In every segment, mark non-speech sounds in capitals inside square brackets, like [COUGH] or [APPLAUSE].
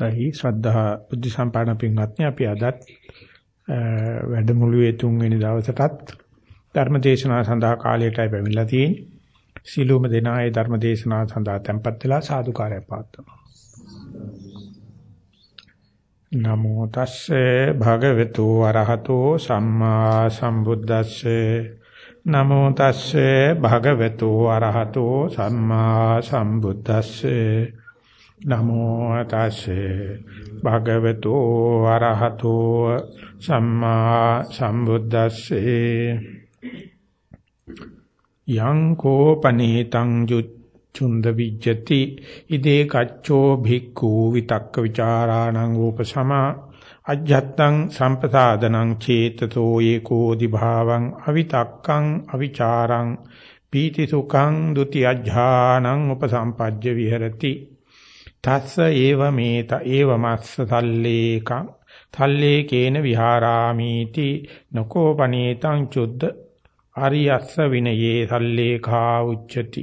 අවස්ථයි ශ්‍රද්ධා බුද්ධ සම්පන්න පින්වත්නි අපි අදත් වැඩමුළුවේ තුන්වෙනි දවසටත් ධර්ම දේශනාව සඳහා කාලයටයි පැමිණලා තියෙන්නේ. සීලෝම දෙනායේ ධර්ම දේශනාව සඳහා tempත් වෙලා සාදුකාරය පාත්වනවා. නමෝ තස්සේ භගවතු වරහතෝ සම්මා සම්බුද්දස්සේ නමෝ තස්සේ භගවතු වරහතෝ සම්මා සම්බුද්දස්සේ නමෝ තස්සේ භගවතු ආරහතෝ සම්මා සම්බුද්දස්සේ යං කෝපනීතං චුන්ද විජ්ජති ඉදේ කච්චෝ භික්ඛු විතක්ක ਵਿਚාරාණං උපසමා අජ්ජත්තං සම්පසාදනං චේතතෝ ඒකෝ දිභාවං අවිතක්කං අවිචාරං පීති සුඛං ဒ උති අඥානං උපසම්පජ්ජ විහෙරති තස්ස ඒව මේත ඒව මස්ස තල්ලේකං තල්ලේ කේන විහාරාමීති නකෝපනීතං චුද්ද අරියස්ස විනයේ තල්ලේඛා උච්චති.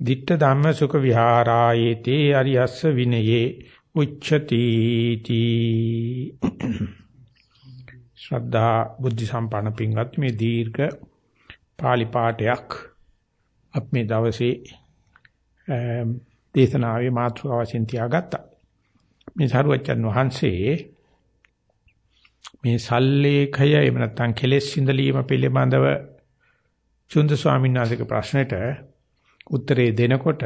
ditta ධම්ම සුඛ විහාරායේතේ අරියස්ස විනයේ උච්චති තී. ශ්‍රද්ධා බුද්ධ සම්පන්න පින්වත් මේ දීර්ඝ පාලි පාඨයක් අප මේ දවසේ දේශනාවේ මාතෘකාව වශයෙන් තියාගත්තා. මේ සරුවච්චන් වහන්සේ මේ සල්ලේඛය එහෙම නැත්නම් කෙලෙස් සිඳලීම පිළිබඳව චුන්ද ස්වාමීන් වහන්සේගේ ප්‍රශ්නෙට උත්තරේ දෙනකොට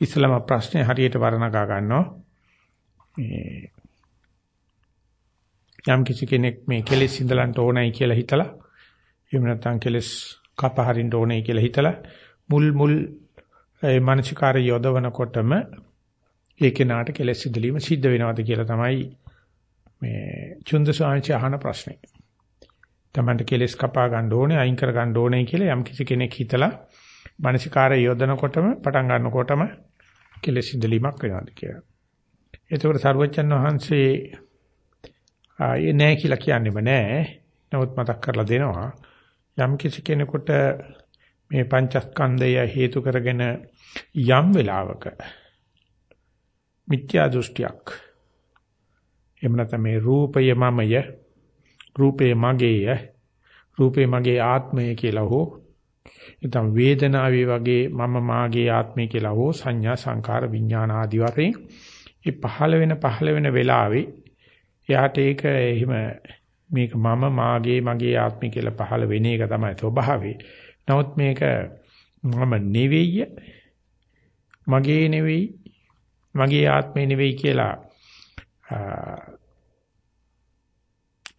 ඉස්ලාම ප්‍රශ්නේ හරියට වර්ණගා ගන්නවා. මේ යම් කිසි කෙනෙක් මේ කෙලෙස් සිඳලන්ට ඕනයි කියලා හිතලා එහෙම නැත්නම් කෙලෙස් කපහරින්න ඕනයි කියලා හිතලා මුල් මුල් ඒ මානසිකාරය යොදවනකොටම ඒ කෙනාට කෙලෙස් සිදලීම සිද්ධ වෙනවද කියලා තමයි මේ චුන්ද ස්වාමීන් අහන ප්‍රශ්නේ. තමන්ට කෙලෙස් කපා ගන්න ඕනේ අයින් කර ගන්න ඕනේ කියලා යම් කිසි කෙනෙක් හිතලා මානසිකාරය යොදනකොටම පටන් ගන්නකොටම කෙලෙස් සිදලීමක් වෙනවද කියලා. ඒතකොට සරුවච්චන් වහන්සේ ආයේ නෑ කියලා කියන්නේම නෑ. නමුත් මතක් කරලා දෙනවා යම් කිසි කෙනෙකුට මේ පංචස්කන්ධය හේතු කරගෙන යම් වෙලාවක මිත්‍යා දෘෂ්ටියක් එහෙම නැත්නම් මේ රූපය මමය රූපේ මගේය රූපේ මගේ ආත්මය කියලා හෝ නැත්නම් වේදනාවේ වගේ මම මාගේ ආත්මය කියලා හෝ සංඥා සංකාර විඥාන ආදි වශයෙන් මේ පහළ වෙන පහළ වෙන වෙලාවේ එයාට ඒක එහෙම මේක මම මාගේ මගේ ආත්මය කියලා පහළ වෙන එක තමයි ස්වභාවය. නමුත් මේක මම නෙවෙයි මගේ නෙවෙයි මගේ ආත්මේ නෙවෙයි කියලා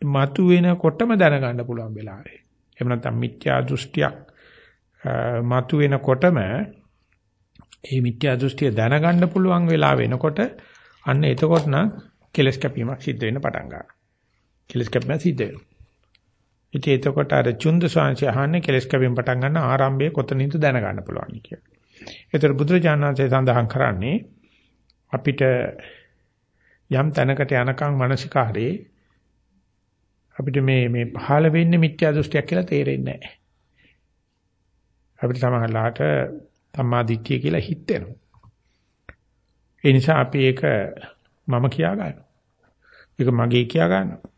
මතු වෙනකොටම දැනගන්න පුළුවන් වෙලාවේ. එහෙම නැත්නම් මිත්‍යා දෘෂ්ටියක් මතු වෙනකොටම ඒ මිත්‍යා දෘෂ්ටිය දැනගන්න පුළුවන් වෙලාව වෙනකොට අන්න එතකොට නම් කෙලස් කැපීමක් සිද්ධ වෙන්න පටන් ගන්නවා. කෙලස් කැපීම සිද්ධ වෙනවා. ඉතින් එතකොට අර චුන්ද ස්වාංශය අහන්නේ කෙලස් කැපීම පටන් ගන්න ආරම්භයේ කොතනින්ද දැනගන්න පුළුවන් කියලා. ඒතර බුදුරජාණන්සේ සඳහන් කරන්නේ අපිට යම් තැනකට යනකම් මානසිකාරේ අපිට මේ මේ පහළ වෙන්නේ මිත්‍යා දෘෂ්ටියක් කියලා තේරෙන්නේ නැහැ. අපිට සමහරලාට සම්මා දිට්ඨිය කියලා හිතෙනවා. ඒ නිසා අපි ඒක මම කියා ගන්නවා. ඒක මගේ කියා ගන්නවා.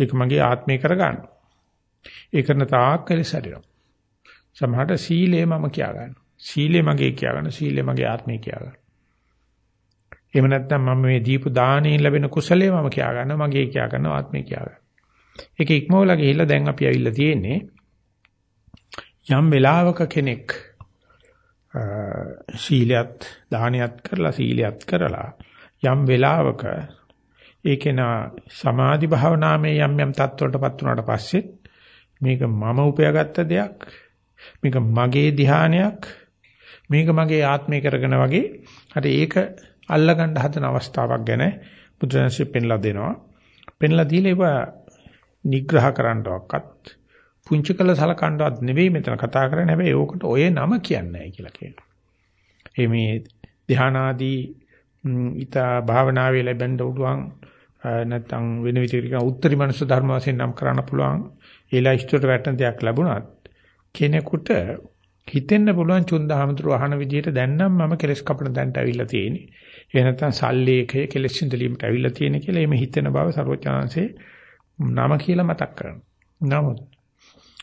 ඒක මගේ ආත්මය කර ගන්නවා. ඒ කරන තාක් කෙලෙස් හැදෙනවා. සමහරට සීලය මම කියා ගන්නවා. සීලය මගේ කියා ගන්න සීලය මගේ ආත්මය කියා ගන්න. එහෙම නැත්නම් මම මේ දීපු දාණයෙන් ලැබෙන කුසලයේ මම කියා ගන්නවා මගේ කියා ගන්නවා ආත්මය කියා ගන්නවා. ඒක ඉක්මවලා ගිහිල්ලා දැන් අපි ඇවිල්ලා තියෙන්නේ යම් වෙලාවක කෙනෙක් සීලයක් දානයක් කරලා සීලයක් කරලා යම් වෙලාවක ඒකේන සමාධි භාවනාවේ යම් යම් තත්ත්වවලටපත් වුණාට පස්සේ මේක මම උපයාගත්ත දෙයක් මේක මගේ ධානයක් මේක මගේ ආත්මය කරගෙන වගේ අර ඒක අල්ලගන්න හදන අවස්ථාවක් ගැන බුදුරජාණන්සේ පෙන්ලා දෙනවා පෙන්ලා දීලා ඒවා නිග්‍රහ කරන්නවක්වත් පුංචි කළ සලකන්නවත් නෙවෙයි මෙතන කතා කරන්නේ හැබැයි ඕකට ඔය නම කියන්නේ නැහැ කියලා කියනවා. ඒ මේ ධානාදී ඊට භාවනාවේ ලැබෙන්න උඩුවන් නැත්නම් වෙන විදිහකට උත්තරී මනුස්ස ධර්ම වශයෙන් නම් කරන්න පුළුවන් ඒලා ඉෂ්ටට වැටෙන දෙයක් ලැබුණත් කෙනෙකුට හිතෙන්න පුළුවන් චුන්දහමතුරු අහන විදිහට දැන් නම් මම කෙලස් කපන තැනට ඇවිල්ලා තියෙන්නේ. ඒ නැත්තම් සල්ලේකයේ කෙලස් ඉඳලීමට ඇවිල්ලා තියෙන කියලා එimhe හිතෙන බව ਸਰවචාන්සේ නම කියලා මතක් කරනවා. නමුත්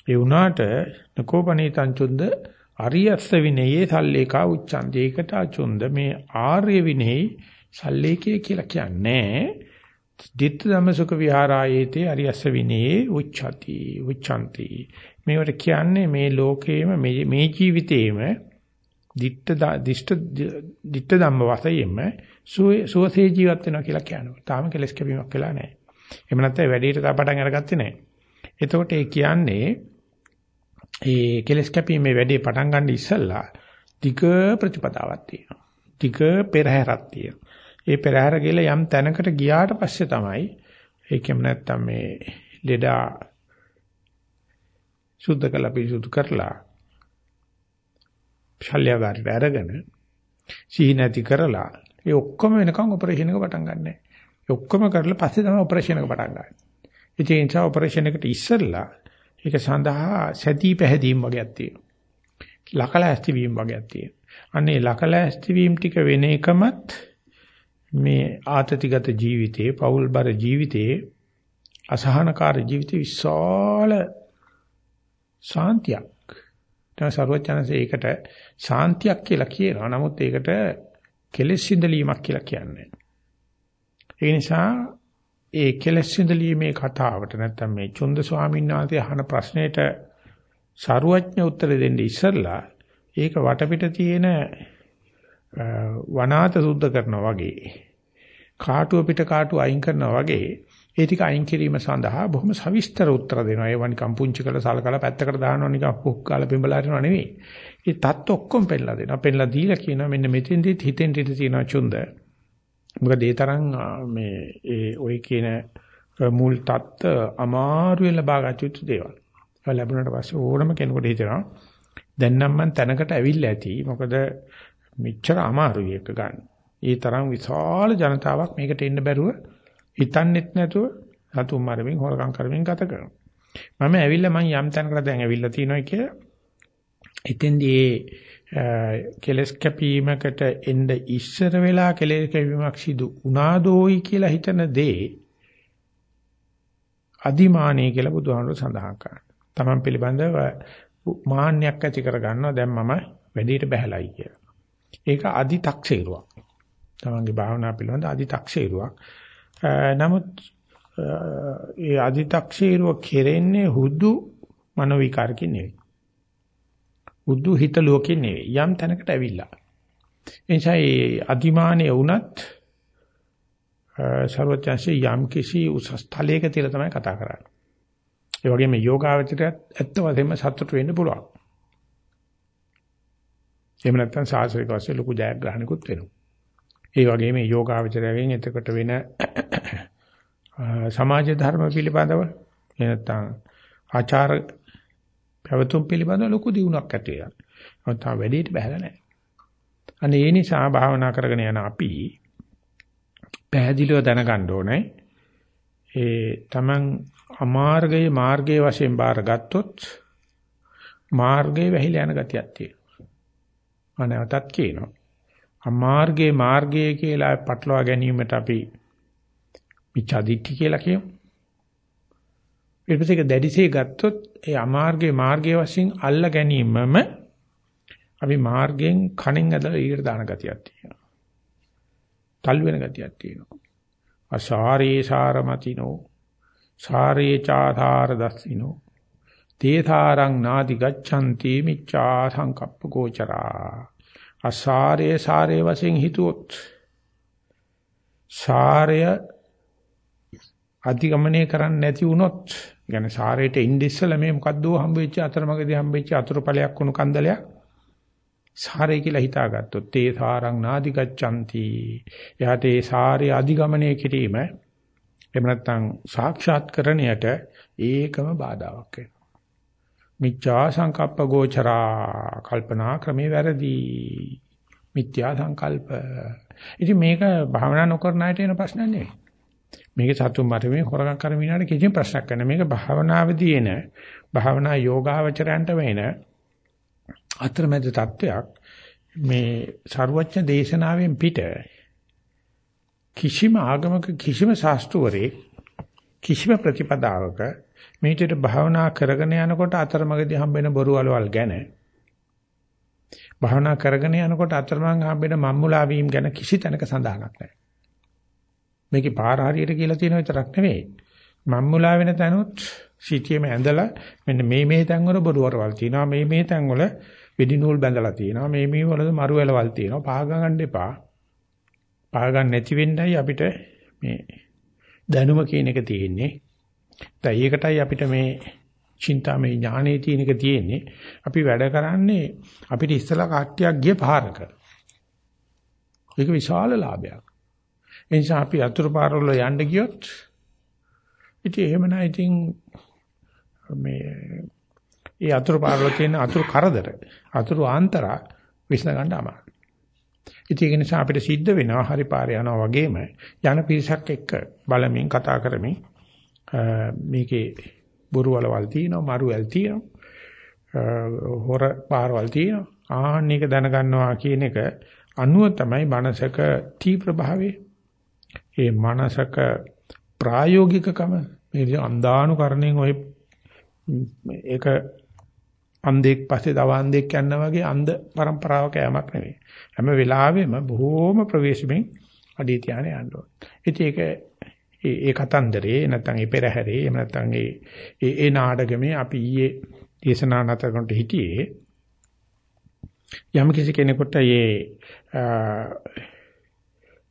ඒ වුණාට නකෝපනීතං චුන්ද අරියස්ස විනයේ සල්ලේකා උච්චන්ති. ඒකට අචුන්ද මේ ආර්ය විනයේ සල්ලේකය කියලා කියන්නේ ditta dhammasuka viharaayete අරියස්ස විනයේ උච්චති උච්චන්ති මේවට කියන්නේ මේ ලෝකේම මේ ජීවිතේම ditta දිෂ්ඨ ditta ධම්ම වශයෙන්ම සුවසේ ජීවත් වෙනවා කියලා කියනවා. තාම කෙලස් කැපීමක් වෙලා නැහැ. එහෙම නැත්නම් වැඩිහිට තා පටන් අරගත්තේ නැහැ. එතකොට ඒ කියන්නේ ඒ කෙලස් කැපීමේ වැඩේ පටන් ගන්න ඉස්සෙල්ලා ටික ප්‍රතිපදාවක් තියෙනවා. ටික පෙරහැරක් තියෙනවා. ඒ පෙරහැර ගිහලා යම් තැනකට ගියාට පස්සේ තමයි ඒකෙම නැත්තම් මේ ලෙඩා සුද්ධ කළා පිරිසුදු කරලා ශල්‍යගාරයට අරගෙන සිහි නැති කරලා ඒ ඔක්කොම වෙනකන් ඔපරේෂන් එක පටන් ගන්නෑ. ඒ ඔක්කොම කරලා පස්සේ තමයි ඔපරේෂන් එක පටන් ගන්නේ. ඒ නිසා ඔපරේෂන් එකට ඉස්සෙල්ලා ඒක සඳහා සැදී පැහැදීම් වගේක් තියෙනවා. ලකලැස්ති වීම වගේක් තියෙනවා. අනේ ලකලැස්ති වීම ටික වෙන එකමත් මේ ආතතිගත ජීවිතයේ පෞල්බර ජීවිතයේ අසහනකාර ජීවිතේ විශාල ශාන්තියක්. දැන් සර්වඥාන්සේ ඒකට ශාන්තියක් කියලා කියනවා. නමුත් ඒකට කෙලෙස් සිඳලීමක් කියලා කියන්නේ. ඒ නිසා ඒ කෙලෙස් සිඳලීමේ කතාවට නැත්තම් මේ චුන්ද ස්වාමීන් වහන්සේ අහන ප්‍රශ්නෙට සරුවඥ උත්තර දෙන්න ඉස්සෙල්ලා ඒක වටපිට තියෙන වනාත සුද්ධ කරනවා වගේ කාටුව පිට කාටුව අයින් කරනවා වගේ ඒ ටික අයින් කිරීම සඳහා බොහොම සවිස්තර උත්තර දෙනවා. ඒවා නිකන් පුංචි කරලා සලකලා පැත්තකට දානවා නිකන් පුක් කාලා පිඹලා හරිනව නෙවෙයි. ඒ தත් ඔක්කොම පෙන්නලා දෙනවා. පෙන්නලා දීලා කියනවා මෙන්න මෙතෙන්දිත් හිතෙන් හිත තියෙනවා චුන්ද. මොකද ඒ තරම් මේ ඒ ඔය කියන මුල් தත් අමාරුවෙන් ලබා ගත යුතු දේවල්. ඒ ලැබුණාට පස්සේ ඕනම කෙනෙකුට හිතෙනවා දැන් නම් මම තැනකට ඇවිල්ලා ඇති. මොකද මෙච්චර අමාරුයි එක ගන්න. ඒ තරම් විශාල ජනතාවක් මේකට එන්න බැරුව හිතන්නෙත් නැතුව සතුම් මරමින් හොරකම් කරමින් ගත කරනවා. මම ඇවිල්ලා මං යම් තැනකට දැන් ඇවිල්ලා තියෙනවා කියලා. එතෙන්දී කෙලස් කැපීමකට එන්න ඉස්සර වෙලා කෙලස් කැපීමක් සිදු උනාදෝයි කියලා හිතන දේ අදිමානී කියලා බුදුහාමුදුරුවෝ සඳහන් කරනවා. Taman පිළිබඳව මාන්නයක් ඇති කර ගන්නවා දැන් මම වැඩේට බහැලයි කියලා. ඒක අදි තක්සේරුවක්. තමන්ගේ භාවනා පිළිබඳ අදි තක්සේරුවක්. නමුත් ඒ අදි තක්සේරුව කෙරෙන්නේ හුදු මනෝ විකාරකින් නෙවෙයි. හුදු හිත ලෝකෙන් නෙවෙයි. යම් තැනකට ඇවිල්ලා. එනිසා ඒ අදිමානයේ වුණත් ਸਰවඥාන්සේ යම් කිසි උසස් තලයක තියලා තමයි කතා කරන්නේ. ඒ වගේම යෝගාවචරයත් ඇත්ත වශයෙන්ම සතුට වෙන්න පුළුවන්. එහෙම නැත්නම් සාසනික වශයෙන් ලොකු ජයග්‍රහණිකුත් වෙනවා. ඒ වගේම මේ යෝගාවචරයෙන් එතකොට වෙන සමාජ ධර්ම පිළිබඳව නැත්නම් ආචාර පැවතුම් පිළිබඳව ලොකු දියුණුවක් ඇති වෙනවා. නමුත් තා වැඩේට බහැලා නැහැ. අනේ ඒ නිසා භාවනා කරගෙන යන අපි පැහැදිලිව දැනගන්න ඕනේ ඒ තමන් අමාර්ගයේ මාර්ගයේ වශයෙන් බාරගත්තොත් මාර්ගයේ වැහිලා යන ගතියක් තියෙනවා. අනවතත් කියනවා. අමාර්ගයේ මාර්ගයේ කියලා පටලවා ගැනීමට අපි මිච්ඡාදිට්ඨි කියලා කියමු. ඊට පස්සේ ඒක දැඩිසේ ගත්තොත් ඒ අමාර්ගයේ මාර්ගයේ වශයෙන් අල්ල ගැනීමම අපි මාර්ගයෙන් කණෙන් ඇදලා ඊට දාන ගතියක් තියෙනවා. තල් වෙන ගතියක් තියෙනවා. අසාරේ සාරමතිනෝ සාරේ චාථාර දස්සිනෝ තේතාරං නාදි ගච්ඡanti මිච්ඡා සංකප්ප ගෝචරා අසාරයේ සාරයේ වශයෙන් හිතුවොත් සාරය අධිගමනය කරන්නේ නැති ඒ කියන්නේ සාරේට ඉන්නේ ඉස්සලා මේ මොකද්දෝ හම්බෙච්ච අතරමඟදී හම්බෙච්ච අතුරුපලයක් උණු කන්දලයක් සාරේ කියලා හිතාගත්තොත් තේ සාරං නාදි ගච්ඡanti එයාට ඒ සාරේ අධිගමනය කිරීම එහෙම නැත්නම් සාක්ෂාත්කරණයට ඒකම බාධාවක් වෙනවා. මිච්ඡා සංකප්ප ගෝචරා කල්පනා ක්‍රමේ වැරදි. මිත්‍යා සංකල්ප. ඉතින් මේක භාවනා නොකරන අයට එන ප්‍රශ්න නෙවෙයි. මේක සතුම් මරමේ හොරගම් කරමිනාට කිසිම ප්‍රශ්නයක් නැහැ මේක භාවනාවේදී එන භාවනා යෝගාවචරයන්ට වෙන අතරමැද තත්වයක් මේ ਸਰුවඥ දේශනාවෙන් පිට කිසිම ආගමක කිසිම ශාස්ත්‍රවරේ කිසිම ප්‍රතිපදාවක මේ විදිහට භාවනා කරගෙන යනකොට අතරමඟදී හම්බෙන බොරු වලවල් ගැන භාවනා කරගෙන යනකොට අතරමඟ හම්බෙන මම්මුලා වීම ගැන කිසි තැනක සඳහනක් නැහැ. මේකේ පාර හරියට කියලා තියෙන විතරක් නෙවෙයි. මම්මුලා වෙන තැනුත් සිටියේම ඇඳලා මෙන්න මේ මේ තැන්වල බොරු වලවල් තියෙනවා මේ මේ තැන්වල වෙඩි නූල් බැඳලා තියෙනවා මේ මේ වල මරු වලවල් තියෙනවා පහ ගන්න එපා. පහ ගන්න නැති වෙන්නයි අපිට මේ දැනුම කියන එක තියෙන්නේ. දැන් ඒකටයි අපිට මේ චින්තාමය ඥානයේ තියෙන එක තියෙන්නේ. අපි වැඩ කරන්නේ අපිට ඉස්සලා කාට්ටියක් ගිය පාරක. ඒක විශාල ලාභයක්. ඒ නිසා අපි අතුරු පාරවල යන්න ගියොත් ඉතින් එහෙම නැහැ ඉතින් මේ ඒ අතුරු පාරවල තියෙන අතුරු කරදර අතුරු ආන්තරා විශ්ල ගන්න අමාරුයි. ඉතින් ඒක නිසා අපිට සිද්ධ වෙනවා හරි පාරේ යනවා වගේම යන පිරිසක් එක්ක බලමින් කතා කරමින් මේකේ බොරු වලවල් තියෙනවා මරු වල තියෙනවා හොර පාරවල් තියෙනවා ආහන් එක දැනගන්නවා කියන එක අනුව තමයි මනසක තීව්‍ර භාවය ඒ මනසක ප්‍රායෝගිකකම මේ අන්දානුකරණයෙන් ඔය ඒක අන්දෙක් පස්සේ තව අන්දෙක් යනවා වගේ අන්ද પરම්පරාවක යamak නෙවෙයි. හැම වෙලාවෙම බොහෝම ප්‍රවේශමෙන් අඩිය තියාගෙන යන්න ඕනේ. ඉතින් ඒක ඒ ඒ කතන්දරේ නැත්නම් ඒ පෙරහැරේ එහෙම නැත්නම් ඒ ඒ ඒ නාටකමේ අපි ඊයේ දේශනා නැතර කරනට හිටියේ යම් කිසි කෙනෙකුට මේ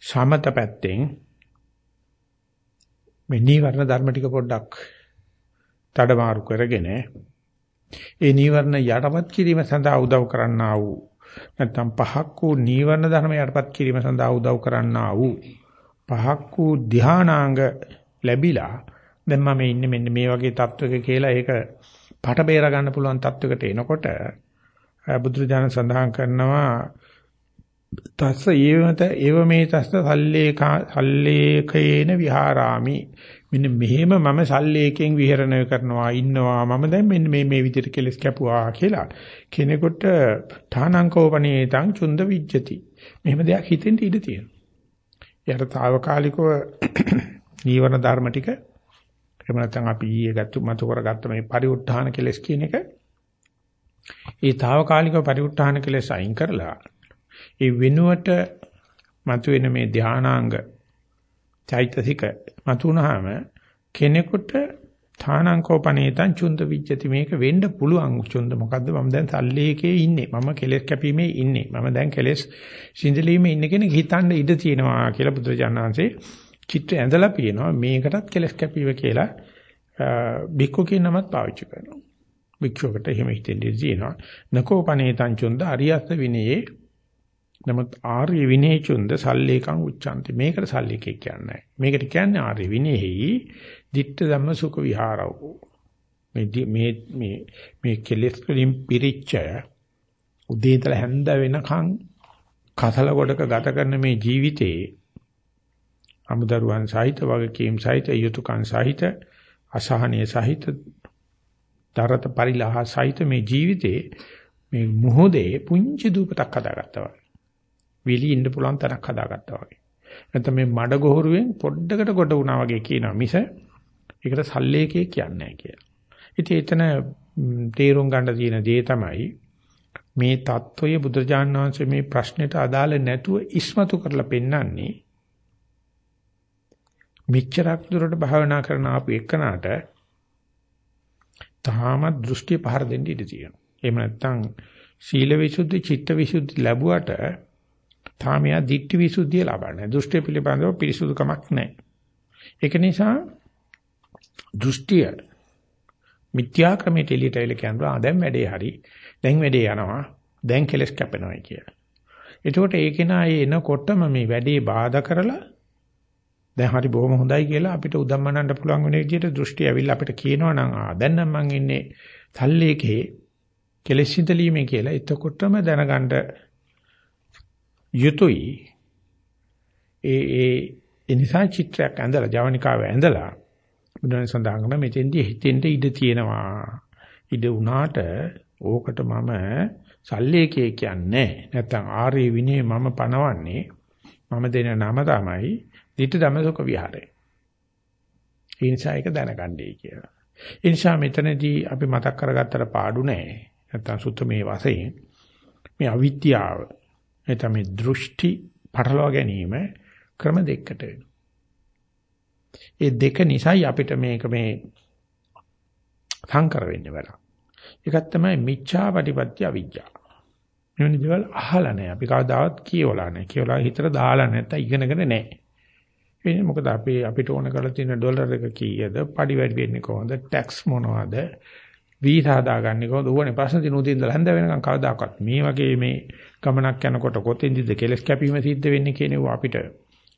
සමත පැත්තෙන් මේ නීවරණ ධර්ම ටික පොඩ්ඩක් තඩමාරු කරගෙන ඒ නීවරණ යටපත් කිරීම සඳහා උදව් කරන්නා වූ නැත්නම් පහක් වූ නීවරණ ධර්ම යටපත් කිරීම සඳහා උදව් කරන්නා වූ පහක් වූ ධානාංග ලැබිලා දැන් මම ඉන්නේ මෙන්න මේ වගේ තත්වයක කියලා ඒක පට බේර ගන්න පුළුවන් තත්වයකට එනකොට බුදුරජාණන් සඳහන් කරනවා තස්ස ඒවත ඒව මේ තස්ස සල්ලේකා සල්ලේකේන විහාරාමි. මෙන්න මෙහෙම මම සල්ලේකෙන් විහරණය කරනවා ඉන්නවා. මම දැන් මෙන්න මේ මේ විදිහට කෙලස් කැපුවා කියලා. කෙනෙකුට තානංකෝපනේතං චුන්ද විජ්ජති. මෙහෙම දෙයක් හිතෙන්ට ඉඩ තියෙනවා. එයාට తాවකාලිකව [COUGHS] නීවරණ ධර්ම ටික එහෙම නැත්නම් අපි ඊයේ ගත්ත මතු කරගත්ත මේ පරිඋත්ථාන කෙලස් කියන එක ඒ తాවකාලිකව පරිඋත්ථාන කෙලස් අයින් කරලා ඒ වෙනුවට මතුවෙන මේ ධානාංග චෛතසික මතුනහම කෙනෙකුට ථානංකෝපනේතං චුන්ද විජ්ජති. මේක වෙන්න පුළුවන් චුන්ද. මොකද්ද? මම දැන් සල්ලේකේ ඉන්නේ. මම කෙලෙස් කැපීමේ ඉන්නේ. මම දැන් කෙලෙස් සිඳලීමේ ඉන්න කෙනෙක් හිතන්න ඉඩ තියෙනවා කියලා බුදුරජාණන්සේ චිත්‍ර ඇඳලා පියනවා මේකටත් කෙලෙස් කැපීම කියලා බික්කු කියන නමත් පාවිච්චි කරනවා. භික්ෂුවකට එහෙම හිතෙන්නේ තියෙනවා. නකෝපනේතං චුන්ද අරියස්ස විනයේ නමුත් ආර්ය විනය චුන්ද සල්ලේකං උච්චන්ති මේකට සල්ලේකේ කියන්නේ මේකට කියන්නේ ආර්ය විනයෙහි ditta ධම්ම සුඛ විහාරව. මේ මේ මේ මේ කෙලෙස් වලින් පිරිච්චය උදේ ඉඳලා හැන්ද වෙනකන් කසල ගොඩක ගත කරන මේ ජීවිතේ අමුදරුවන් සහිත වගකීම් සහිත යුතුයකම් සහිත අසහනීය සහිත තරත පරිලහ සහිත මේ ජීවිතේ මේ මොහොතේ පුංචි දූපතක් හදාගත්තා වගේ. විලි ඉන්න පුළුවන් තැනක් හදාගත්තා වගේ. නැත්නම් මේ මඩ ගොහරුවෙන් පොඩ්ඩකට ගොඩ වුණා වගේ කියනවා මිස ඒකට සල්ලේකේ කියන්නේ නැහැ කියලා. ඉතින් එතන තේරුම් ගන්න තියෙන දේ තමයි මේ தত্ত্বය බුදුරජාණන් වහන්සේ මේ ප්‍රශ්නෙට අදාළ නැතුව ඉස්මතු කරලා පෙන්වන්නේ මිච්ඡරක් දුරට භාවනා කරන ආපු එකනට තාම දෘෂ්ටි පහර දෙන්න ඉඩ තියෙනවා. එහෙම නැත්නම් සීල විසුද්ධි, චිත්ත විසුද්ධි ලැබුවට තාමියා දිට්ඨි විසුද්ධිය ලබන්නේ. දෘෂ්ටි පිළිබඳව පිරිසුදුකමක් නැහැ. ඒක නිසා දෘෂ්ටිය මිත්‍යා ක්‍රමයට එළියට ඇවිල්ලා කියනවා දැන් වැඩේ හරි දැන් වැඩේ යනවා දැන් කෙලස් කැපෙනවා කියලා. එතකොට ඒක නා එනකොටම මේ වැඩේ බාධා කරලා දැන් හරි බොහොම හොඳයි කියලා අපිට උදම්මනන්න පුළුවන් වෙන විදිහට දෘෂ්ටි ඇවිල්ලා අපිට කියනවා නම් ආ දැන් නම් මං ඉන්නේ තල්ලේකේ කෙලස් සිඳලීමේ කියලා. එතකොටම දැනගන්න යුතුයි. ඒ ඒ නිසා චිත්‍රයක් ඇඳලා ජවනිකාව ඇඳලා බුදුන් සඳහන් කරන මෙතෙන්දී හිතෙන්ට ඉඩ තියෙනවා. ඉඩ වුණාට ඕකට මම සල්ලේකේ කියන්නේ නැත්තම් ආර්ය විනය මම පනවන්නේ මම දෙන නම තමයි ditta dhammasukha vihare. ඒ නිසා ඒක දැනගන්නයි කියලා. ඒ නිසා මෙතනදී අපි මතක් කරගත්තට පාඩු නැහැ. නැත්තම් සුත්ත මේ වශයෙන් මේ අවිද්‍යාව නැත්නම් මේ දෘෂ්ටි පටලවා ගැනීම ක්‍රම දෙකකට වෙනවා. ඒ දෙක නිසායි අපිට මේක මේ සංකර වෙන්නේ වෙලා. එකක් තමයි මිච්ඡා ප්‍රතිපත්‍ය අවිජ්ජා. මෙවැනි දේවල් අහලා නැහැ. අපි කවදාවත් කියවලා නැහැ. කියවලා හිතට දාලා නැත්නම් ඉගෙනගෙන නැහැ. ඒ මොකද අපි අපිට ඕන කරලා තියෙන ඩොලර් එක කීයද? පඩි වැඩි වෙන්නේ කොහොමද? ටැක්ස් මොනවද? වීසා දාගන්නේ කොහොමද? ඕනේ ප්‍රශ්න දින උදේ ඉඳලා හඳ වෙනකන් කවදාකවත් මේ වගේ මේ ගමනක් යනකොට කොතෙන්ද කෙලස් කැපීම සිද්ධ වෙන්නේ කියන ඒවා අපිට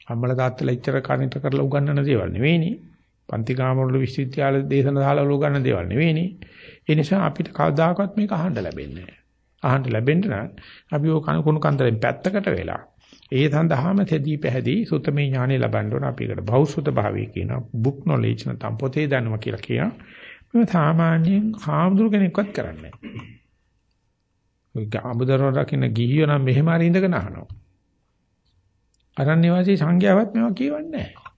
අම්මලා තාත්තලා ඉච්චර කනිට කරලා උගන්වන දේවල් නෙවෙයිනේ. පන්ති කාමරවල විශ්වවිද්‍යාල දේශන දාලා උගන්වන දේවල් නෙවෙයිනේ. ඒ නිසා අපිට කවදාකවත් මේක අහන්න ලැබෙන්නේ නැහැ. අහන්න ලැබෙන්න නම් අපි ඔය කුණු කන්දරෙන් පැත්තකට වෙලා ඒ සඳහාම තෙදී පැහැදී සුතමේ ඥානෙ ලබන්න ඕන අපි ඒකට බෞසුත භාවය කියනවා බුක් නොලෙජ් නැත්නම් පොතේ දැනුම කියලා කියනවා. මේ සාමාන්‍යයෙන් හාමුදුරු කෙනෙක්වත් කරන්නේ නැහැ. ඔය ගාමුදරන රකින්න ගිහියෝ නම් මෙහෙම හරි ඉඳගෙන අහනවා. අරණ්‍ය වාසී සංඝයාවත් මේවා කියවන්නේ නැහැ.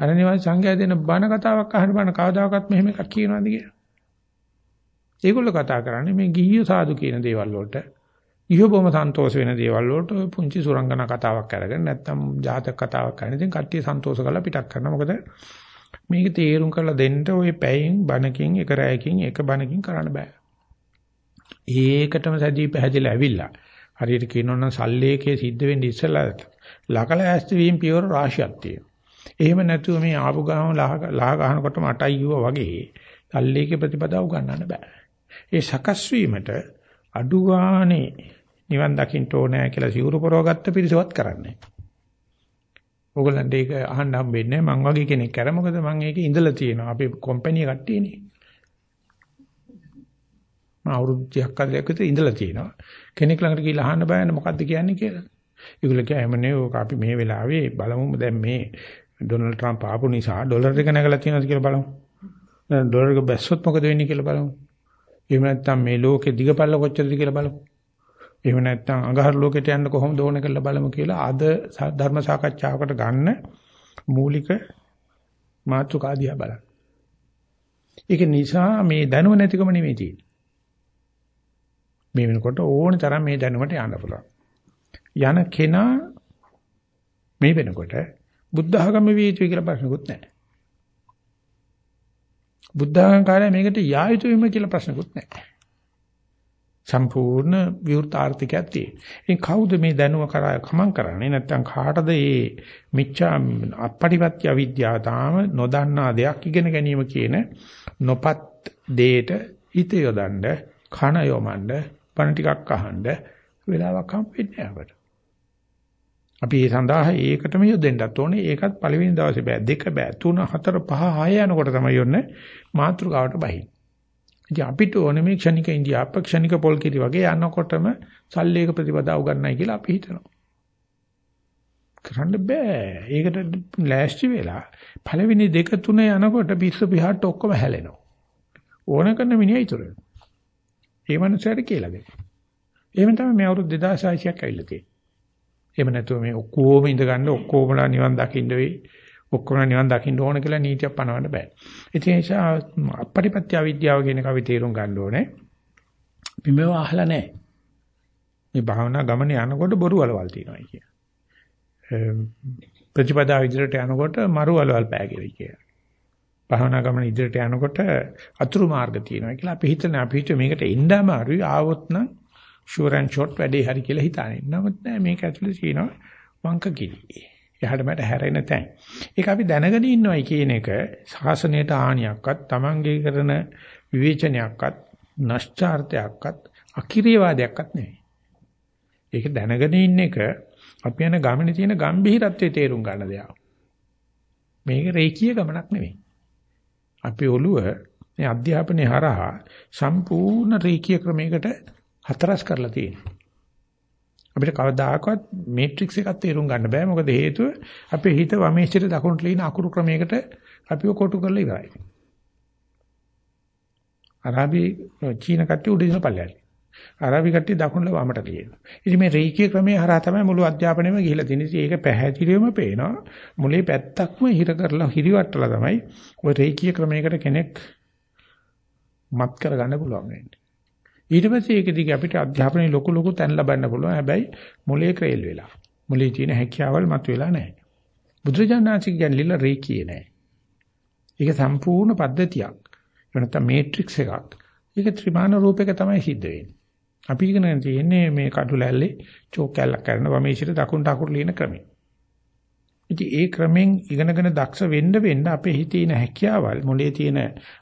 අරණ්‍ය වාසී සංඝයා දෙන බණ කතාවක් අහන බණ කවදාකවත් මෙහෙම එකක් කියනවාද කියලා. ඒගොල්ලෝ කතා කරන්නේ මේ ගිහියෝ සාදු කියන දේවල් වලට ගිහියෝ බොහොම සන්තෝෂ වෙන දේවල් වලට ඔය පුංචි සුරංගන කතාවක් අරගෙන නැත්තම් ජාතක කතාවක් කරන ඉතින් කට්ටිය සන්තෝෂ කරලා පිටක් කරනවා. මොකද මේක තේරුම් කරලා දෙන්න ඔය පැයෙන් බණකින් එක රැයකින් එක බණකින් කරන්න බෑ. ඒකටම සැදී පැහැදිලා ඇවිල්ලා හරියට කියනවනම් සල්ලේකේ සිද්ධ වෙන්නේ ඉස්සලා ලකල ඇස්ති වීම පියවර රාශියක් තියෙනවා. එහෙම නැතුව මේ ආපු ගාම ලාහ ගහනකොට මටයි කිව්වා වගේ සල්ලේකේ ප්‍රතිපදාව උගන්නන්න බෑ. ඒ සකස් වීමට අඩු ගානේ නිවන් දකින්න ඕනෑ කියලා සිවුරු පරවගත්ත පිරිසවත් කරන්නේ. ඕගොල්ලන්ට ඒක අහන්න හම්බෙන්නේ මං වගේ කෙනෙක් කර මොකද මං ඒකේ ඉඳලා තියෙනවා. අපේ කම්පැනි කට්ටියනේ. මම අවුරුදු 30ක් අතර විතර ඉඳලා තියෙනවා. කෙනෙක් ළඟට ගිහිල්ලා අහන්න බෑනේ මොකද්ද කියන්නේ කියලා. ඒගොල්ලෝ කියෑමනේ ඕක අපි මේ වෙලාවේ බලමු දැන් මේ ඩොනල්ඩ් ට්‍රම්ප් ආපු නිසා ඩොලර් එක නැගලා තියෙනවද කියලා බලමු. දැන් ඩොලර් එක බැස්සොත් මොකද වෙන්නේ කියලා බලමු. එහෙම නැත්නම් මේ ලෝකේ දිගපල්ල කොච්චරද කියලා බලමු. එහෙම නැත්නම් අඟහරු ලෝකෙට යන්න කොහොමද ඕන කියලා බලමු කියලා අද ධර්ම සාකච්ඡාවකට ගන්න මූලික මාතෘකාදියා බලන්න. ඒක නිසා මේ දැනුව නැතිකම නෙමෙයි තියෙන්නේ. මේ වෙනකොට ඕන තරම් මේ දැනුමට යන්න පුළුවන්. යන කෙනා මේ වෙනකොට බුද්ධ ආගම වේතු කියලා ප්‍රශ්නකුත් නැහැ. බුද්ධ ආගම්කාරය මේකට යා යුතු වෙම කියලා ප්‍රශ්නකුත් නැහැ. සම්පූර්ණ විවෘතාර්ථිකයක් තියෙනවා. ඉතින් කවුද මේ දැනුම කරා කමං කරන්නේ නැත්නම් කාටද මේ මිච්ඡා අපටිපත්‍ය අවිද්‍යාව තාම නොදන්නා දෙයක් ඉගෙන ගැනීම කියන නොපත් දෙයට හිත යොදන්න කන යොමන්න බණ ටිකක් අහන්න වෙලාවක් හම්බෙන්නේ අපට. අපි ඒ සඳහා ඒකටම යොදෙන්නත් ඕනේ. ඒකත් පළවෙනි දවසේ බෑ. දෙක බෑ. තුන හතර පහ හය යනකොට තමයි යන්නේ මාත්‍රකාවට බහින්. ඉතින් අපිට ඕනේ මේ ක්ෂණික ඉන්දියා අපක්ෂණික පොල් කිරි වගේ යනකොටම සල්ලේක ප්‍රතිපදාව ගන්නයි කියලා අපි හිතනවා. කරන්න බෑ. ඒකට ලෑස්ති වෙලා පළවෙනි දෙක තුන යනකොට පිස්ස පිහාට ඔක්කොම හැලෙනවා. ඕන කරන මිනිහා ඉතුරු වෙනවා. ඒ මනුස්සයාට කියලා දෙන්න. එහෙම තමයි මේ අවුරුදු 2600ක් ඇවිල්ලා තියෙන්නේ. එහෙම නැතුව මේ ඔක්කොම ඉඳ ගන්න ඔක්කොමලා නිවන් දකින්න වෙයි. ඔක්කොම නිවන් දකින්න ඕන කියලා නීතියක් පනවන්න බෑ. ඒ නිසා අපටිපත්‍ය අවිද්‍යාව කියන එක අපි තේරුම් ගන්න ඕනේ. අපි මේව අහලා නැහැ. මේ භාවනා ගමන යනකොට බොරු වලවල් තියෙනවා කිය. ප්‍රතිපදා විදිහට යනකොට මරු වලවල් පෑගෙවි කිය. භාවනා ගමන ඉදිරියට යනකොට අතුරු මාර්ග තියෙනවා කියලා අපි හිතන අපි හිත මේකට එන්න අමාරුයි ආවොත් නම් ෂුවර් ඇන්ඩ් ෂොට් වැඩේ හරි කියලා හිතානේ. නමුත් නෑ මේක ඇතුලේ තියෙනවා වංක කිරි. එහාට මට හැරෙන තැන්. ඒක අපි දැනගෙන ඉන්නවයි කියන එක ශාසනයට හානියක්වත් Tamange කරන විවේචනයක්වත් නැස්චාර්ත්‍යයක්වත් අකිරියවාදයක්වත් නෙවෙයි. ඒක දැනගෙන ඉන්න එක අපි යන ගමනේ තියෙන ගැඹිරත්වයේ තේරුම් ගන්න දෙයක්. මේක රේකී ගමනක් නෙවෙයි. අපේ ඔළුව මේ අධ්‍යාපනයේ හරහා සම්පූර්ණ රේඛීය ක්‍රමයකට හතරස් කරලා තියෙනවා. අපිට කවදාකවත් මේට්‍රික්ස් එකක් තේරුම් ගන්න බෑ මොකද හේතුව අපේ හිත වමේශයට දකුණට ලියන අකුරු ක්‍රමයකට අපිව කොටු කරලා ඉවරයි. අරාබි චීන කට්ටිය උඩින් පල්ලයට. අරාබි කට්ටිය දකුණට වමට ලියනවා. ඉතින් මේ රේඛීය ක්‍රමයේ හරහා තමයි මුළු අධ්‍යාපනයම ගිහිලා තියෙන්නේ. ඉතින් ඒක පැහැදිලිවම පේනවා. මුලේ පැත්තක්ම හිර කරලා හිරිවට්ටලා තමයි ওই රේඛීය ක්‍රමයකට කෙනෙක් මත් කරගන්න පුළුවන් වෙන්නේ. ඊට පස්සේ ඒක දිගේ අපිට අධ්‍යාපනයේ ලොකු ලොකු තැන් ලබන්න පුළුවන්. හැබැයි මුලේ ක්‍රේල් වෙලා. මුලේ තියෙන හැකියාවල් මත වෙලා නැහැ. බුදුරජාණන්සේ කියන්නේ රේඛීය නැහැ. ඒක සම්පූර්ණ පද්ධතියක්. ඒ නැත්නම් මේට්‍රික්ස් එකක්. ඒක ත්‍රිමාන රූපයක තමයි සිද්ධ වෙන්නේ. අපි ඉගෙන තියෙන්නේ මේ කටු ලැල්ලේ චෝක් කැල්ලක් කරන වමේශිර දකුණට අකුරු ලියන ක්‍රමය. ඉතින් ඒ ක්‍රමෙන් ඉගෙනගෙන දක්ෂ වෙන්න වෙන්න අපේ හිතේ ඉන හැකියාවල් මොලේ තියෙන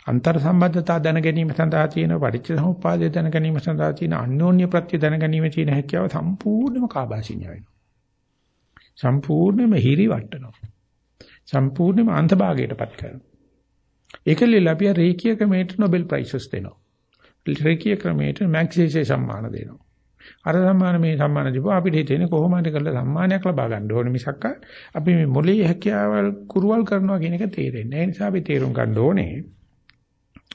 අන්තර් සම්බන්ධතා දැන ගැනීම සඳහා තියෙන පටිච්ච සමුප්පාදය දැන ගැනීම සඳහා තියෙන අන්‍යෝන්‍ය ප්‍රත්‍ය දැන ගැනීම තියෙන හැකියාව සම්පූර්ණයෙන්ම කාබාසිනිය වෙනවා. සම්පූර්ණයෙන්ම හිරි වටනවා. සම්පූර්ණයෙන්ම අන්තභාගයටපත් කරනවා. ඒකලිය අපි රේඛීය ක්‍රමයට Nobel Prizes දෙනවා. රේඛීය ක්‍රමයට මැග්සීසේ සම්මාන දෙනවා. අර සම්මාන මේ සම්මාන දීපුවා අපිට හිතෙන්නේ කොහොමද කරලා සම්මානයක් ලබා ගන්න ඕනේ මිසක් අපි මේ මොලේ හැකියාවල් කුරුවල් කරනවා කියන එක තේරෙන්නේ නැහැ. ඒ නිසා අපි තේරුම් ගන්න ඕනේ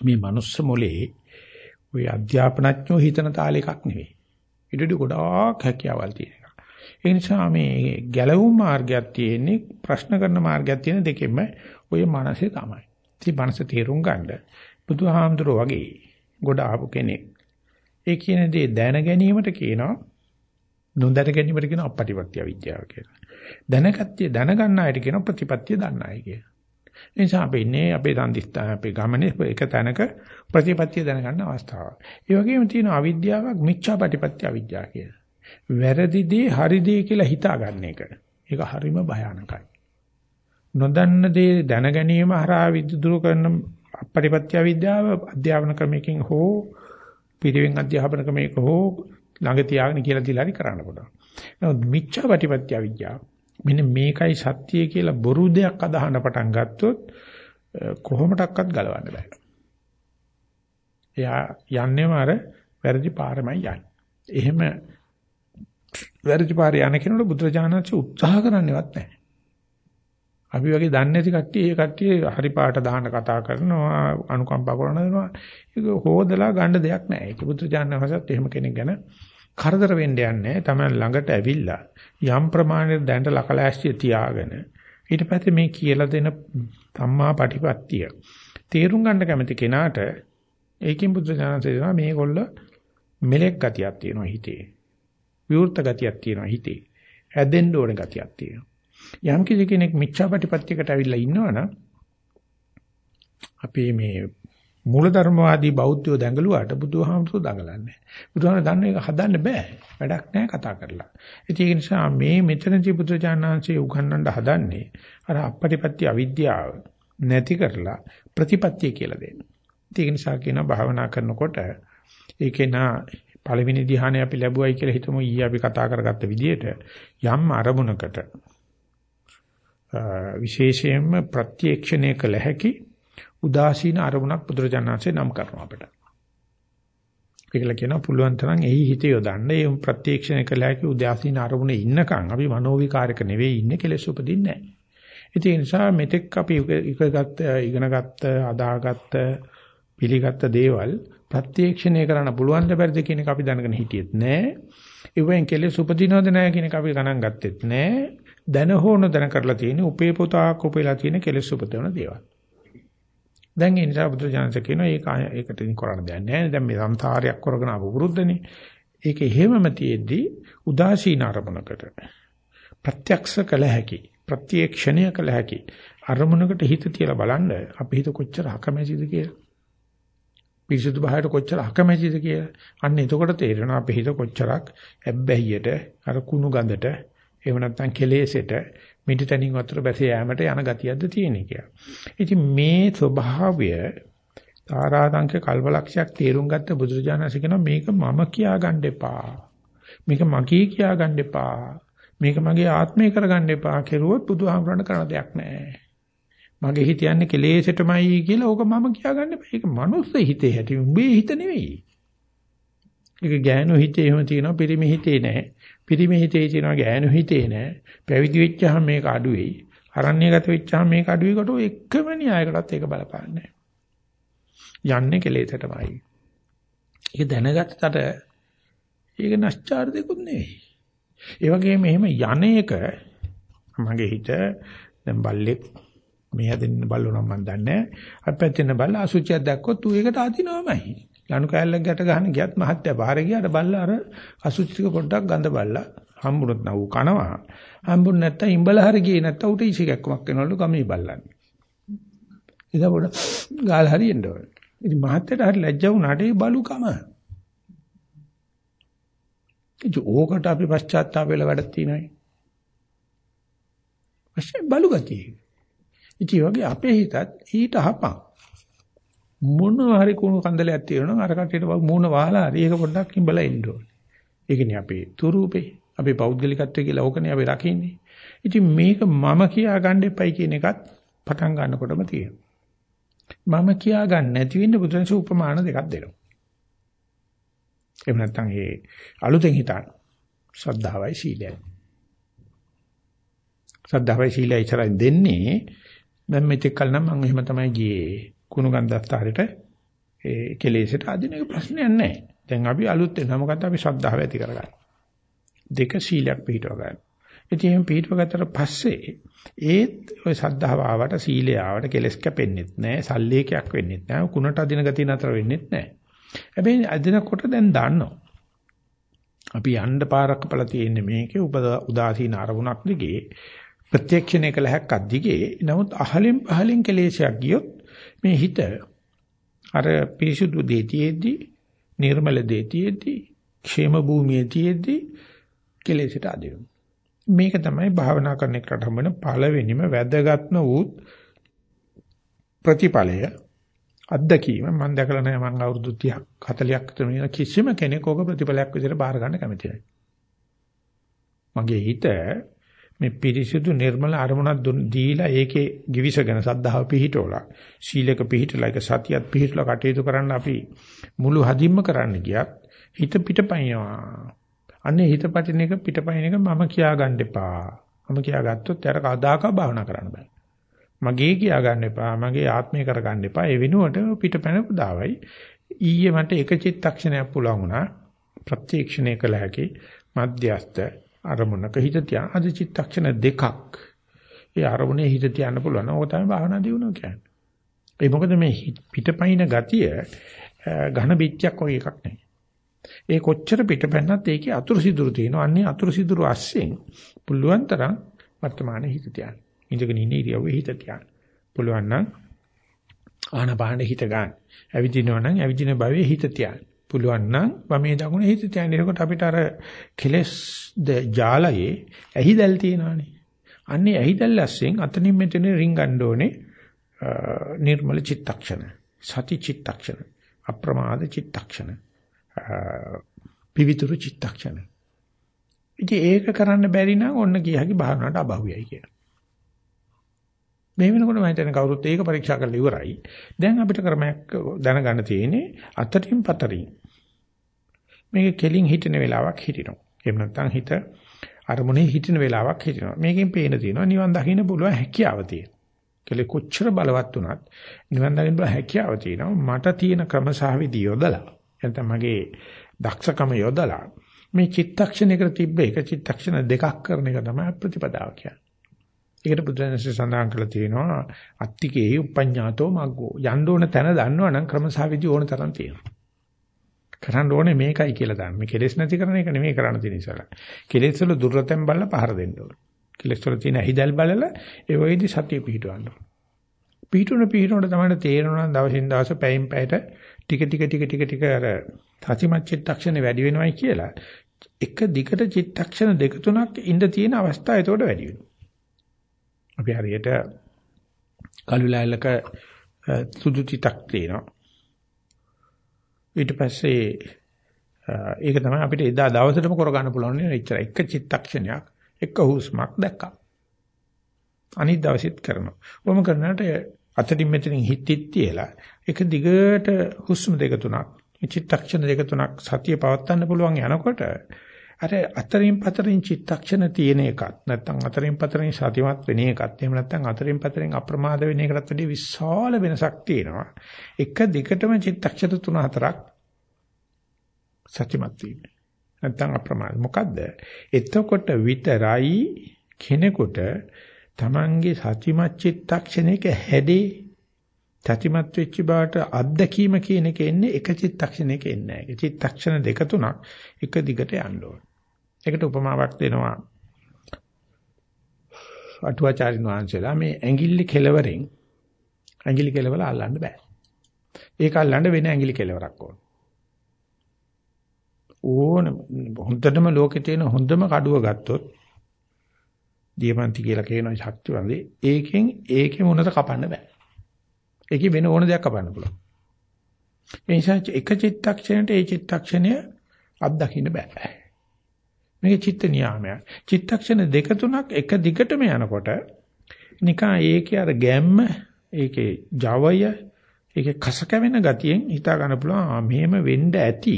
මේ මනුස්ස මොලේ ওই අධ්‍යාපනඥයෝ හිතන තාල එකක් නෙවෙයි. ඊට ගොඩාක් හැකියාවල් තියෙන එක. ඒ නිසා මේ ගැලවුම් මාර්ගයක් තියෙන්නේ ප්‍රශ්න කරන මාර්ගයක් තියෙන දෙකෙම ඔය මනසේ තමයි. ඉතින් මනස තේරුම් ගන්න බුදුහාමුදුරුවෝ වගේ ගොඩ ආපු කෙනෙක් ඒ කියන දේ දැන ගැනීමට කියනවා නොදැන ගැනීමට කියන අපපටිපත්‍ය විද්‍යාව කියලා. දැනගත්තිය දැනගන්න අයට කියන ප්‍රතිපත්තිය දන්න අය කියලා. ඒ නිසා අපි ඉන්නේ අපේ සම්දිස්ථාන අපේ ගමනේ එක තැනක ප්‍රතිපත්තිය දැනගන්න අවස්ථාවක්. ඒ වගේම තියෙන අවිද්‍යාවක් මිච්ඡාපටිපත්‍ය අවිද්‍යාව කියලා. වැරදි දේ හරි දේ කියලා හිතාගන්න එක. ඒක හරිම භයානකයි. නොදන්න දේ දැන ගැනීම හරහා විදුරු කරන අපපටිපත්‍ය විද්‍යාව අධ්‍යාපන ක්‍රමයකින් හෝ පිරිවෙන් අධ්‍යාපන ක්‍රමයක හෝ ළඟ තියාගෙන කියලා දීලා හරි කරන්න පුළුවන්. නමුත් මිච්ඡා ප්‍රතිපත්‍ය විද්‍යාව මෙන්න මේකයි සත්‍යය කියලා බොරු දෙයක් අදහන්න පටන් ගත්තොත් කොහොමඩක්වත් ගලවන්න බෑ. එයා යන්නේම අර වැරදි පාරමයි යන්නේ. එහෙම වැරදි පාරේ යන කෙනෙකුට බුදුරජාණන්සේ උත්සාහ කරන්නේවත් නැහැ. අපි වගේ දන්නේ නැති කට්ටිය ඒ කට්ටිය හරි පාට දාන්න කතා කරනවා අනුකම්පා කරනවා ඒක හොදලා ගන්න දෙයක් නැහැ. ඒක බුදුචානන්සත් එහෙම කෙනෙක් ගැන කරදර වෙන්න යන්නේ තමයි ළඟට ඇවිල්ලා යම් ප්‍රමාණයක දැනට ලකලෑස්තිය තියාගෙන ඊට පස්සේ මේ කියලා දෙන සම්මා පටිපත්තිය තේරුම් ගන්න කැමති කෙනාට ඒකෙන් බුදුචානන්සේ දෙනවා මේගොල්ල මෙලෙක් ගතියක් තියෙනවා හිතේ. විවෘත ගතියක් තියෙනවා හිතේ. හැදෙන්න ඕන ගතියක් තියෙනවා. යම් කිසි කෙනෙක් මිච්ඡාපටිපත්‍යකට ඇවිල්ලා ඉන්නවනම් අපි මේ මූලධර්මවාදී බෞද්ධයෝ දැඟලුවාට බුදුහාමුදුරුවෝ දඟලන්නේ. බුදුහාමුදුරුවෝ දන්න එක හදන්න බෑ. වැඩක් නෑ කතා කරලා. ඒක නිසා මේ මෙතනදී බුදුචානන්සේ උගන්වන්න හදන්නේ අර අපපටිපත්‍ය අවිද්‍යාව නැති කරලා ප්‍රතිපත්‍ය කියලා දෙන්න. ඒක නිසා කියන භාවනා කරනකොට ඒකේ නා පළවෙනි ධ්‍යානය අපි ලැබුවයි කියලා හිතමු ඊයේ අපි කතා කරගත්ත විදිහට යම් අරමුණකට විශේෂයෙන්ම ප්‍රත්‍යක්ෂණය කළ හැකි උදාසීන අරමුණක් බුදුරජාණන්සේ නම් කරනවා අපිට. ඒකල කියනවා පුළුවන් තරම් එහි හිත යොදන්න ඒ ප්‍රත්‍යක්ෂණය කළ හැකි උදාසීන අරමුණේ ඉන්නකම් අපි මනෝවිකාරක නෙවෙයි ඉන්නේ කෙලෙස් උපදින්නේ නැහැ. ඒ නිසා මෙතෙක් අපි ඉගෙනගත්ත ඉගෙනගත්ත අදාගත්ත පිළිගත්ත දේවල් ප්‍රත්‍යක්ෂණය කරන්න පුළුවන් දෙබැරිද කියන එක අපි දැනගෙන හිටියෙත් නෑ. ඒවෙන් කෙලෙස් උපදිනවද නැහැ කියන එක අපි ගණන් ගත්තෙත් නෑ. දැන හෝන දැන කරලා තියෙන උපේ පොතාක් උපේලා තියෙන කෙලෙස් උපදවන දේවල්. දැන් ඒ නිසා බුදුජානක කියනවා ඒක ඒකට ඉතින් කරන්න දෙයක් නැහැ. දැන් මේ සංසාරයක් කරගෙන ආපු වෘද්ධනේ. ඒක එහෙමම තියෙද්දි උදාසීන අරමුණකට ප්‍රත්‍යක්ෂ කළ හැකි ප්‍රත්‍යක්ෂණය කළ හැකි අරමුණකට හිත තියලා බලන්න අපි හිත කොච්චර අකමැතිද කියලා. පිරිසුදු බහයට කොච්චර අකමැතිද කියලා. අන්න එතකොට තේරෙනවා අපි හිත කොච්චරක් ඇබ්බැහියට අර කුණු ගඳට එහෙම නැත්නම් කෙලෙසෙට මිඩිතනින් වතුර බැස යෑමට යන ගතියක්ද තියෙන්නේ කියලා. ඉතින් මේ ස්වභාවය තාරාංශ කල්පලක්ෂයක් තේරුම් ගත්ත බුදුරජාණන්සේ කියනවා මේක මම කියා ගන්න එපා. මේක මගේ කියා ගන්න එපා. මේක මගේ ආත්මය කරගන්න එපා කෙරුවොත් බුදුහාමුදුරණ කරන දෙයක් නැහැ. මගේ හිත යන්නේ කෙලෙසටමයි කියලා ඕක මම කියා ගන්න එපා. ඒක මනුස්ස හිතේ ඇති උඹේ හිත නෙවෙයි. ඒක ගෑනු හිතේ එහෙම තියෙනවා පිරිමි හිතේ නැහැ. පිරිමි හිතේ තියෙනවා ගෑනු හිතේ නෑ. පැවිදි වෙච්චාම මේක අඩු වෙයි. අරණ්‍යගත වෙච්චාම මේක අඩු වෙයිකට එකම න්‍යායකටත් ඒක බලපාන්නේ යන්නේ කෙලෙසටමයි. ඒක දැනගත්තට ඒක නැස්චාර දෙකුත් නෙවෙයි. ඒ වගේම එහෙම යන එක මගේ හිත දැන් බල්ලෙක් මේ හැදෙන්න බල්ලෝ නම් මන් දන්නේ අපැත්තෙන් බල්ල අසුචියක් දැක්කොත් ඌ ඒකට අදිනවමයි ලනු කෑල්ලක් ගැට ගන්න ගියත් මහත්ය පාරේ ගියාට බල්ලා අර අසුචි ටික පොඩ්ඩක් ගඳ බල්ලා හම්බුනොත් නව කනවා. හම්බුන නැත්තම් ඉඹල හරි ගියේ නැත්තම් උට ඉසිකක්කමක් වෙනවලු ගමේ බල්ලන්නේ. ඉතින් පොඩ ගාල හරියෙන්න ඕන. ඉතින් මහත්යට හරි ලැජ්ජා වුණාට ඒ බලුකම. ඉතින් ඕකට අපි පශ්චාත්තාප වෙලා වැඩක් තියෙනයි වශයෙන් බලු ගතිය ඉතින් වගේ අපේ හිතත් ඊට අහපන්. මොනවා හරි කුණු කන්දලයක් තියෙනවා අර කට්ටියට මූණ වහලා හරි ඒක පොඩ්ඩක් ඉඹලා ඉන්න ඕනේ. ඒකනේ අපේ තුරූපේ අපේ පෞද්ගලිකත්වය කියලා ඕකනේ අපි රකින්නේ. ඉතින් මේක මම කියා ගන්න එපයි කියන එකත් පටන් ගන්නකොටම තියෙනවා. මම කියා ගන්න නැති වෙන්න බුදුන්සේ උපමාන දෙකක් දෙනවා. එහෙම නැත්නම් ඒ අලුතෙන් හිතන ශ්‍රද්ධාවයි සීලයයි. ශ්‍රද්ධාවයි සීලයයි ඉතරයි දෙන්නේ දැන් මෙතෙක් කල නම් මම එහෙම තමයි ගියේ. කුණු ගන්ධස්තරයට ඒ කෙලෙසට අදින එක ප්‍රශ්නයක් නැහැ. දැන් අපි අලුත් වෙනවා. මොකද අපි ශ්‍රද්ධාව ඇති කරගන්න. දෙක සීලයක් පිළිටව ගන්න. ඉතින් එහෙම පිළිටව ගත්තට පස්සේ ඒත් ඔය ශ්‍රද්ධාව ආවට සීලය ආවට කෙලස් කැපෙන්නෙත් නැහැ. සල්ලේකයක් වෙන්නෙත් නැහැ. කුණට අදින ගතිය නතර වෙන්නෙත් නැහැ. හැබැයි අදිනකොට දැන් දන්නවා. අපි යන්න පාරක් පළ තියෙන්නේ මේකේ උදාසීන අරමුණක් දිගේ ප්‍රත්‍යක්ෂණය කළ හැක්කක් දිගේ නමුත් අහලින් පහලින් කෙලෙසයක් ගියොත් මේ හිත අර පිරිසුදු දෙතියෙද්දි නිර්මල දෙතියෙද්දි ക്ഷേම භූමියේදී කෙලෙසට අදිනවා. මේක තමයි භාවනා කරන එකට හම්බෙන පළවෙනිම වැදගත්ම වූ ප්‍රතිඵලය අත්දැකීම මම දැකලා නැහැ මම අවුරුදු 30ක් 40ක් විතර මේ කිසිම කෙනෙක් ඕක ප්‍රතිඵලයක් විදිහට බාර ගන්න කැමති නැහැ. මගේ හිත මේ පිරිසිදු නිර්මල අරමුණක් දීලා ඒකේ givisගෙන සද්ධාව පිහිටවලා සීලක පිහිටලා ඒක සතියත් පිහිටලා කටයුතු කරන්න අපි මුළු හදින්ම කරන්න ගියත් හිත පිටපයින්නවා. අනේ හිත පටින එක පිටපයින් එක මම කියා ගන්න එපා. මම කියා ගත්තොත් යාර කවදාකවත් භාවනා කරන්න බෑ. මගේ කියා ගන්න එපා. මගේ ආත්මය කර ගන්න එපා. ඒ වෙනුවට පිටපැන පුදාවයි. ඊයේ මට එක චිත්තක්ෂණයක් පුළුවන් වුණා. ප්‍රත්‍යක්ෂණය කළ හැකි මධ්‍යස්ත අරමුණක හිත තියන අද චිත්තක්ෂණ දෙකක් ඒ අරමුණේ හිත තියන්න පුළුවන්. ඕක තමයි භාවනා දියුණුව කියන්නේ. ඒ මොකද මේ පිටපයින් ගතිය ඝන බිච්චයක් වගේ එකක් නෙවෙයි. ඒ කොච්චර පිටපැන්නත් ඒකේ අතුරු සිදුරු තියෙනවා. අන්නේ අතුරු සිදුරු අස්සෙන් පුළුවන් තරම් වර්තමානයේ හිත තියන්න. ඉඳගෙන ඉන්න ඉරියව්වේ හිත තියන්න. පුළුවන් නම් ආනපානෙ හිත ගන්න. ඇවිදිනවා නම් ඇවිදින භවයේ හිත තියන්න. පුළුවන් නම් වමේ දකුණ හිත තියන්න. එතකොට අපිට අර කෙලස් ජාලයේ ඇහිදල් තියෙනවානේ. අන්නේ ඇහිදල් ඇස්සෙන් අතනින් මෙතන රින්ගන්න ඕනේ නිර්මල චිත්තක්ෂණ. සති චිත්තක්ෂණ. අප්‍රමාද චිත්තක්ෂණ. පිවිතුරු චිත්තක්ෂණ. ඉතින් ඒක කරන්න බැරි නම් ඔන්න ගියහකි භාවනාවට අභව්‍යයි කියලා. මේ වෙනකොට මම හිතන්නේ කවුරුත් ඒක පරීක්ෂා කරලා ඉවරයි. දැන් අපිට ක්‍රමයක් දැනගන්න තියෙන්නේ අතරින් පතරින්. මේක කෙලින් හිටින වෙලාවක් හිටිනවා. එහෙම නැත්නම් හිත අරමුණේ හිටින වෙලාවක් හිටිනවා. මේකෙන් පේන තියෙනවා නිවන් දකින්න පුළුවන් හැකියාව තියෙනවා. කෙලෙ කොච්චර බලවත් වුණත් නිවන් දකින්න පුළුවන් හැකියාව තියෙනවා. මට තියෙන ක්‍රමසහවිදි යොදලා එතන මගේ දක්ෂකම යොදලා මේ චිත්තක්ෂණයකට තිබ්බ එක චිත්තක්ෂණ දෙකක් කරන එක තමයි ප්‍රතිපදාව කියන්නේ. ඒකට බුදුරජාණන්සේ සඳහන් කරලා තියෙනවා අත්තිකේ උපඤ්ඤාතෝ මග්ගෝ යන්න ඕන තැන දන්නවනම් ක්‍රමසහවිදි ඕන තරම් තියෙනවා. කරන්න ඕනේ මේකයි කියලා දාන්න. මේ කෙලෙස් නැති කරන එක නෙමෙයි කරන්න තියෙන ඉස්සලා. කෙලෙස් වල දුර්වතෙන් බලලා පහර දෙන්න ඕනේ. කෙලෙස් වල තියෙන හිදල් බලලා ඒ වගේදී සතිය පිහිටවන්න ඕනේ. පිහිටුන පිහිටුනට තමයි තේරෙනවා දවසින් දවස පැයෙන් පැයට ටික ටික ටික ටික ටික අර සතිමත් චිත්තක්ෂණ වැඩි වෙනවයි කියලා. එක දිගට චිත්තක්ෂණ දෙක තුනක් ඉඳ තියෙන අවස්ථා ඒතකොට වැඩි වෙනවා. අපි හරියට කලුලැලක සුදු තිතක් තියෙනවා. ඊට පස්සේ ඒක තමයි අපිට එදා දවසටම කරගන්න පුළුවන් නේ එච්චර එක චිත්තක්ෂණයක් එක හුස්මක් දැක්කා. අනිත් දවසෙත් කරනවා. කොහොම කරනාට අතටින් මෙතනින් හිටිත් තියලා එක දිගට හුස්ම දෙක තුනක් චිත්තක්ෂණ දෙක තුනක් සතිය පවත්වන්න පුළුවන් යනකොට අර අතරින් පතරින් චිත්තක්ෂණ තියෙන එකත් නැත්නම් අතරින් පතරින් සතිමත් වෙන එකත් එහෙම නැත්නම් අතරින් පතරින් අප්‍රමාද වෙන එකකට වඩා විශාල වෙනසක් තියෙනවා. එක දිගටම චිත්තක්ෂණ 3 4ක් සතිමත් වීම. නැත්නම් අප්‍රමාද. මොකද්ද? එතකොට විතරයි කෙනෙකුට Tamange සතිමත් චිත්තක්ෂණයක හැදී සතිමත් වෙච්ච බවට අත්දැකීම කියන එක එන්නේ එක චිත්තක්ෂණයක එන්නේ නැහැ. චිත්තක්ෂණ දෙක තුනක් එක දිගට යන්න ඕන. ඒකට උපමාවක් දෙනවා. අටුවාචාරින් වහන්සේලා මේ ඇඟිල්ල කෙලවරෙන් ඇඟිලි කෙලවල අල්ලන්න බෑ. ඒක අල්ලන්න වෙන ඇඟිලි කෙලවරක් ඕන. ඕන හොඳටම ලෝකේ තියෙන හොඳම කඩුව ගත්තොත් දියමන්ති කියලා කියන ශක්තිවන්දේ ඒකෙන් ඒකේ මොනද කපන්න බෑ. ඒකේ වෙන ඕන දෙයක් කපන්න පුළුවන්. ඒ නිසා එක චිත්තක්ෂණයට ඒ චිත්තක්ෂණය අත්දකින්න බෑ. මේක චිත්ත නියාමයක්. චිත්තක්ෂණ දෙක තුනක් එක දිගටම යනකොට නිකන් ඒකේ අර ගැම්ම, ඒකේ ජවය, ඒකේ කස කැවෙන ගතියෙන් හිතා ගන්න පුළුවන් මෙහෙම වෙන්න ඇති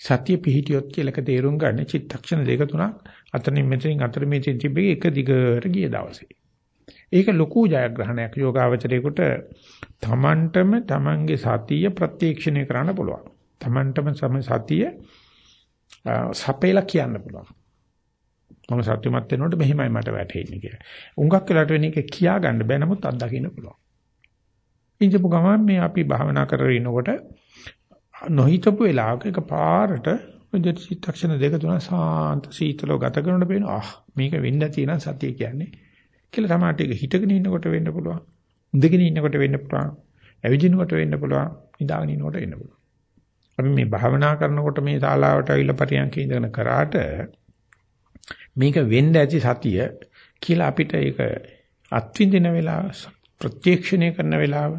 සතිය පිහිටියොත් කියලාක තේරුම් ගන්න චිත්තක්ෂණ දෙක තුනක් අතනින් මෙතනින් අතර මෙතනින් තිබෙන්නේ එක දිගට ගිය දවසේ. ඒක ලොකු ජයග්‍රහණයක් යෝගාවචරයේකට තමන්ටම තමන්ගේ සතිය ප්‍රත්‍යක්ෂණය කරන්න පුළුවන්. තමන්ටම සම සතිය සපේලා කියන්න පුළුවන්. මම සත්‍යමත් වෙනකොට මෙහෙමයි මට වැටහෙන්නේ කියලා. උඟක් වෙලාට වෙන එක කියා ගන්න බෑ නමුත් අත්දකින්න පුළුවන්. ඉඳපු ගමන් මේ අපි භාවනා කරගෙන ඉනකොට නොහිතපු වෙලාවක එක පාරට විදිහට චිත්තක්ෂණ දෙක තුන සාන්ත සීතලව ගත කරනකොට පේනවා ආ මේක වෙන්න තියෙන සතිය කියන්නේ කියලා තමයි ටික හිතගෙන ඉන්නකොට වෙන්න පුළුවන්. ඉඳගෙන ඉන්නකොට වෙන්න පුළුවන්. ඇවිදිනකොට වෙන්න පුළුවන්. නිදාගෙන ඉන්නකොට වෙන්න පුළුවන්. අපි මේ භාවනා කරනකොට මේ ශාලාවට අවිල පරියන්ක ඉඳගෙන කරාට මේක වෙන්න ඇති සතිය කියලා අපිට ඒක අත්විඳින වෙලාව ප්‍රත්‍යක්ෂණය කරන වෙලාව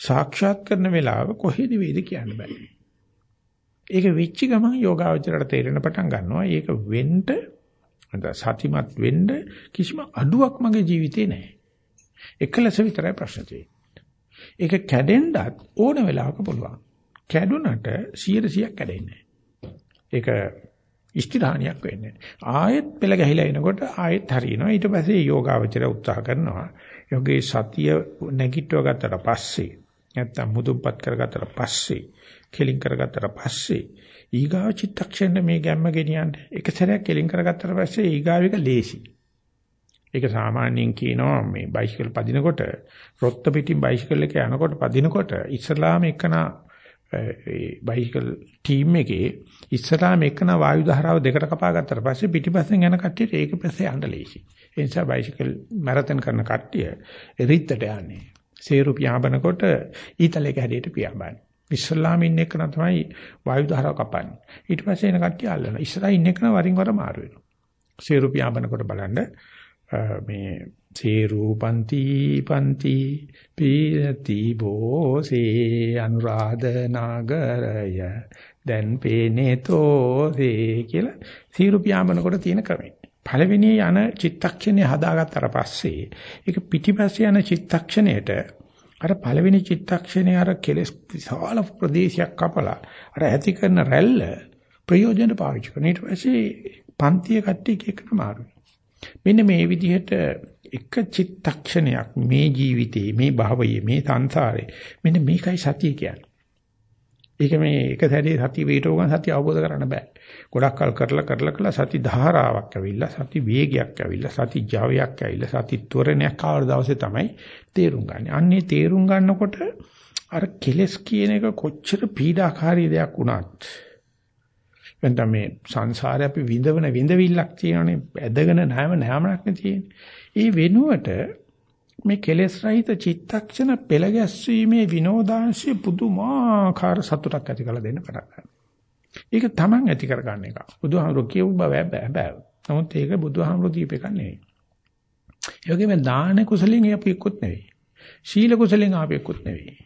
සාක්ෂාත් කරන වෙලාව කොහෙද වේද කියන්න බෑ. ඒක වෙච්ච ගමන් යෝගාවචරයට තේරෙන පටන් ගන්නවා. ඒක වෙන්න සතිමත් වෙන්න කිසිම අඩුවක් මගේ ජීවිතේ නැහැ. එකලස විතරයි ප්‍රශ්න තියෙන්නේ. ඒක කැඩෙන්නත් ඕන වෙලාවක පුළුවන්. කැඩුනට 100ක් කැඩෙන්නේ ඒක ඉෂ්ටිධානියක් වෙන්නේ. ආයෙත් පෙළ ගැහිලා එනකොට ආයෙත් හරියනවා. ඊට පස්සේ යෝගාවචර උත්සාහ කරනවා. යෝගේ සතිය නැගිටව ගත්තට පස්සේ නැත්තම් මුදුන්පත් කරගත්තට පස්සේ කෙලින් කරගත්තට පස්සේ ඊගාව චිත්තක්ෂණ මේ ගැම්ම ගෙනියන්න එක සැරයක් කෙලින් කරගත්තට පස්සේ ඊගාව එක ලේසි. ඒක සාමාන්‍යයෙන් කියනවා මේ බයිසිකල් පදිනකොට රොත්ත පිටින් බයිසිකල් එක යනකොට පදිනකොට ඉස්ලාම එකනා ඒ බයිසිකල් ටීම් එකේ ඉස්සරහාම එකන වායු ධාරාව දෙකට කපා ගත්තට පස්සේ පිටිපස්සෙන් යන කට්ටියට ඒක පස්සේ යන්න ලේසි. ඒ නිසා බයිසිකල් මැරතන් කරන කට්ටිය එරිත්තට යන්නේ. සේරු පියාඹනකොට ඊතලයක හැඩයට පියාඹන්නේ. ඉස්ලාම ඉන්න එක තමයි වායු ධාරාව කපන්නේ. ඊට පස්සේ එන කට්ටිය අල්ලනවා. ඉස්සරහින් ඉන්න එක වරින් වර මාරු වෙනවා. සේරු පියාඹනකොට බලන්න මේ සේරූපන්ති පන්ති පීති බෝසේ අනුරාධ නාගරය දැන් පේනේතෝ සේ කියලා සීරු පියාඹනකොට තියෙන ක්‍රමය. පළවෙනි යන චිත්තක්ෂණය හදාගත්තට පස්සේ ඒක පිටිපස්සේ යන චිත්තක්ෂණයට අර පළවෙනි චිත්තක්ෂණේ අර කෙලස් විශාල ප්‍රදේශයක් කපලා අර ඇති කරන රැල්ල ප්‍රයෝජන පාවිච්චි කරන. ඊට පස්සේ පන්තිය කට්ටිය එකකට මාරු මෙන්න මේ විදිහට එක චිත්තක්ෂණයක් මේ ජීවිතේ මේ භවයේ මේ සංසාරේ මෙන්න මේකයි සතිය කියන්නේ. ඒක මේ එක සැරේ සතිය වේටෝගන් සතිය අවබෝධ කරන්න බෑ. ගොඩක් කල් කරලා කරලා කරලා සති ධාරාවක් ඇවිල්ලා සති වේගයක් ඇවිල්ලා සති ජවයක් ඇවිල්ලා සති ත්වරණයක් ආවර දවසේ තමයි තේරුම් ගන්න. අන්නේ තේරුම් ගන්නකොට අර කෙලස් කියන එක කොච්චර පීඩාකාරී දෙයක් වුණත් එතන මේ සංසාරේ අපි විඳවන විඳවිල්ලක් තියෙනනේ ඇදගෙන නැම නැමනක් නේ තියෙන්නේ. ඒ වෙනුවට මේ කෙලෙස් රහිත චිත්තක්ෂණ පෙළ ගැස්වීමේ විනෝදාංශය පුදුමාකාර සතුටක් ඇති කරලා දෙන්න පටන් ගන්නවා. ඒක Taman ඇති කරගන්න එක. බුදුහාමුදුරු කියපු බව බෑ. නමුත් ඒක බුදුහාමුදුරු දීප එකක් නෙවෙයි. ඒ වගේම දාන කුසලෙන් අපි එක්කුත් නෙවෙයි. සීල කුසලෙන් අපි එක්කුත් නෙවෙයි.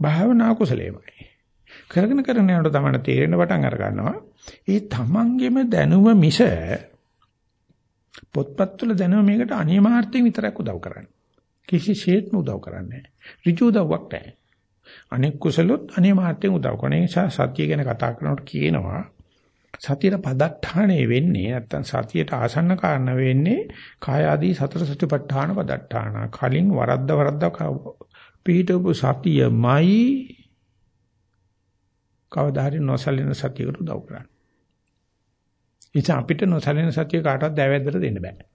භාවනා කුසලෙමයි. කරගෙන කරගෙන යනකොට තමයි තේරෙන පටන් අර ගන්නවා. ඒ තමන්ගෙම දැනුම මිස පොත්පත් වල දැනුම මේකට අනියමාර්ථයෙන් විතරක් උදව් කරන්නේ. කිසිසේත්ම උදව් කරන්නේ නැහැ. ඍජු උදව්වක් නැහැ. අනෙක් කුසලොත් අනියමාර්ථයෙන් උදව් කරන නිසා සත්‍ය ගැන කතා කරනකොට කියනවා සතියට පදට්ඨානේ වෙන්නේ නැත්තම් සතියට ආසන්න කාරණා වෙන්නේ කාය ආදී සතර සතිපට්ඨාන පදට්ඨාන. කලින් වරද්ද වරද්ද පිහිටවපු සතියමයි කවදා හරි නොසලින සතියකට උදව් කරන්නේ. ඉතින් අපිට නොසලින සතිය කාටවත් දැවැද්දට දෙන්න බෑ.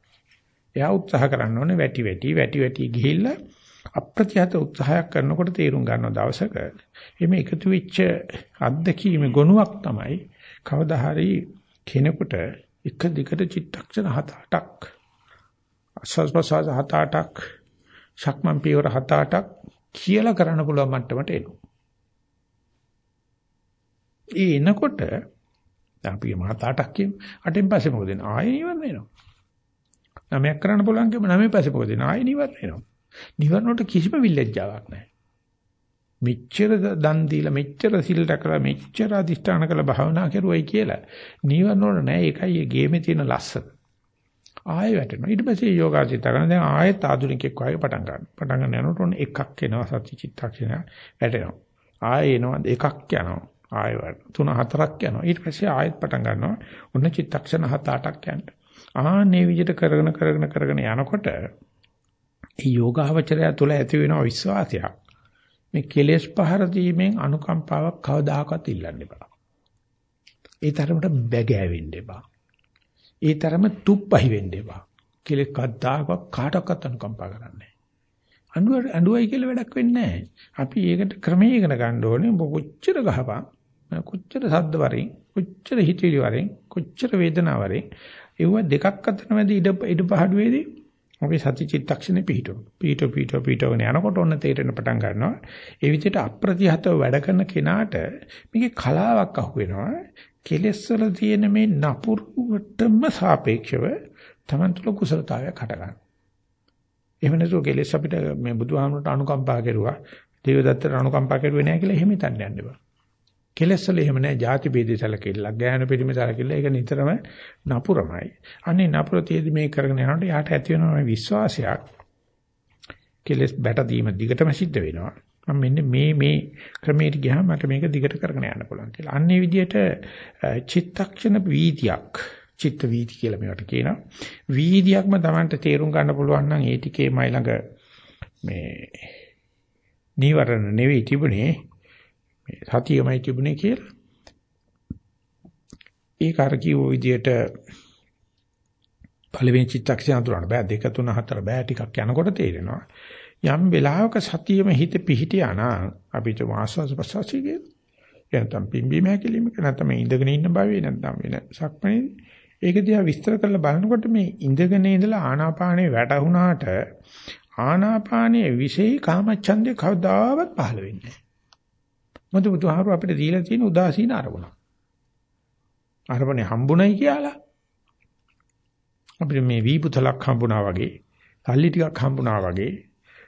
එයා උත්සාහ කරන්න ඕනේ වැටි වැටි වැටි වැටි ගිහිල්ලා අප්‍රතිහත උත්සාහයක් කරනකොට තේරුම් ගන්නවා දවසක එimhe එකතු වෙච්ච අත්දැකීමේ ගුණයක් තමයි කවදා හරි කෙනෙකුට එක දිගට චිත්තක්ෂණ හත අටක් අසස්පසස හත අටක් ශක්මන් පියවර හත අටක් කියලා කරන්න පුළුවන් මට්ටමට එනවා. ඒ එනකොට අපි මහත අටක් කියමු. අටෙන් පස්සේ මොකද වෙන්නේ? ආයෙ නිවර්ණ වෙනවා. නමයක් කරන්න පුළුවන් කියමු නමෙන් පස්සේ මොකද වෙන්නේ? ආයෙ නිවර්ණ වෙනවා. නිවර්ණ වලට කිසිම විල්ලැජ්ජාවක් නැහැ. මෙච්චර දන් දීලා මෙච්චර සිල් රැකලා මෙච්චර අදිෂ්ඨාන කළ භාවනා කරුවයි කියලා නිවර්ණ වල නැහැ. ඒකයි මේ ගේමේ තියෙන ලස්සන. ආයෙ වැටෙනවා. ඊට පස්සේ යෝගාචිත කරන දැන් ආයෙත් ආධුනිකෙක් වගේ පටන් ගන්නවා. පටන් ගන්න යනකොට ඔන්න එකක් එනවා සති චිත්තක්ෂණ වැටෙනවා. ආයෙ එනවා එකක් යනවා. ආයෙ තුන හතරක් යනවා. ඊට පස්සේ ආයෙත් පටන් ගන්නවා. ඔන්න චිත්තක්ෂණ හත අටක් යනවා. ආන්නේ විදිහට කරගෙන කරගෙන කරගෙන යනකොට මේ යෝගාවචරය තුළ ඇති වෙන විශ්වාසයක් මේ කෙලෙස් පහර දීමෙන් අනුකම්පාවක් කවදාකවත් ඉල්ලන්න එපා. ඒ තරමට බැගෑවෙන්න එපා. ඒ තරම තුප්පහි වෙන්න එපා. කෙලෙස් කද්දාකවත් කාටවත් අනුකම්පා කරන්නේ නැහැ. අඬුව අඬුවයි කියලා වැඩක් වෙන්නේ නැහැ. අපි ඒකට ක්‍රමයේ ඉගෙන ගන්න ඕනේ. කොච්චර ගහපන් කොච්චර සද්ද වරෙන් කොච්චර හිතවිලි වරෙන් කොච්චර වේදනාව වරෙන් ඒව දෙකක් අතර මැද ඉඩ ඉඩ පහඩුවේදී අපි සති චිත්තක්ෂණේ පිහිටු. පිහිටු පිහිටු පිහිටුගෙන යනකොට ඔන්න තේරෙන පටන් ගන්නවා. ඒ විදිහට අප්‍රතිහතව වැඩ කරන කෙනාට මේකේ කලාවක් අහු වෙනවා. කෙලෙස් වල තියෙන මේ නපුරුවටම සාපේක්ෂව Taman තුල කුසලතාවයක් හට ගන්නවා. එහෙම නැතුව කෙලෙස් අපිට මේ බුදුහාමුදුරට අනුකම්පා කෙරුවා, දේවදත්තට අනුකම්පා කෙරුවේ නැහැ කියලා එහෙම හිතන්න යන්න එපා. කෙලස් වල එහෙම නැහැ ಜಾති ભેදේ සැලකිල්ලක් ගෑනු පිළිමේ සැලකිල්ල ඒක නිතරම නපුරමයි. අනේ නපුර තියදී මේ කරගෙන යනකොට යාට ඇති වෙන විශ්වාසයක් කෙලස් බැට දීම දිගටම සිද්ධ වෙනවා. මම මෙන්න මේ මේ ක්‍රමයට ගියාම මට මේක දිගට කරගෙන යන්න පුළුවන් කියලා. අන්නේ විදිහට චිත්තක්ෂණ වීතියක් චිත්ත වීති කියලා මේවට කියනවා. වීදියක්ම Tamanට තේරුම් ගන්න පුළුවන් නම් ඒ ටිකේ මයි ළඟ මේ නීවරණ නෙවෙයි තිබුණේ. මේ සතියමයි තිබුණේ කියලා. ඒක අර කිව්ව විදිහට පළවෙනි චිත්තක්ෂණ අඳුරන්න බෑ දෙක තුන හතර බෑ ටිකක් යනකොට තේරෙනවා. යම් වෙලාවක සතියෙම හිත පිහිටියා නම් අපිට ආස්වාස ප්‍රසවාසී කියන. එතන පිම්බීම හැකිලිමක නැත්නම් ඉඳගෙන ඉන්න භාවයේ නැත්නම් වෙන සක්මණේ ඒක දිහා විස්තර කරලා බලනකොට මේ ඉඳගෙන ඉඳලා ආනාපානේ වැටුණාට ආනාපානයේ විශේෂ කාමච්ඡන්දේ කවදාවත් පහළ වෙන්නේ නැහැ. මොකද බුදුහාරු අපිට දීලා තියෙන උදාසීන අරමුණ. අරමුණේ හම්බුණයි කියලා. අපිට මේ වීපුතලක් හම්බුණා වගේ, සල්ලි ටිකක් හම්බුණා වගේ,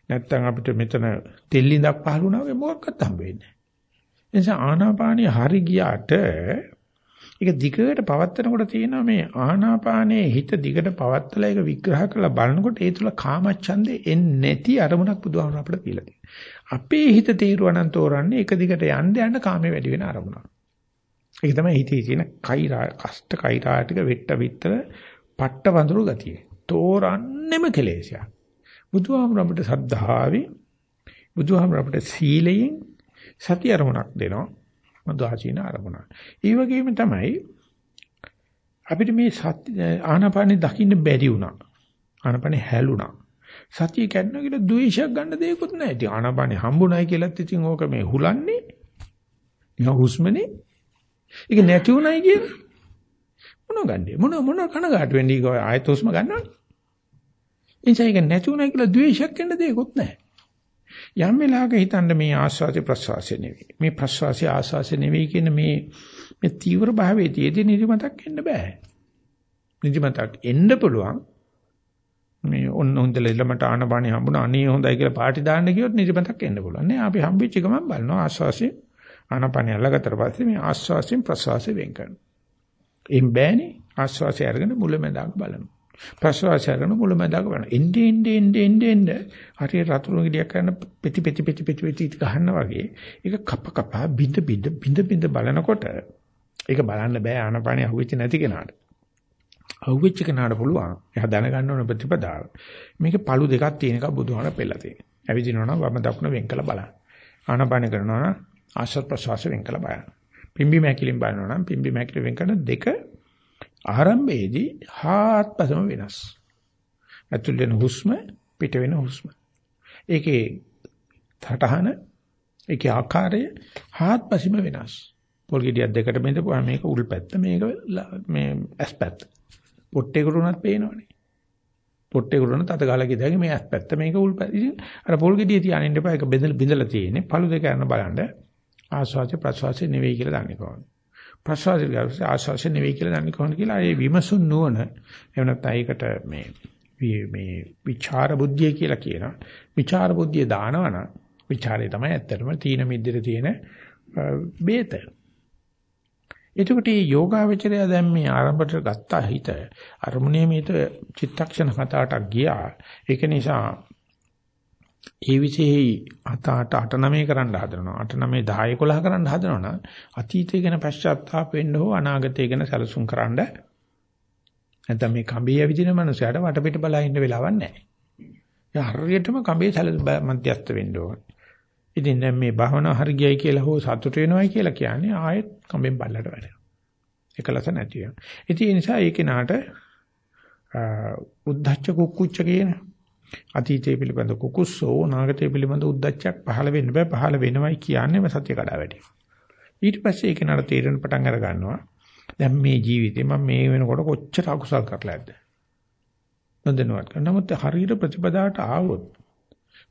නැත්තම් අපිට මෙතන තෙල්ලින්දක් පහළ වුණා වගේ මොකක්වත් හම්බ වෙන්නේ නැහැ. ඒ නිසා ආනාපානිය හරි ගියාට ඒක දිගට පවත්නකොට තියෙනවා මේ ආනාපානයේ හිත දිගට පවත්තලා ඒක විග්‍රහ කරලා බලනකොට ඒ තුල කාමච්ඡන්දේ එන්නේ නැති අරමුණක් බුදුහාමර අපිට කියලා තියෙනවා. අපේ හිත තීරුවනම් තෝරන්නේ එක දිගට යන්න යන්න කාමේ වැඩි වෙන අරමුණක්. ඒක තමයි හිතේ තියෙන කෛරා කෂ්ට කෛරා ටික වෙට්ට විතර පට්ට වඳුරු ගතිය. තෝරන්නෙම කෙලෙසයක්. බුදුහාමර අපිට සද්ධාවේ බුදුහාමර අපිට සීලයෙන් සති අරමුණක් දෙනවා. මදාචීන අරමුණ. ඒ වගේම තමයි අපිට මේ ආනාපානෙ දකින්න බැරි වුණා. ආනාපානෙ හැලුණා. සතිය කැඩනවා කියලා ද්වේෂයක් ගන්න දෙයක්වත් නැහැ. ඉතින් ආනාපානෙ හම්බුනායි කියලාත් ඉතින් ඕක මේ හුලන්නේ. නිකන් හුස්මනේ. ඒක නැති උනායි කියලා. මොන ගන්නේ? මොන මොන කනගාට වෙන්නේ කෝ ආයත හුස්ම ගන්නවනේ. එනිසා ඒක නැති උනායි කියලා ද්වේෂයක් ගන්න දෙයක්වත් නැහැ. යම් වෙලාවක හිතන්න මේ ආස්වාද ප්‍රසවාසය නෙවෙයි. මේ ප්‍රසවාසය ආස්වාසය නෙවෙයි කියන මේ මේ තීව්‍ර භාවයේ තියදී නිදිමතක් එන්න බෑ. නිදිමතක් එන්න පුළුවන්. මේ ඔන්න හොඳල ළමට ආනපානිය හම්බුණා අනේ හොඳයි කියලා පාටි දාන්න ගියොත් නිදිමතක් එන්න පුළුවන්. නේ අපි හම්බෙච්ච ගමන් බලනවා ආස්වාසිය ආනපානිය අල්ලගත්තට පස්සේ මේ ආස්වාසියෙන් ප්‍රසවාසය වෙන් කරනවා. එම් බෑනේ ආස්වාසිය අරගෙන මුලැමැදාක බලනවා. ප්‍රසවාසය කරන මුලමඳාක බලන. එnde ende ende ende ende හරියට රතුරු ගෙඩියක් කරන පෙති පෙති පෙති පෙති පෙති ගහනවා වගේ ඒක කප කප බින්ද බින්ද බින්ද බින්ද බලනකොට ඒක බලන්න බෑ ආනපානිය අහුවෙච්ච නැති කෙනාට. අහුවෙච්ච කෙනාට පුළුවන්. එයා දැනගන්න ඕන ප්‍රතිපදාව. මේකේ පළු දෙකක් තියෙන එක බුදුහාම පෙළලා තියෙනවා. ඇවිදිනවා නම් වම දකුණ වෙන් කළ බලන්න. ආනපානිය කරනවා නම් ආශ්වාස ප්‍රශ්වාස වෙන් කළ බලන්න. පිම්බි මැකිලින් බලනවා නම් පිම්බි මැකිලි වෙන් කරන දෙක ආරම්භයේදී හාත්පසම වෙනස්. ඇතුල් වෙන හුස්ම පිට වෙන හුස්ම. ඒකේ තටහන ඒකේ ආකාරය හාත්පසම වෙනස්. පොල් ගෙඩියක් දෙකට බෙදපුවා මේක උල් පැත්ත මේක මේ ඇස් පැත්ත. පොට්ටේකට උනත් පේනවනේ. පොට්ටේකට උනත් අත ගාලා ගිහගෙන මේ ඇස් පැත්ත මේක උල් පැත්ත. ඉතින් අර පොල් ගෙඩිය තියාගෙන ඉන්න එපා ඒක බෙදලා බිඳලා තියෙන්නේ. පළු දෙක යන බලන්න ආස්වාද ප්‍රසවාසය නෙවෙයි කියලා දන්නේ කොහොමද? ප්‍රසවාසය ගාස්ස ආස්වාසය නෙවෙයි කියලා දන්නේ කොහොමද කියලා ඒ විමසුන් නුවණ එහෙම නැත්නම් ඒකට මේ මේ විචාර බුද්ධිය කියලා කියනවා. විචාර බුද්ධිය දානවනම් විචාරය තමයි ඇත්තටම තීන මිද්දේ තියෙන බේත. එතකොට මේ යෝගාවචරය දැන් මේ ආරම්භට ගත්ත හිත අරමුණේ මේත චිත්තක්ෂණ හත අටක් ගියා. ඒක නිසා ඒ විශේෂයි හත අට අට නවය කරන්න හදනවා. අට නවය 10 11 කරන්න හදනවා නම් අතීතය ගැන පශ්චාත්තාප වෙන්න හෝ අනාගතය ගැන සැලසුම් කරන්න නැත්නම් මේ කඹේ ඇවිදින මනුස්සයාට වටපිට බලා ඉන්න වෙලාවක් නැහැ. ඒ හරියටම කඹේ සැල මධ්‍යස්ත වෙන්න ඕන. ඉතින් දැන් මේ භවනා හරි ගියයි කියලා හෝ සතුට වෙනවයි කියලා කියන්නේ ආයෙත් කඹෙන් බල්ලට වැඩෙනවා. එකලස නැති වෙනවා. ඉතින් ඒ නිසා ඒ කෙනාට උද්ධච්ච කුක්කුච්ච කියන අතීතයේ පිළිබඳ කුකුස්සෝ නාගතයේ පිළිබඳ උද්දච්චයක් පහළ වෙන්න බෑ පහළ වෙනවයි කියන්නේම සත්‍ය කඩා වැටි. ඊට පස්සේ ඒක නඩ තීරණ පටන් අර ගන්නවා. දැන් මේ ජීවිතේ මම මේ වෙනකොට කොච්චර අකුසල් කරලාද? නොදැනුවත් කරන නමුත් හරියට ප්‍රතිපදාවට ආවොත්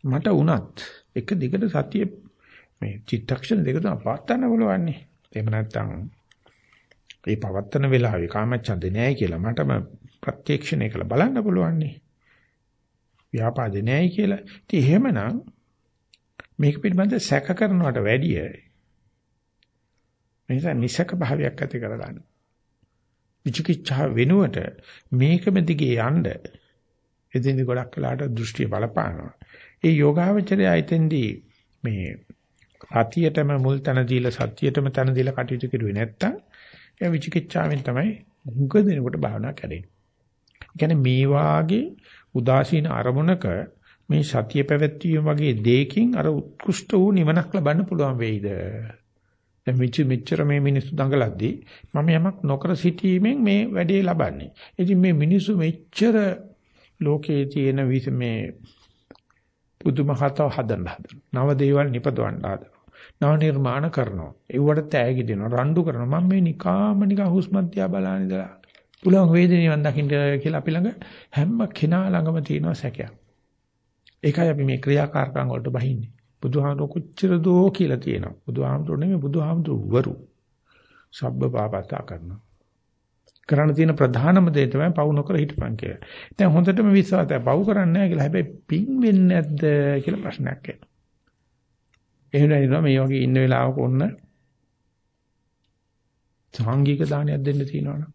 මට උනත් එක දිගට සතිය මේ චිත්තක්ෂණ දෙක තුන පවත්වන්න බලවන්නේ. එහෙම නැත්නම් ඒ පවත්තන වෙලාවේ කාමච්ඡන්දේ නැහැ කියලා මටම ප්‍රත්‍යක්ෂණය කළ බලන්න පුළුවන්නේ. ව්‍යාපාදේ නැහැ කියලා. ඉතින් එහෙමනම් මේක පිළිබඳ සැක කරනවට වැඩිය මේක නිසක භාවයක් ඇති කරගන්න. විචිකිච්ඡා වෙනුවට මේකම දිගේ යන්න එදින්දි ගොඩක් වෙලාට දෘෂ්ටිය බලපානවා. ඒ යෝගාවචරය ආයතෙන්දී මේ සතියටම මුල් තන දීලා සතියටම තන දීලා කටයුතු කරුවේ නැත්තම් ඒ විචිකිච්ඡාවෙන් තමයි මුග දෙනකොට භාවනා කරන්නේ. ඒ කියන්නේ මේ වාගේ උදාසීන අරමුණක මේ සතිය පැවැත්වීම වගේ දෙයකින් අර උත්කෘෂ්ඨ වූ නිවනක් ලබන්න පුළුවන් වෙයිද? දැන් මෙච්චර මේ මිනිස්සු දඟලද්දී මම යමක් නොකර සිටීමෙන් මේ වැඩේ ලබන්නේ. ඉතින් මේ මිනිස්සු මෙච්චර ලෝකයේ තියෙන මේ පුදුමහතව හදන්න හදන. නව දේවල් නිපදවන්න හදන. නව නිර්මාණ කරනවා. ඒවට තෑගි දෙනවා. රණ්ඩු කරනවා. මම මේ නිකාම නිකා හුස්මත් දිහා බලන ඉඳලා පුළුවන් වේදනාවක් දකින්න කියලා අපි ළඟ හැම කෙනා ළඟම තියෙනවා සැකයක්. ඒකයි අපි මේ ක්‍රියාකාරකම් වලට බහින්නේ. බුදුහාමුදුරු කොච්චර දෝ කියලා තියෙනවා. බුදුහාමුදුරු නෙමෙයි බුදුහාමුදුරු වරු. සබ්බ පාපතා කරනවා. කරන්න තියෙන ප්‍රධානම දේ තමයි පවු නොකර හිටපන් කියලා. දැන් හොඳටම විශ්වාසයි පවු කරන්නේ නැහැ කියලා. හැබැයි පින් වෙන්නේ නැද්ද කියලා ප්‍රශ්නයක් එනවා. එහෙම නේද මේ වගේ ඉන්න වෙලාවක ඔන්න සාංගික දානයක් දෙන්න තියෙනවනේ.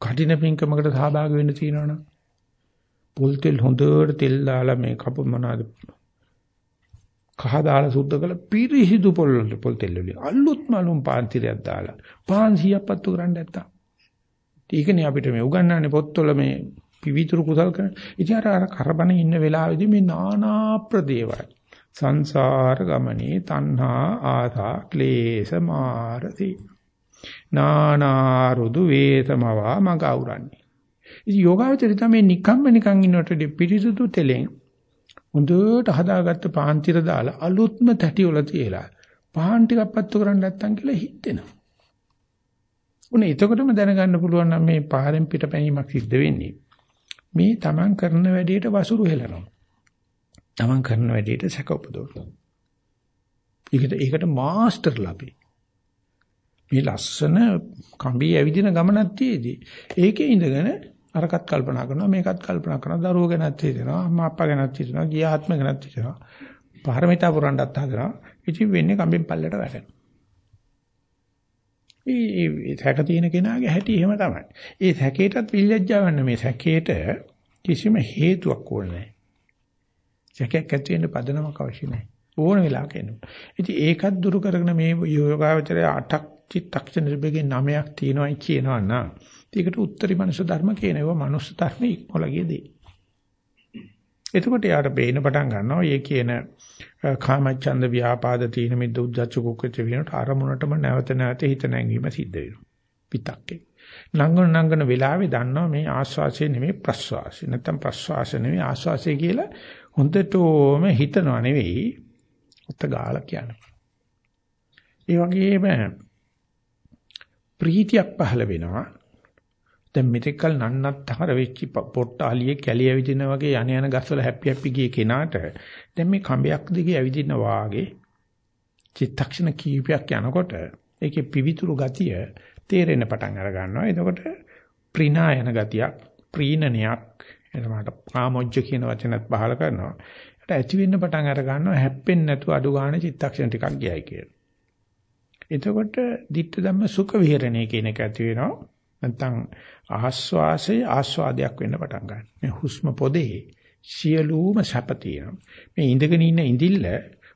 කටින පින්කමකට සහභාගී වෙන්න තියෙනවනේ. පොල් තෙල් හොඳට තෙල් දාලා මේ කප මොනවාද කහ දාලා සුද්ධ කළ පිරිහිදු පොල් පොල් තෙල් වලින් අලුත් මලුම් පාන්තිරයක් දාලා 500ක් පත්තු කරන්න නැත්තම්. ඒකනේ අපිට මේ උගන්වන්නේ පොත්වල මේ පිවිතුරු කුසල් කරන. ඉතින් අර අර කරබන ඉන්න වෙලාවේදී මේ নানা ප්‍රදේවල්. සංසාර ගමනේ තණ්හා ආසා ක්ලේශ මාරති නානා රුදු වේතමවා මග අවරන්නේ. ඉතින් යෝගාවචරිත මේ නිකම්ම නිකන් ඉන්නකොට පිරිසුදු තෙලෙන් හොඳට හදාගත්ත පාන්තිර දාලා අලුත්ම තැටි වල තියලා පාන් ටිකක් පත්තු කරන්න නැත්තම් කියලා හිතෙනවා. උනේ එතකොටම දැනගන්න පුළුවන් නම් මේ පාරෙන් පිටපැනීමක් සිද්ධ වෙන්නේ. මේ තමන් කරන වැඩේට වසුරු හෙලනවා. තමන් කරන වැඩේට සැක උපදවනවා. ඒකට ඒකට මාස්ටර්ලා අපි. මේ ලස්සන කම්බි ඇවිදින ගමනක් තියේදී ඒකේ ඉඳගෙන අරකට කල්පනා කරනවා මේකත් කල්පනා කරනවා දරුවෝ ගැනත් හිතෙනවා අම්මා අප්පා ගැනත් හිතෙනවා ගිය ආත්ම ගැනත් හිතෙනවා. පාරමිතා පුරන්නත් හදනවා. ඉතින් වෙන්නේ කම්බෙන් පල්ලට වැටෙනවා. ඒ සැක තියෙන කෙනාගේ හැටි එහෙම තමයි. ඒ සැකේටත් විල්ලැජ්ජාවන්න මේ සැකේට කිසිම හේතුවක් ඕනේ නැහැ. සැකයක් ඇති වෙන්න පදනමක් අවශ්‍ය නැහැ. ඕන වෙලාවක එනවා ඉතින් ඒකත් දුරු කරගෙන මේ යෝගාවචරය 8ක් චිත්තක්ෂණ දෙකේ 9ක් තියෙනවායි කියනවා නම් ඒකට උත්තරී මනුෂ්‍ය ධර්ම කියනවා මනුෂ්‍ය ධර්ම ඉක්මොලගේ දේ. එතකොට යාට පේන පටන් ගන්නවා මේ කියන කාමච්ඡන්ද ව්‍යාපාද තීන මිද්ද උද්ධච්ච කුක්කච්ච වෙනට අරමුණටම නැවත නැවත හිත නැංගීම සිද්ධ වෙනවා. පිටක්කේ. නංගන නංගන වෙලාවේ දන්නවා මේ ආස්වාසය නෙමෙයි ප්‍රස්වාසය. නැත්තම් ප්‍රස්වාසය නෙමෙයි ආස්වාසය කියලා හොඳටම හිතනවා නෙවෙයි උත්ත ගාලා කියන්නේ. ඒ වගේම ප්‍රීතියක් පහළ වෙනවා. දැන් මෙතෙක්කල් නන්නත්තර වෙච්ච පොට්ටාලියේ කැලිය ඇවිදින වගේ යන යන ගස්වල හැපි හැපි ගියේ කෙනාට දැන් මේ කඹයක් දිගේ ඇවිදින වාගේ චිත්තක්ෂණ කීපයක් යනකොට ඒකේ පිවිතුරු ගතිය තේරෙන පටන් අර ගන්නවා. එතකොට ප්‍රිනායන ගතියක්, ප්‍රීණනයක් එතකොට කාමොජ්ජ කියන වචනත් පහල කරනවා. ඒකට ඇති වෙන්න පටන් අර ගන්නවා හැප්පෙන්නේ නැතුව අඩු ගන්න චිත්තක්ෂණ ටිකක් ගියයි කියලා. එතකොට ditta ධම්ම සුඛ විහරණය කියන එක ඇති වෙනවා. නැත්නම් ආස්වාසය ආස්වාදයක් වෙන්න පටන් ගන්නවා. මේ හුස්ම පොදේ සියලුම සැප තියෙනවා. මේ ඉඳගෙන ඉන්න ඉඳිල්ල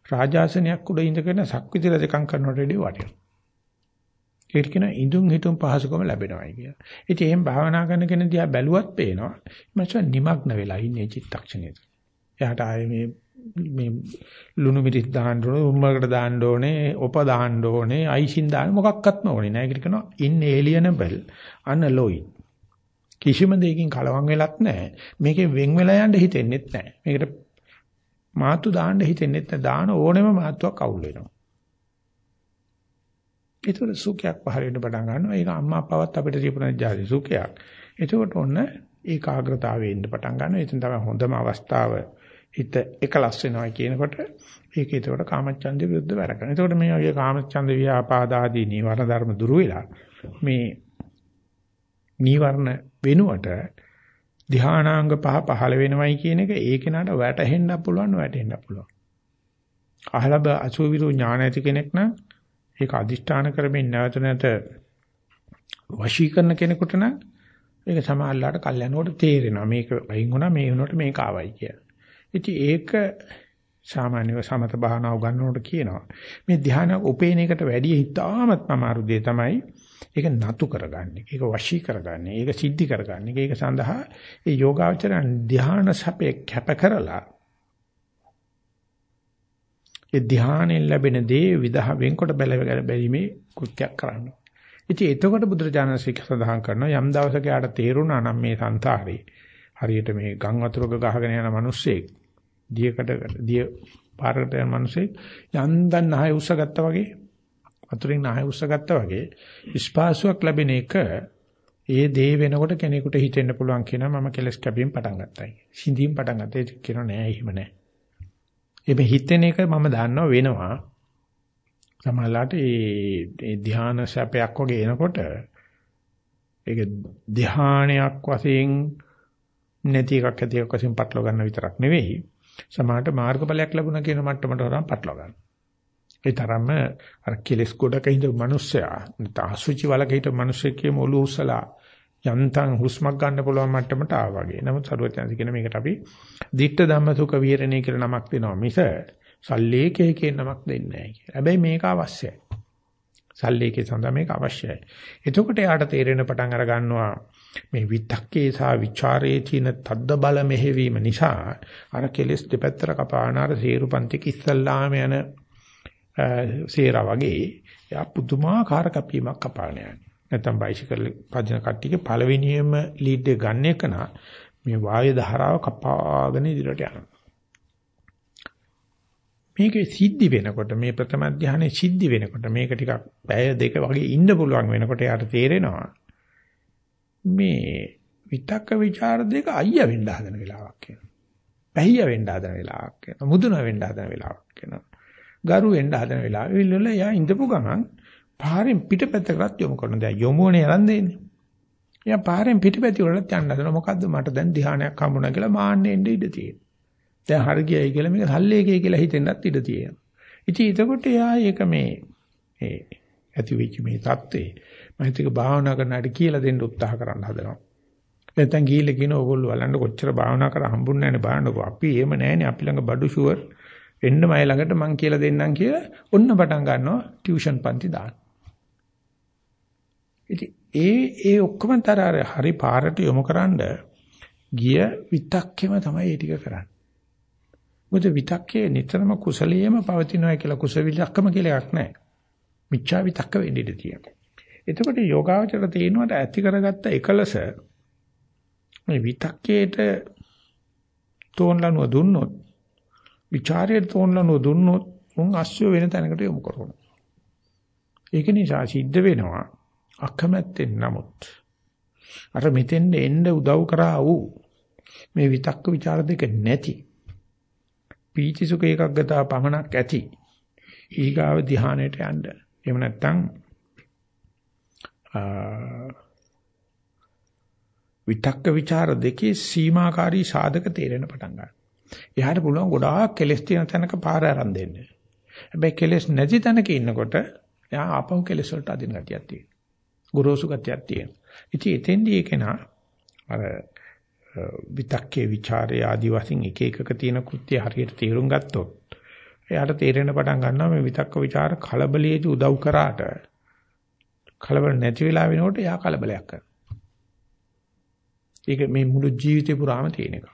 රාජාසනයක් උඩ ඉඳගෙන සක්විති රජකම් කරනට වඩා වටිනවා. ඒක කියන ඉඳුන් හිටුන් පහසුකම ලැබෙනවායි කියලා. ඉතින් එහෙන් භාවනා කරන කෙනෙක් දිහා බැලුවත් පේනවා. මචං নিমগ্ন වෙලා ඉන්නේ චිත්තක්ෂණයේ. එයාට ආයේ මේ මේ ලුණු මිරිස් දාන්න ඕනේ, උම්මකට දාන්න ඕනේ, ඔප දාන්න ඕනේ, අයිසින් දාන්න මොකක්වත්ම ඕනේ නෑ. ඒකට කියනවා inalienable, unalloyed. කිසිම දෙයකින් කලවම් වෙලත් නැහැ. මේකෙන් වෙන් වෙලා යන්න හිතෙන්නෙත් නැහැ. මේකට මාතු දාන්න හිතෙන්නෙත් නැහැ. දාන ඕනෙම මාතුවක් අවුල් වෙනවා. ඒතර සුඛයක් පහළ වෙන්න පටන් ගන්නවා. ඒක අම්මා අප්පාවත් අපිට තිබුණ ජාති සුඛයක්. එතකොට ඔන්න ඒකාග්‍රතාවයේ ඉන්න පටන් ගන්නවා. එතන තමයි හොඳම අවස්ථාව. හිත එකලස් වෙනවා කියනකොට ඒක ඒතකොට කාමච්ඡන්ද විරුද්ධ වැඩ කරනවා. එතකොට මේ වගේ කාමච්ඡන්ද ව්‍යාපාද ආදී නීවරණ ධර්ම දුරු වෙලා මේ නීවරණ වෙනුවට ධානාංග පහ පහළ වෙනවයි කියන එක ඒ කෙනාට වැටහෙන්න පුළුවන් වැටෙන්න පුළුවන්. අහලබ අසුවිරු ඥාන ඇති කෙනෙක් නම් ඒක අදිෂ්ඨාන කරමින් නැවත නැවත වශී කරන කෙනෙකුට නම් ඒක සමාල්ලාට කල්යනකොට තේරෙනවා මේක වයින් වුණා මේ වුණාට මේක ආවයි කියලා. ඉතින් ඒක සාමාන්‍යව සමත භාවනාව ගන්නකොට කියනවා. මේ ධ්‍යාන උපේන එකට වැඩිය හිතාමත් අමාරු දෙය තමයි ඒක නතු කරගන්නේ. ඒක වශී කරගන්නේ. ඒක සිද්ධි කරගන්නේ. ඒක සඳහා ඒ යෝගාචරණ ධ්‍යාන සැපේ කැප කරලා ඒ ධ්‍යානෙන් ලැබෙන දේ විදහ වෙන්කොට බැලවගෙන බැලීමේ කෘත්‍යයක් කරන්න. ඉතින් එතකොට බුදුරජාණන් ශ්‍රී සඳහන් කරනවා යම් දවසක යාට තේරුණා නම් මේ සංසාරේ හරියට මේ ගම් වතුරක ගහගෙන යන මිනිස්සෙක් දියකට දිය පාරකට යන මිනිස්සෙක් යන්දන් නැහය උස්සගත්තා වගේ වතුරෙන් නැහය උස්සගත්තා වගේ ස්පාසුවක් ලැබෙන එක ඒ දේ වෙනකොට කෙනෙකුට හිතෙන්න පුළුවන් කියනවා මම කෙලස් කැපීම් පටන් ගත්තයි. සිඳීම් පටන් ගත්තා. ඒක කියනවා නෑ එහෙම නෑ. එමෙ හිතෙන එක මම දන්නවා වෙනවා. සමහරලාට ඒ ධ්‍යාන සැපයක් වගේ එනකොට ඒක ධ්‍යානයක් වශයෙන් නැති එකක් ඇති එකක් වශයෙන් පටලව ගන්න විතරක් නෙවෙයි සමාහට මාර්ගඵලයක් ලැබුණා කියන මට්ටමට වරන් පටලව ගන්න. ඒ තරම්ම අර කෙලස් ගොඩක හිඳ මිනිස්සයා නැත්නම් අසුචි වලක හිට මිනිස්සෙක් කියම ඔලු උස්සලා යන්තම් හුස්මක් ගන්න පුළුවන් මට්ටමට ආවා වගේ. නමුත් සරුවචනසි කියන මේකට අපි ditta ධම්ම සුඛ විහරණය කියලා නමක් දෙනවා මිස සල්ලේකේ කියන නමක් දෙන්නේ නැහැ කියලා. හැබැයි මේක අවශ්‍යයි. සල්ලේකේ සඳහා මේක අවශ්‍යයි. එතකොට යාට තේරෙන පටන් අර ගන්නවා මේ විතක්කේ සහ ਵਿਚාරයේ තියෙන තද්ද බල මෙහෙවීම නිසා අර කෙලස් දෙපැත්තට කපානාර සේරුපන්තික ඉස්සල්ලාම යන සේරා වගේ යා පුදුමාකාර කපීමක් කපාන යන්නේ. නැත්තම් බයිසිකල් පදින කට්ටියගේ පළවෙනියම ලීඩ් එක ගන්න එක නා මේ වායු ධාරාව කපාගෙන ඉදිරියට යනවා. මේකේ සිද්ධි වෙනකොට මේ ප්‍රථම ධානයේ සිද්ධි වෙනකොට මේක ටිකක් පැය දෙක වගේ ඉන්න පුළුවන් වෙනකොට යාට තේරෙනවා මේ විතක්ක ਵਿਚාර දෙක අයියා වෙන්න හදන වෙලාවක් කියනවා. පැහිය වෙන්න හදන වෙලාවක් කියනවා. මුදුන වෙන්න හදන වෙලාවක් කියනවා. ගරු වෙන්න හදන වෙලාව. විල්වල යා ඉඳපු ගමන් පාරෙන් පිටපැත්තකට යොමු කරන දැන් යොමුවනේ යන්නේ. යා පාරෙන් පිටපැති වලට යන්න හදන මොකද්ද මට දැන් ධානයක් හම්බුණා කියලා මාන්නේ ඉඳ ඉඳ තියෙනවා. දැන් හරි ගියයි කියලා මේක සල්ලේකේ කියලා හිතෙන්නත් ඉඩ තියෙනවා. ඉතින් එතකොට යා ඒක මේ ඒ ඇති වෙච්ච මේ தත්ත්වේ මම හිතේ භාවනා කරනාට කියලා දෙන්න උත්සාහ කරන්න හදනවා. නැත්නම් ගිහිල්ලා කියන ඕගොල්ලෝ බලන්න කොච්චර භාවනා කර හම්බුන්නේ නැනේ බලන්නකෝ. අපි එහෙම නැහැනේ අපි ළඟ බඩු ෂුවර් එන්න මයි ළඟට මං කියලා දෙන්නම් කියලා ඔන්න පටන් ගන්නවා ටියුෂන් පන්ති දාන්න. ඉතින් ඒ ඒ ඔක්කොම තර හරි පාරට යොමුකරනද ගිය විතක්කෙම තමයි ඒ ටික කරන්නේ. මොකද විතක්කේ නිතරම කුසලියම පවතිනවා කියලා කුසල විතක්කම කියලා එකක් නැහැ. මිච්ඡා විතක්ක වෙන්න ඉඩ තියෙනවා. එතකොට යෝගාවචර තේනවට ඇති කරගත්ත එකලස මේ විතක්කේට තෝන්ලනුව දුන්නොත් ਵਿਚාරයට තෝන්ලනුව දුන්නොත් උන් අස්සිය වෙන තැනකට යොමු කරනවා. ඒක නිසා සිද්ධ වෙනවා අකමැත්තෙන් නමුත් අර මෙතෙන් එන්න උදව් කරා වූ මේ විතක්ක ਵਿਚාර දෙක නැති පීචිසුක එකක් ගතා පමණක් ඇති ඊගාව ධානයට යන්න. එහෙම නැත්නම් විතක්ක ਵਿਚාර දෙකේ සීමාකාරී සාධක තේරෙන පටන් ගන්නවා. එයාට පුළුවන් ගොඩාක් කෙලස් තියෙන තැනක පාර අරන් දෙන්න. හැබැයි කෙලස් නැති තැනක ඉන්නකොට එයා ආපහු කෙලස් වලට අදින ගතියක් තියෙනවා. ගොරෝසු ගතියක් තියෙනවා. ඉතින් එතෙන්දී ඒක නා අර විතක්කේ ਵਿਚාරයේ ආදි වශයෙන් එක එකක තියෙන කෘත්‍ය හරියට තේරුම් ගත්තොත් එයාට තේරෙන පටන් ගන්නවා මේ විතක්ක ਵਿਚාර කලබලයේදී උදව් කරාට කලබල නැති වෙලා වෙනකොට එයා කලබලයක් කරනවා. ඒක මේ මුළු ජීවිතේ පුරාම තියෙන එකක්.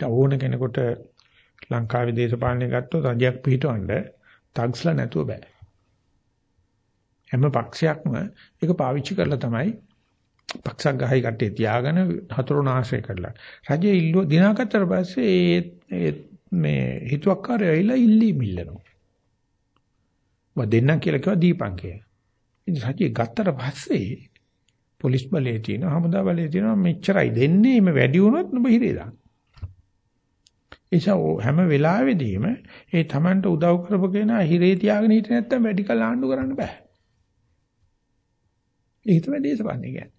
ඕන කෙනෙකුට ලංකාවේ දේශපාලනය ගත්තොත් රජයක් පිහිටවන්න තග්ස්ලා නැතුව බෑ. හැම පක්ෂයක්ම ඒක පාවිච්චි කරලා තමයි පක්ෂක් ගහයි කට්ටිය තියාගෙන හතරුනාශය කරලා. රජය ඉල්ලුව දිනාගත්තට පස්සේ ඒ මේ හිතුවක්කාරය ඇවිල්ලා ඉල්ලී මිල්ලනවා. වා දෙන්නම් කියලා කිව්වා දීපං කියලා. ඉතින් රජය ගත්තට පස්සේ පොලිස් බලයේ තියෙන හමුදා බලයේ තියෙන මෙච්චරයි දෙන්නේ මේ වැඩි වුණොත් නුඹ හිරේ දාන්න. ඒසාව හැම වෙලාවෙදීම ඒ Tamanට උදව් කරපු කෙනා හිරේ තියාගෙන හිටියේ නැත්තම් වැඩි කල ආණ්ඩු කරන්න බෑ. ඒක තමයි දේශපාලනය කියන්නේ.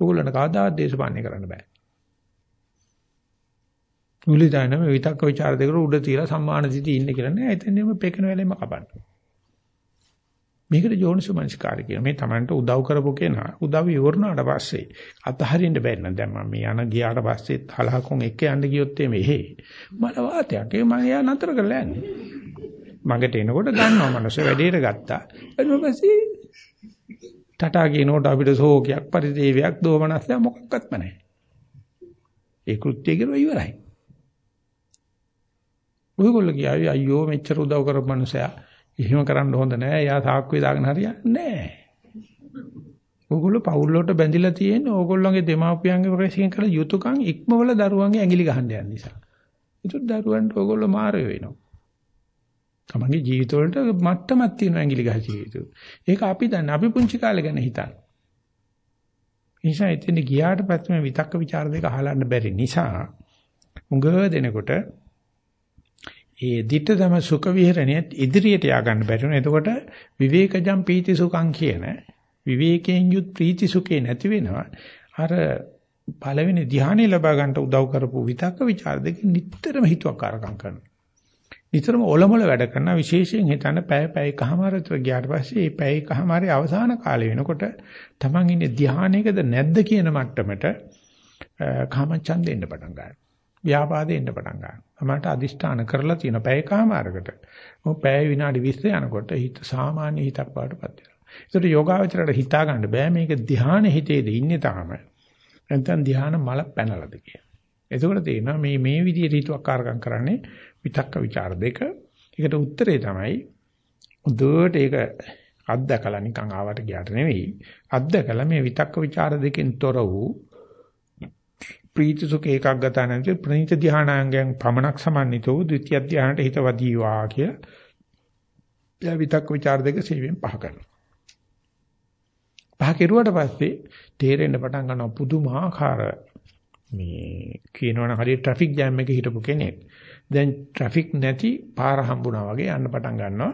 ඕගොල්ලන්ට කවදාවත් දේශපාලනය කරන්න බෑ. මුලිදානම විතක්ක ਵਿਚාර දෙකට උඩ තියලා සම්මාන දිදී ඉන්න කියලා නෑ. එතනම පෙකන වෙලෙම කපන්න. මේකට යෝනිසුමනස්කාරය කියන. මේ Tamanට උදව් කරපු කෙනා උදව් ඉවරනාට පස්සේ අතහරින්න බැරි නම් දැන් මම මේ යන ගියාට පස්සේ හලහකොන් එක්ක යන්න ගියොත් එමේ. මල වාතයක්. ඒ මම යා නතර කරලා යන්නේ. මගට එනකොට ගන්නවා මනස වැඩේට ගත්තා. ඊට පස්සේ ටටා කියනකොට අපිට ශෝකයක් පරිදේවයක් දෝමනස්යක් මොකක්වත්ම නැහැ. ඒ කෘත්‍ය කියලා ඉවරයි. ඔයගොල්ලෝ කියාවි අයියෝ මෙච්චර උදව් කරපු මනුස්සයා එහෙම කරන්න හොඳ නෑ. එයා සාක්කුවේ දාගෙන හරියන්නේ නෑ. ඕගොල්ලෝ පවුල් වලට බැඳිලා තියෙන්නේ ඕගොල්ලෝගේ දෙමාපියන්ගේ ප්‍රශ්න කළ යුතුයකම් ඉක්මවල දරුවන්ගේ ඇඟිලි ගහන්න යන නිසා. ඒත් දරුවන්ට ඕගොල්ලෝ මාරය වෙනවා. තමන්ගේ ජීවිත වලට මට්ටමක් තියෙන ඇඟිලි ගහචි යුතු. ඒක අපි දන්නේ අපි පුංචි කාලේ ගැන හිතන්න. නිසා එතන ගියාට පස්සේ මේ විතක්ක ਵਿਚාර දෙක අහලන්න බැරි නිසා උඟ දෙනකොට ඒ ditta තම සුඛ විහරණයත් ඉදිරියට යා ගන්න බැරි වෙනවා. එතකොට විවේකජම් පීති සුඛං කියන විවේකයෙන් යුත් ප්‍රීති සුඛේ නැති වෙනවා. අර පළවෙනි ධ්‍යානෙ ලබා ගන්නට උදව් කරපු විතක්ක ਵਿਚාර දෙක නිතරම හිතුවක්කාරකම් කරනවා. නිතරම ඔලොමල වැඩ කරන විශේෂයෙන් හිතන්න පැය පැයකමාර විතර ගියාට පස්සේ මේ පැයකමාරේ අවසාන කාලය වෙනකොට Taman ඉන්නේ ධ්‍යානයකද නැද්ද කියන මට්ටමට කාමචන්ද එන්න පටන් ගන්නවා. ව්‍යාපාදේ එන්න පටන් ගන්නවා. මට අදිෂ්ඨාන කරලා තියෙන පැයකමාරකට. මොකද පැය විනාඩි 20 යනකොට හිත සාමාන්‍ය හිතක් පාටපත් වෙනවා. ඒතර යෝගාවචරයට හිතා ගන්න බෑ මේක ධ්‍යාන හිතේද ඉන්නේ තාම. නැත්නම් ධ්‍යාන මල පැනලද කියලා. එතකොට තේරෙනවා මේ මේ විදිහට හිතුවක්කාරකම් කරන්නේ විතක්ක ਵਿਚාර දෙක. ඒකට උත්තරේ තමයි උදේට ඒක අත්දකලා නිකන් ආවට ගියාට නෙවෙයි. අත්දකලා මේ විතක්ක ਵਿਚාර දෙකෙන් තොර වූ ප්‍රීති සුඛ ඒකග්ගත නැති ප්‍රණීත ධානාංගයන් පමණක් සමන්විත වූ ද්විතිය ධානයට හිත වදීවා කිය. එයා විතක් ਵਿਚාර දෙක සීවෙන් පහ කරනවා. පහ කෙරුවට පස්සේ තේරෙන්න පටන් ගන්නවා පුදුමාකාර මේ කියනවනම් හරිය ට්‍රැෆික් ජෑම් එකේ හිටපු කෙනෙක් දැන් ට්‍රැෆික් නැති පාර හම්බුණා වගේ යන්න පටන් ගන්නවා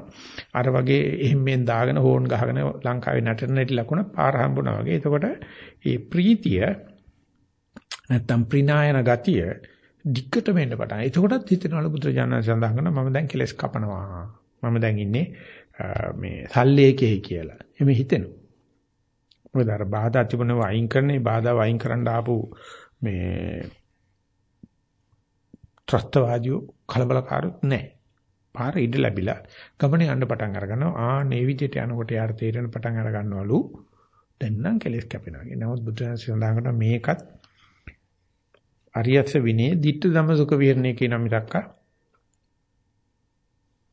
අර වගේ එහෙම්ෙන් දාගෙන හෝන් ගහගෙන ලංකාවේ නටන නැටි ලකුණ පාර හම්බුණා වගේ එතකොට මේ ප්‍රීතිය නැත්තම් ප්‍රිනායන ගතිය දික්කටම එන්න පටන්. එතකොටත් හිතෙනවලු බුදුරජාණන් සඳහන් කරනවා මම දැන් කෙලස් කපනවා. මම දැන් ඉන්නේ මේ සල්ලේකේ කියලා. එමෙ හිතෙනවා. මොකද අර බාධා තිබුණව අයින් කරන්නේ බාධා වයින් කරන්න ආපු මේ ත්‍රස්තවාදියෝ කලබලකාරුත් නැහැ. පාර ඉඩ ලැබිලා ගමනේ යන්න පටන් අරගන්නවා. ආ මේ විදිහට යනකොට යාර තේරෙන පටන් අර ගන්නවලු. දැන් නම් කෙලස් කැපෙනවා. නමුත් බුදුරජාණන් සඳහන් කරනවා මේකත් අරියස්ස විනේ ditta ධම්ම සුඛ විහරණය කියන මිසක්ක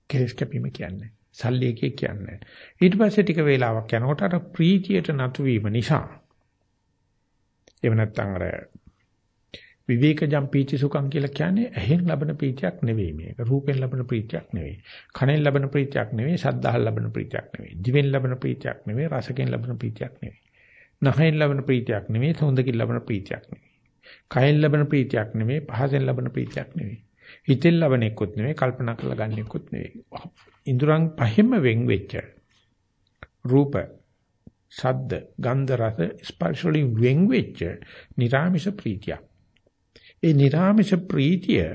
කෙලස් කැපීම කියන්නේ. සල්ලි එකේ කියන්නේ. ඊට පස්සේ ටික වේලාවක් යනකොට අර ප්‍රීතියට නතු වීම නිසා එහෙම නැත්නම් අර විවේකජම් පීති සුඛං කියලා කියන්නේ ඇහෙන් ලබන ප්‍රීතියක් නෙවෙයි මේක. රූපෙන් ලබන ප්‍රීතියක් නෙවෙයි. කනෙන් ලබන ප්‍රීතියක් නෙවෙයි. ශබ්දහල් ලබන ප්‍රීතියක් නෙවෙයි. දිවෙන් ලබන ප්‍රීතියක් නෙවෙයි. රසකෙන් ලබන ප්‍රීතියක් නෙවෙයි. නහයෙන් ලබන ප්‍රීතියක් නෙවෙයි. සොඳකින් ලබන ප්‍රීතියක් නෙවෙයි. කයෙන් ලබන ප්‍රීතියක් නෙවෙයි. පහසෙන් ලබන ප්‍රීතියක් නෙවෙයි. හිතෙන් ලබන එක්කුත් නෙවෙයි. කල්පනා කරලා ගන්න එක්කුත් නෙවෙයි. ඉඳුරන් පහෙම වෙන් වෙච්ච රූප ශබ්ද ගන්ධ රස ස්පර්ශ වලින් වෙන් වෙච්ච නිර්ාමිෂ ප්‍රීතියක් ඒ නිර්ාමිෂ ප්‍රීතිය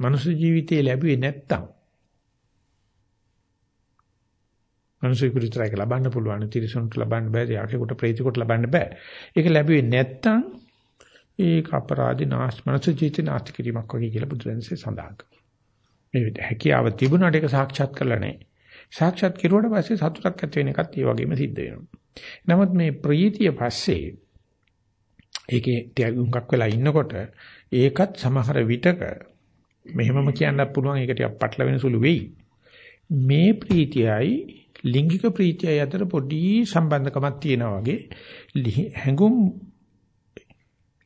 මනුෂ්‍ය ජීවිතයේ ලැබුවේ නැත්තම් මනුෂ්‍ය කුරිතරයක ලබන්න පුළුවන්. තිරිසනුට ලබන්න බෑ යාකේකට ප්‍රේතිකට ලබන්න බෑ. ඒක ලැබුවේ නැත්තම් ඒක අපරාධි නාස් මනුෂ්‍ය ජීවිතේ නාස්ති කිරීමක් වගේ කියලා බුදුරජාණන්සේ සඳහන් කරනවා මේ හැකියාව තිබුණාට ඒක සාක්ෂාත් කරලා නැහැ. සාක්ෂාත් කෙරුවට පස්සේ සතුටක් ඇති වෙන එකත් ඒ වගේම සිද්ධ වෙනවා. නමුත් මේ ප්‍රීතිය පස්සේ ඒකේ ටිකක් වෙලා ඉන්නකොට ඒකත් සමහර විටක මෙහෙමම කියන්නත් පුළුවන් ඒක ටිකක් පටල වෙන සුළු වෙයි. මේ ප්‍රීතියයි ලිංගික ප්‍රීතියයි අතර පොඩි සම්බන්ධකමක් තියෙනවා වගේ හැඟුම්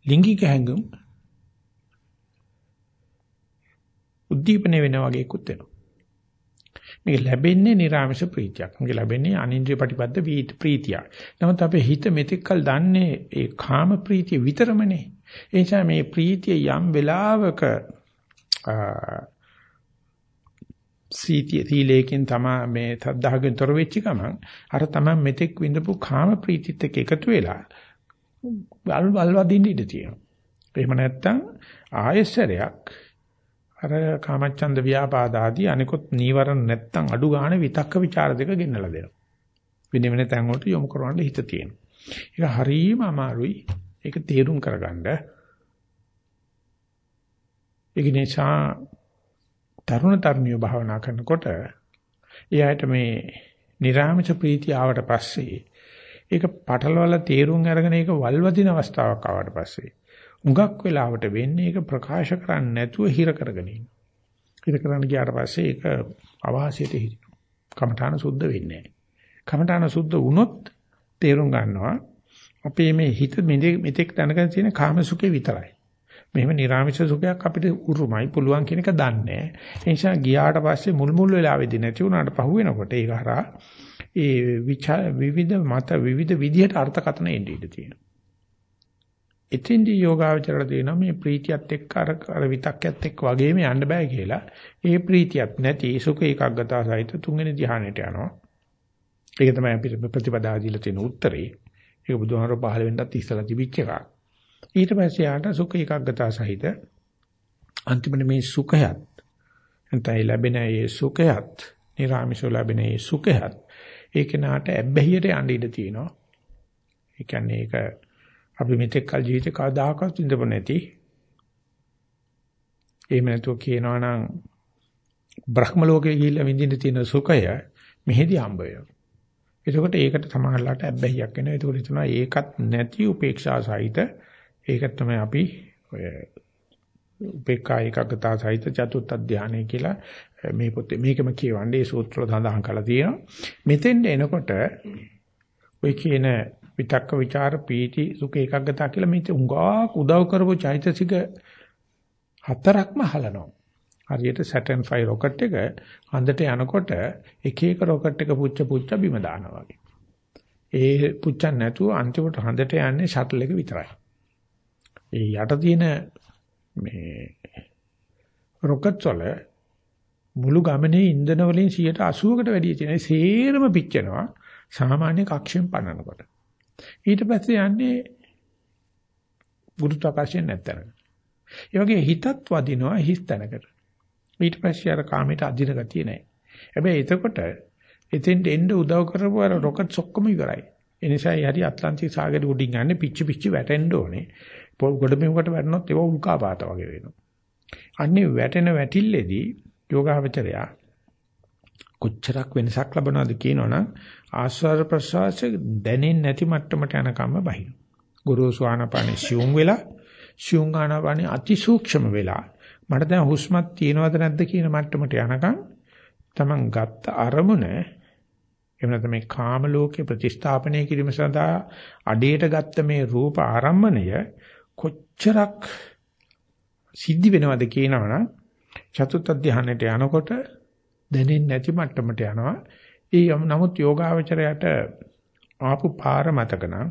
ලිංගික හැඟුම් උද්දීපන වෙනවා වගේ ඉක්ුත් වෙනවා. මේක ලැබෙන්නේ නිර්ආමිෂ ප්‍රීතියක්. මේක ලැබෙන්නේ අනින්ද්‍රිය ප්‍රතිපද ප්‍රීතිය. නමුත් අපේ හිත මෙතෙක්කල් දන්නේ ඒ කාම ප්‍රීතිය විතරමනේ. ඒ නිසා මේ ප්‍රීතිය යම් වෙලාවක සීතිය තීලේකින් තමයි මේ සද්ධාගෙන් තොර වෙච්ච ගමන් අර තමයි මෙතෙක් විඳපු කාම ප්‍රීතිත් එක්ක එකතු වෙලා වල් වල් වදින්න ඉඩ තියෙනවා. එහෙම නැත්නම් ආයස්සරයක් අර කාමච්ඡන්ද ව්‍යාපාද ආදී අනිකුත් නීවරණ නැත්තම් අඩු ගන්න විතක්ක ਵਿਚාර දෙක ගෙන්නලා දෙනවා. වෙන වෙන තැන් වලට යොමු කරවන්න හිත තියෙනවා. ඒක හරීම අමාරුයි. ඒක තේරුම් කරගන්න. ඒක නිසා තරුණ තරුණියෝ භාවනා කරනකොට එයාට මේ නිර්ආමච ප්‍රීතිය ආවට පස්සේ ඒක පටලවල තේරුම් අරගෙන ඒක වල්වදින අවස්ථාවක් ආවට පස්සේ උඟක් වෙලාවට වෙන්නේ ඒක ප්‍රකාශ කරන්නේ නැතුව හිර කරගෙන ඉන්න. හිර කරන්න ගියාට පස්සේ ඒක අවාසියට හිටිනවා. කමඨාන සුද්ධ වෙන්නේ නැහැ. කමඨාන සුද්ධ වුණොත් තේරුම් ගන්නවා අපේ මේ හිත මෙතෙක් දැනගෙන තියෙන කාම සුඛේ විතරයි. මෙහෙම නිර්ාමිෂ සුඛයක් අපිට උරුමයි පුළුවන් කියන එක දන්නේ නැහැ. ඒ නිසා ගියාට පස්සේ මුල් මුල් වෙලාවේදී නැති වුණාට පහුවෙනකොට ඒක හරහා ඒ විවිධ මත විවිධ විදිහට අර්ථකථන එන්නේ ඉඳී තියෙනවා. එතෙන්දී යෝගාවචරයට දෙනවා මේ ප්‍රීතියත් එක්ක අර අර විතක්යත් එක්ක වගේම යන්න බෑ කියලා. ඒ ප්‍රීතියත් නැති සුඛ ඒකග්ගතා සහිත තුන්වෙනි ධ්‍යානෙට යනවා. ඒක තමයි අපිට ප්‍රතිපදා දීලා තියෙන උත්තරේ. ඒක බුදුහාමර පහල වෙන්නත් ඉස්සලා තිබිච්ච එකක්. ඊට පස්සේ යාට සුඛ ඒකග්ගතා සහිත අන්තිමට මේ සුඛයත් නැත්නම් ලැබෙන ඒ සුඛයත් නිර්ආමිෂ ලැබෙන ඒ සුඛයත් ඒක නාට ඇබ්බැහියට යන්න ඉඩ තියෙනවා. ඒ කියන්නේ ඒක අපි මෙතෙක් කල ජීවිතේ කවදාකවත් විඳපො නැති. එහෙම නැතුව කියනවා නම් බ්‍රහ්ම ලෝකයේ ගිහිල්ලා විඳින්න තියෙන සුඛය මෙහෙදි හම්බ වෙනවා. එතකොට ඒකට සමහරලාට අබ්බැහියක් වෙනවා. ඒකෝට හිතනවා ඒකත් නැති උපේක්ෂා සහිත ඒක තමයි අපි ඔය උපේක්ඛා ඒකග්ගතා සහිත චතුත් අධ්‍යානය කියලා මේ පොතේ මේකම කියවන්නේ ඒ සූත්‍රවල සඳහන් කරලා තියෙනවා. මෙතෙන්ට එනකොට ඔය කියන විතක්ක ਵਿਚාර පීටි සුඛ ඒකග්ගතා කියලා මේ උඟාක් උදව් කරපු චෛතසික හතරක්ම හලනවා. හරියට Saturn 5 rocket එක හඳට යනකොට එක එක rocket එක පුච්ච පුච්ච බිම දානවා වගේ. ඒ පුච්චන් නැතුව අන්තිමට හඳට යන්නේ shuttle එක විතරයි. ඒ යට තියෙන මේ rocket වල මුළු ගමනේ ඉන්ධන වලින් 80කට වැඩිය තියෙන සේරම පිච්චෙනවා සාමාන්‍ය කක්ෂයෙන් පන්නනකොට. ඊට පස්සේ යන්නේ ගුරුත්වාකර්ෂණ නැත්තන. ඒ වගේ හිතත් වදිනවා හිස් තැනකට. ඊට පස්සේ අර කාමයට අදින ගතිය නැහැ. හැබැයි එතකොට එතෙන්ට එන්න උදව් කරපු අර රොකට්ස් ඔක්කොම ඉවරයි. ඒ නිසා යටි ඇට්ලන්ටික් සාගරේ උඩින් යන්නේ පිච්චි පිච්චි වැටෙන්න ඕනේ. ගොඩ මෙමුකට වැටෙනොත් ඒක උල්කාපාත වගේ වෙනවා. අන්නේ වැටෙන වැටිල්ලේදී යෝගාවචරයා කොච්චරක් වෙනසක් ලබනවද කියනවනම් ආස්වාද ප්‍රසවාස දැනෙන්නේ නැති මට්ටමට යනකම්ම බහින. ගුරුසු ආනාපානෙ සියුම් වෙලා සියුම් ආනාපානෙ අතිසූක්ෂම වෙලා මට දැන් හුස්මක් තියෙනවද නැද්ද කියන මට්ටමට යනකම් Taman ගත්ත අරමුණ එහෙම නැත්නම් මේ කාම ලෝකේ ප්‍රතිස්ථාපනය කිරීම සඳහා අඩේට ගත්ත මේ රූප ආරම්මණය කොච්චරක් සිද්ධි වෙනවද කියනවනම් චතුත් අධ්‍යාහනයට යනකොට දැනෙන්නේ නැති මට්ටමට යනවා. ඒ නමුත් යෝගාවචරයට ආපු පාර මතක නම්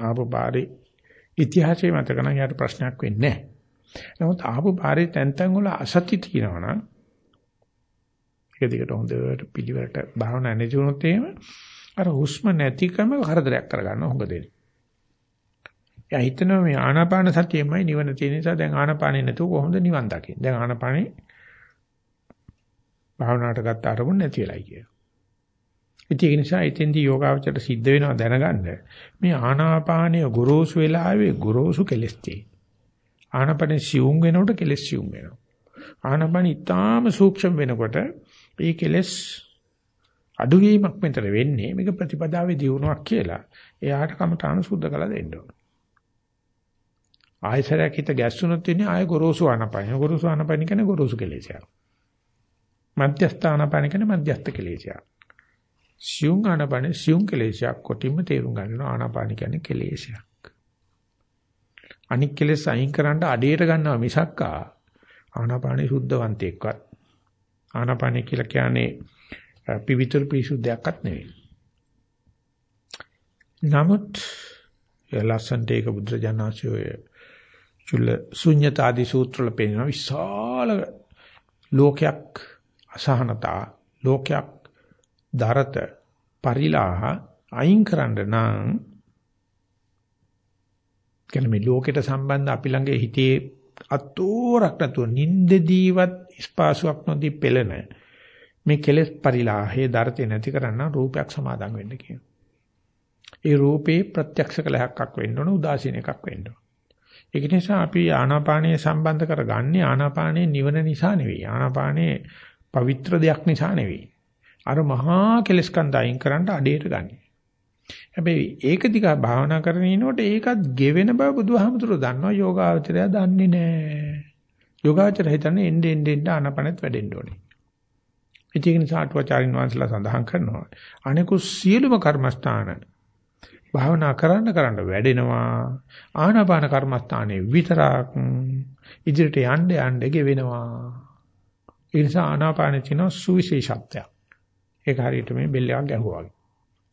ආපු පාරේ ඉතිහාසයේ මතක නම් යාට ප්‍රශ්නයක් වෙන්නේ නැහැ. නමුත් ආපු පාරේ තැන් තැන් වල අසති තියෙනවා නම් ඒක දිගට හොඳට පිළිවෙලට භාවනා නැති වුණොත් එහෙම අර හුස්ම නැතිකම කරදරයක් කරගන්න හොඟ දෙන්නේ. එයා හිතනවා මේ ආනාපාන සතියෙමයි නිවන තියෙන නිසා දැන් ආනාපානෙ නැතුව කොහොමද නිවන් දකින්නේ? දැන් ආනාපානෙ භාවනාවට ගත්ත අරමුණ නැති වෙලයි කියලා. ඒක නිසා එතෙන්දී යෝගාවචරයට සිද්ධ වෙනවා දැනගන්න. මේ ආනාපානය ගොරෝසු වෙලාවේ ගොරෝසු කෙලස් තියෙන. ආනාපානෙ සියුම් වෙනකොට කෙලස් සියුම් වෙනවා. ආනාපාන ඉතාම සූක්ෂම වෙනකොට ඒ කෙලස් අඩුවීමක් මෙතන වෙන්නේ මේක ප්‍රතිපදාවේ දියුණුවක් කියලා. එයාට කමඨාන සුද්ධ කළ දෙන්න ඕන. ආයසරයක් හිත ගැස්සුනොත් ඉන්නේ ආය ගොරෝසු ආනාපාන. ගොරෝසු ආනාපාන කියන්නේ ගොරෝසු කෙලෙසයක්. මධ්‍යස්ථ ආනාපාන කියන්නේ මධ්‍යස්ථ කෙලෙසයක්. සියුම් ආනාපාන සියුම් කෙලෙසයක් කොටින්ම තේරුම් ගන්නවා ආනාපාන කියන්නේ කෙලෙසයක්. අනික් කෙලෙස් අයින් කරන්න අඩේට ගන්නවා මිසක්කා ආනාපානේ සුද්ධවන්තයෙක්වත් ආනාපානේ කියලා කියන්නේ පිවිතුරු පිසුද්ධයක්වත් නෙවෙයි. නමුත් ලස්සන්ට ඒක බුද්ධජනනාචෝය චුල්ල ශුන්්‍යතාදී සූත්‍රවල පෙන්නන විශාල ලෝකයක් අසහනතා ලෝකයක් දරත පරිලාහ අයින් කරන්න නම් කියන්නේ මේ ලෝකෙට සම්බන්ධ අපි ළඟ හිතේ අතෝරක් නැතුව නින්දදීවත් ස්පාසුවක් නොදී පෙළෙන මේ කෙලෙස් පරිලාහයේ දරතේ නැති කරන්න රූපයක් සමාදන් වෙන්න කියනවා. ඒ රූපේ ප්‍රත්‍යක්ෂ කලහක්ක් වෙන්න ඕන උදාසීන එකක් වෙන්න ඕන. ඒක නිසා අපි ආනාපානයේ සම්බන්ධ කරගන්නේ ආනාපානයේ නිවන නිසා නෙවෙයි. ආනාපානයේ පවිත්‍ර දෙයක් නිසා නෙවෙයි. අර මහා කෙලස් කන්ද අයින් කරන්න අඩේට ගන්න. හැබැයි ඒක දිහා භාවනා කරගෙන ඉනකොට ඒකත් ගෙවෙන බව බුදුහාමුදුරුවෝ දන්නවා යෝගාවචරය දන්නේ නැහැ. යෝගාවචරය හිතන්නේ එන්න එන්න එන්න ආනපනෙත් වැඩෙන්න ඕනේ. ඒක නිසා අටුවාචාරින් වහන්සේලා සඳහන් කරනවා. අනිකු සියලුම කර්මස්ථාන භාවනා කරන්න කරන්න වැඩෙනවා. ආනාපාන කර්මස්ථානේ විතරක් ඉදිරියට යන්න යන්න ගෙවෙනවා. ඒ නිසා ආනාපාන තියෙන සුවිශේෂත්වයක්. ඒක හරියට මේ බෙල් එකක් ගැහුවා වගේ.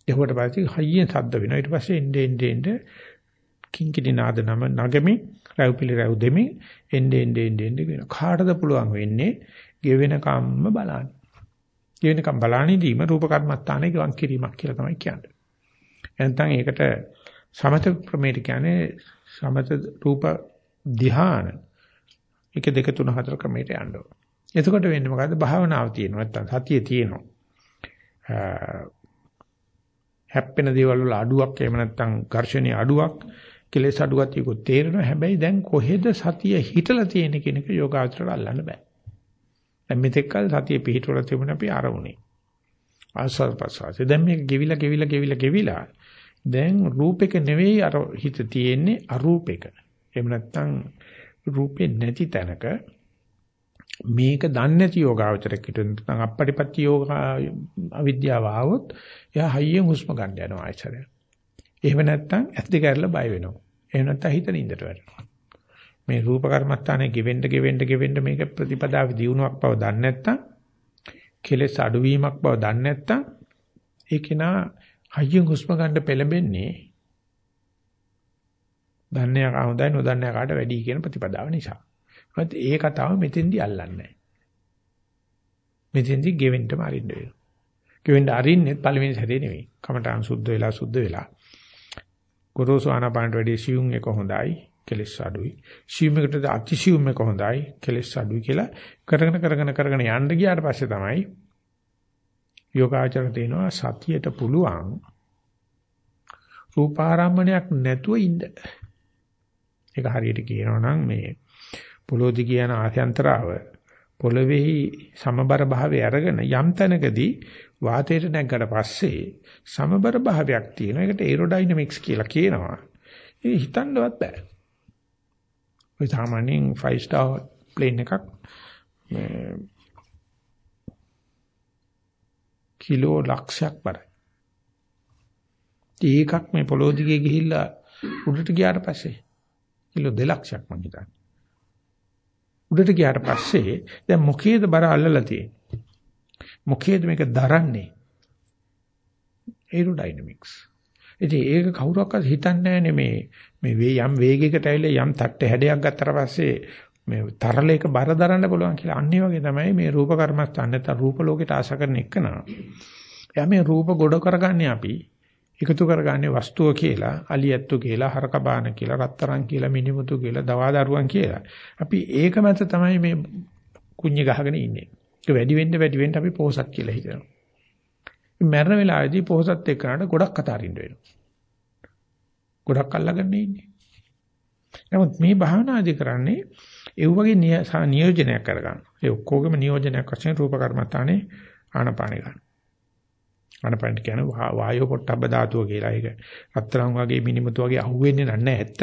ගැහුවට පස්සේ හයියෙන් සද්ද වෙනවා. ඊට පස්සේ එnde ende ende කිංකිණි නාද නම නගමි රැව් පිළි රැව් දෙමි එnde ende ende ende වෙන. කාටද පුළුවන් වෙන්නේ ගෙවෙන කම්ම බලන්න. ගෙවෙන කම් බලන්නේදීම රූප කර්මස්ථානයේ ගවන් කිරීමක් කියලා තමයි කියන්නේ. එනතන් ඒකට සමත ප්‍රමේය කියන්නේ සමත රූප ධ්‍යාන 1 2 3 4 ක්‍රමයට යන්න ඕන. එතකොට වෙන්නේ මොකද්ද? භාවනාව තියෙනවා නැත්තම් සතිය තියෙනවා. හැප්පෙන දේවල් වල අඩුවක් එහෙම නැත්නම් ඝර්ෂණයේ අඩුවක් කෙලෙස් අඩුවක් තියකොත් තේරෙනවා හැබැයි දැන් කොහෙද සතිය හිටලා තියෙන කියන එක යෝගාචරයට අල්ලන්න බෑ දැන් මෙතෙක්කල් සතිය පිහිටවල තිබුණ අපි අරමුණේ ආස්වාද ප්‍රසවාසය දැන් මේක ගෙවිලා ගෙවිලා ගෙවිලා ගෙවිලා දැන් රූපෙක නෙවෙයි අර හිත තියෙන්නේ අරූපෙක එහෙම නැත්නම් රූපේ නැති තැනක මේක දන්නේ නැති යෝගාවචරයක් හිටුන නැත්නම් අපපටිපත්ති යෝග අවිද්‍යාව ආවොත් එයා හයියෙන් හුස්ම ගන්න යනවා ආයතරය. එහෙම නැත්නම් ඇස් දෙක අරලා බය වෙනවා. එහෙම නැත්නම් හිත නින්දට වැටෙනවා. මේ රූප කර්මස්ථානයේ ගෙවෙන්න ගෙවෙන්න ගෙවෙන්න මේක ප්‍රතිපදාවේ දියුණුවක් බව දන්නේ නැත්නම් කෙලෙස් අඩුවීමක් බව දන්නේ නැත්නම් ඒක නා හයියෙන් හුස්ම ගන්න පෙළඹෙන්නේ දන්නේ කාට හොඳයි නොදන්නේ කාට වැඩි කියන ප්‍රතිපදාව නිසා. මොකද ඒ කතාව මෙතෙන්දී අල්ලන්නේ නැහැ. මෙතෙන්දී ගෙවෙන්නම අරින්න වෙනවා. ගෙවෙන්න අරින්නේ පළවෙනි සැරේ නෙවෙයි. කමඨාන් සුද්ධ වෙලා සුද්ධ වෙලා. ගොරෝසු ආනාපානට වැඩි සියුම් එක හොඳයි. කෙලස් අඩුයි. සියුම් එකට අතිසියුම් එක හොඳයි. කෙලස් අඩුයි කියලා කරගෙන කරගෙන කරගෙන යන්න ගියාට පස්සේ තමයි යෝගාචර දෙනවා සතියට පුළුවන් රූපාරම්මණයක් නැතුව ඉන්න. ඒක හරියට කියනවා නම් මේ පොළොදි කියන ආසයන්තරාව පොළොවේහි සමබර භාවය අරගෙන යම් තැනකදී වාතයට නැග්ගට පස්සේ සමබර භාවයක් තියෙනවා. ඒකට ඒරෝඩයිනමික්ස් කියලා කියනවා. ඒ හිතන්නවත් බෑ. ඔය සාමාන්‍යයෙන් 5 star plane එකක් මේ කිලෝ ලක්ෂයක් බරයි. ඒකක් මේ පොළොව දිගේ ගිහිල්ලා උඩට ගියාට පස්සේ කිලෝ 2 ලක්ෂයක් මං හිතන්නේ. උඩට ගියාට පස්සේ දැන් මොකේද බර අල්ලලා තියෙන්නේ? මොකේද මේක දරන්නේ? ඒරෝඩයිනමික්ස්. ඉතින් ඒක කවුරක්වත් හිතන්නේ නැහැ මේ මේ යම් වේගයකට ඇවිල්ලා යම් තට්ට හැඩයක් ගත්තට පස්සේ මේ තරලයක බර දරන්න පුළුවන් කියලා. අන්න ඒ වගේ තමයි මේ රූප කර්මස්ථාන නැත්නම් රූප ලෝකයට ආශා කරන එකනා. එයා මේ රූප ගොඩ කරගන්නේ අපි එකතු කරගන්නේ වස්තුව කියලා, අලියැත්තු කියලා, හරකබාන කියලා, රත්තරන් කියලා, මිනිමුතු කියලා, දවාදරුවන් කියලා. අපි ඒක මත තමයි මේ කුඤ්ඤ ගහගෙන ඉන්නේ. ඒක වැඩි වෙන්න වැඩි වෙන්න අපි පොහසත් කියලා හිතනවා. මරණ වෙලාවේදී පොහසත් එක්කනට ගොඩක් අතාරින්න වෙනවා. ගොඩක් අල්ලගෙන ඉන්නේ. නමුත් මේ භාවනාදී කරන්නේ ඒ වගේ නියෝජනයක් කරගන්න. ඒ ඔක්කොගේම නියෝජනයක් වශයෙන් රූප කර්මස්ථානේ ආනපාන ගන්න. ආනපාන කියන්නේ වායෝ පොට්ටබ්බ ධාතුව කියලා. ඒක රත්තරන් වගේ මිනිමුතු වගේ අහුවෙන්නේ නැහැ ඇත්ත.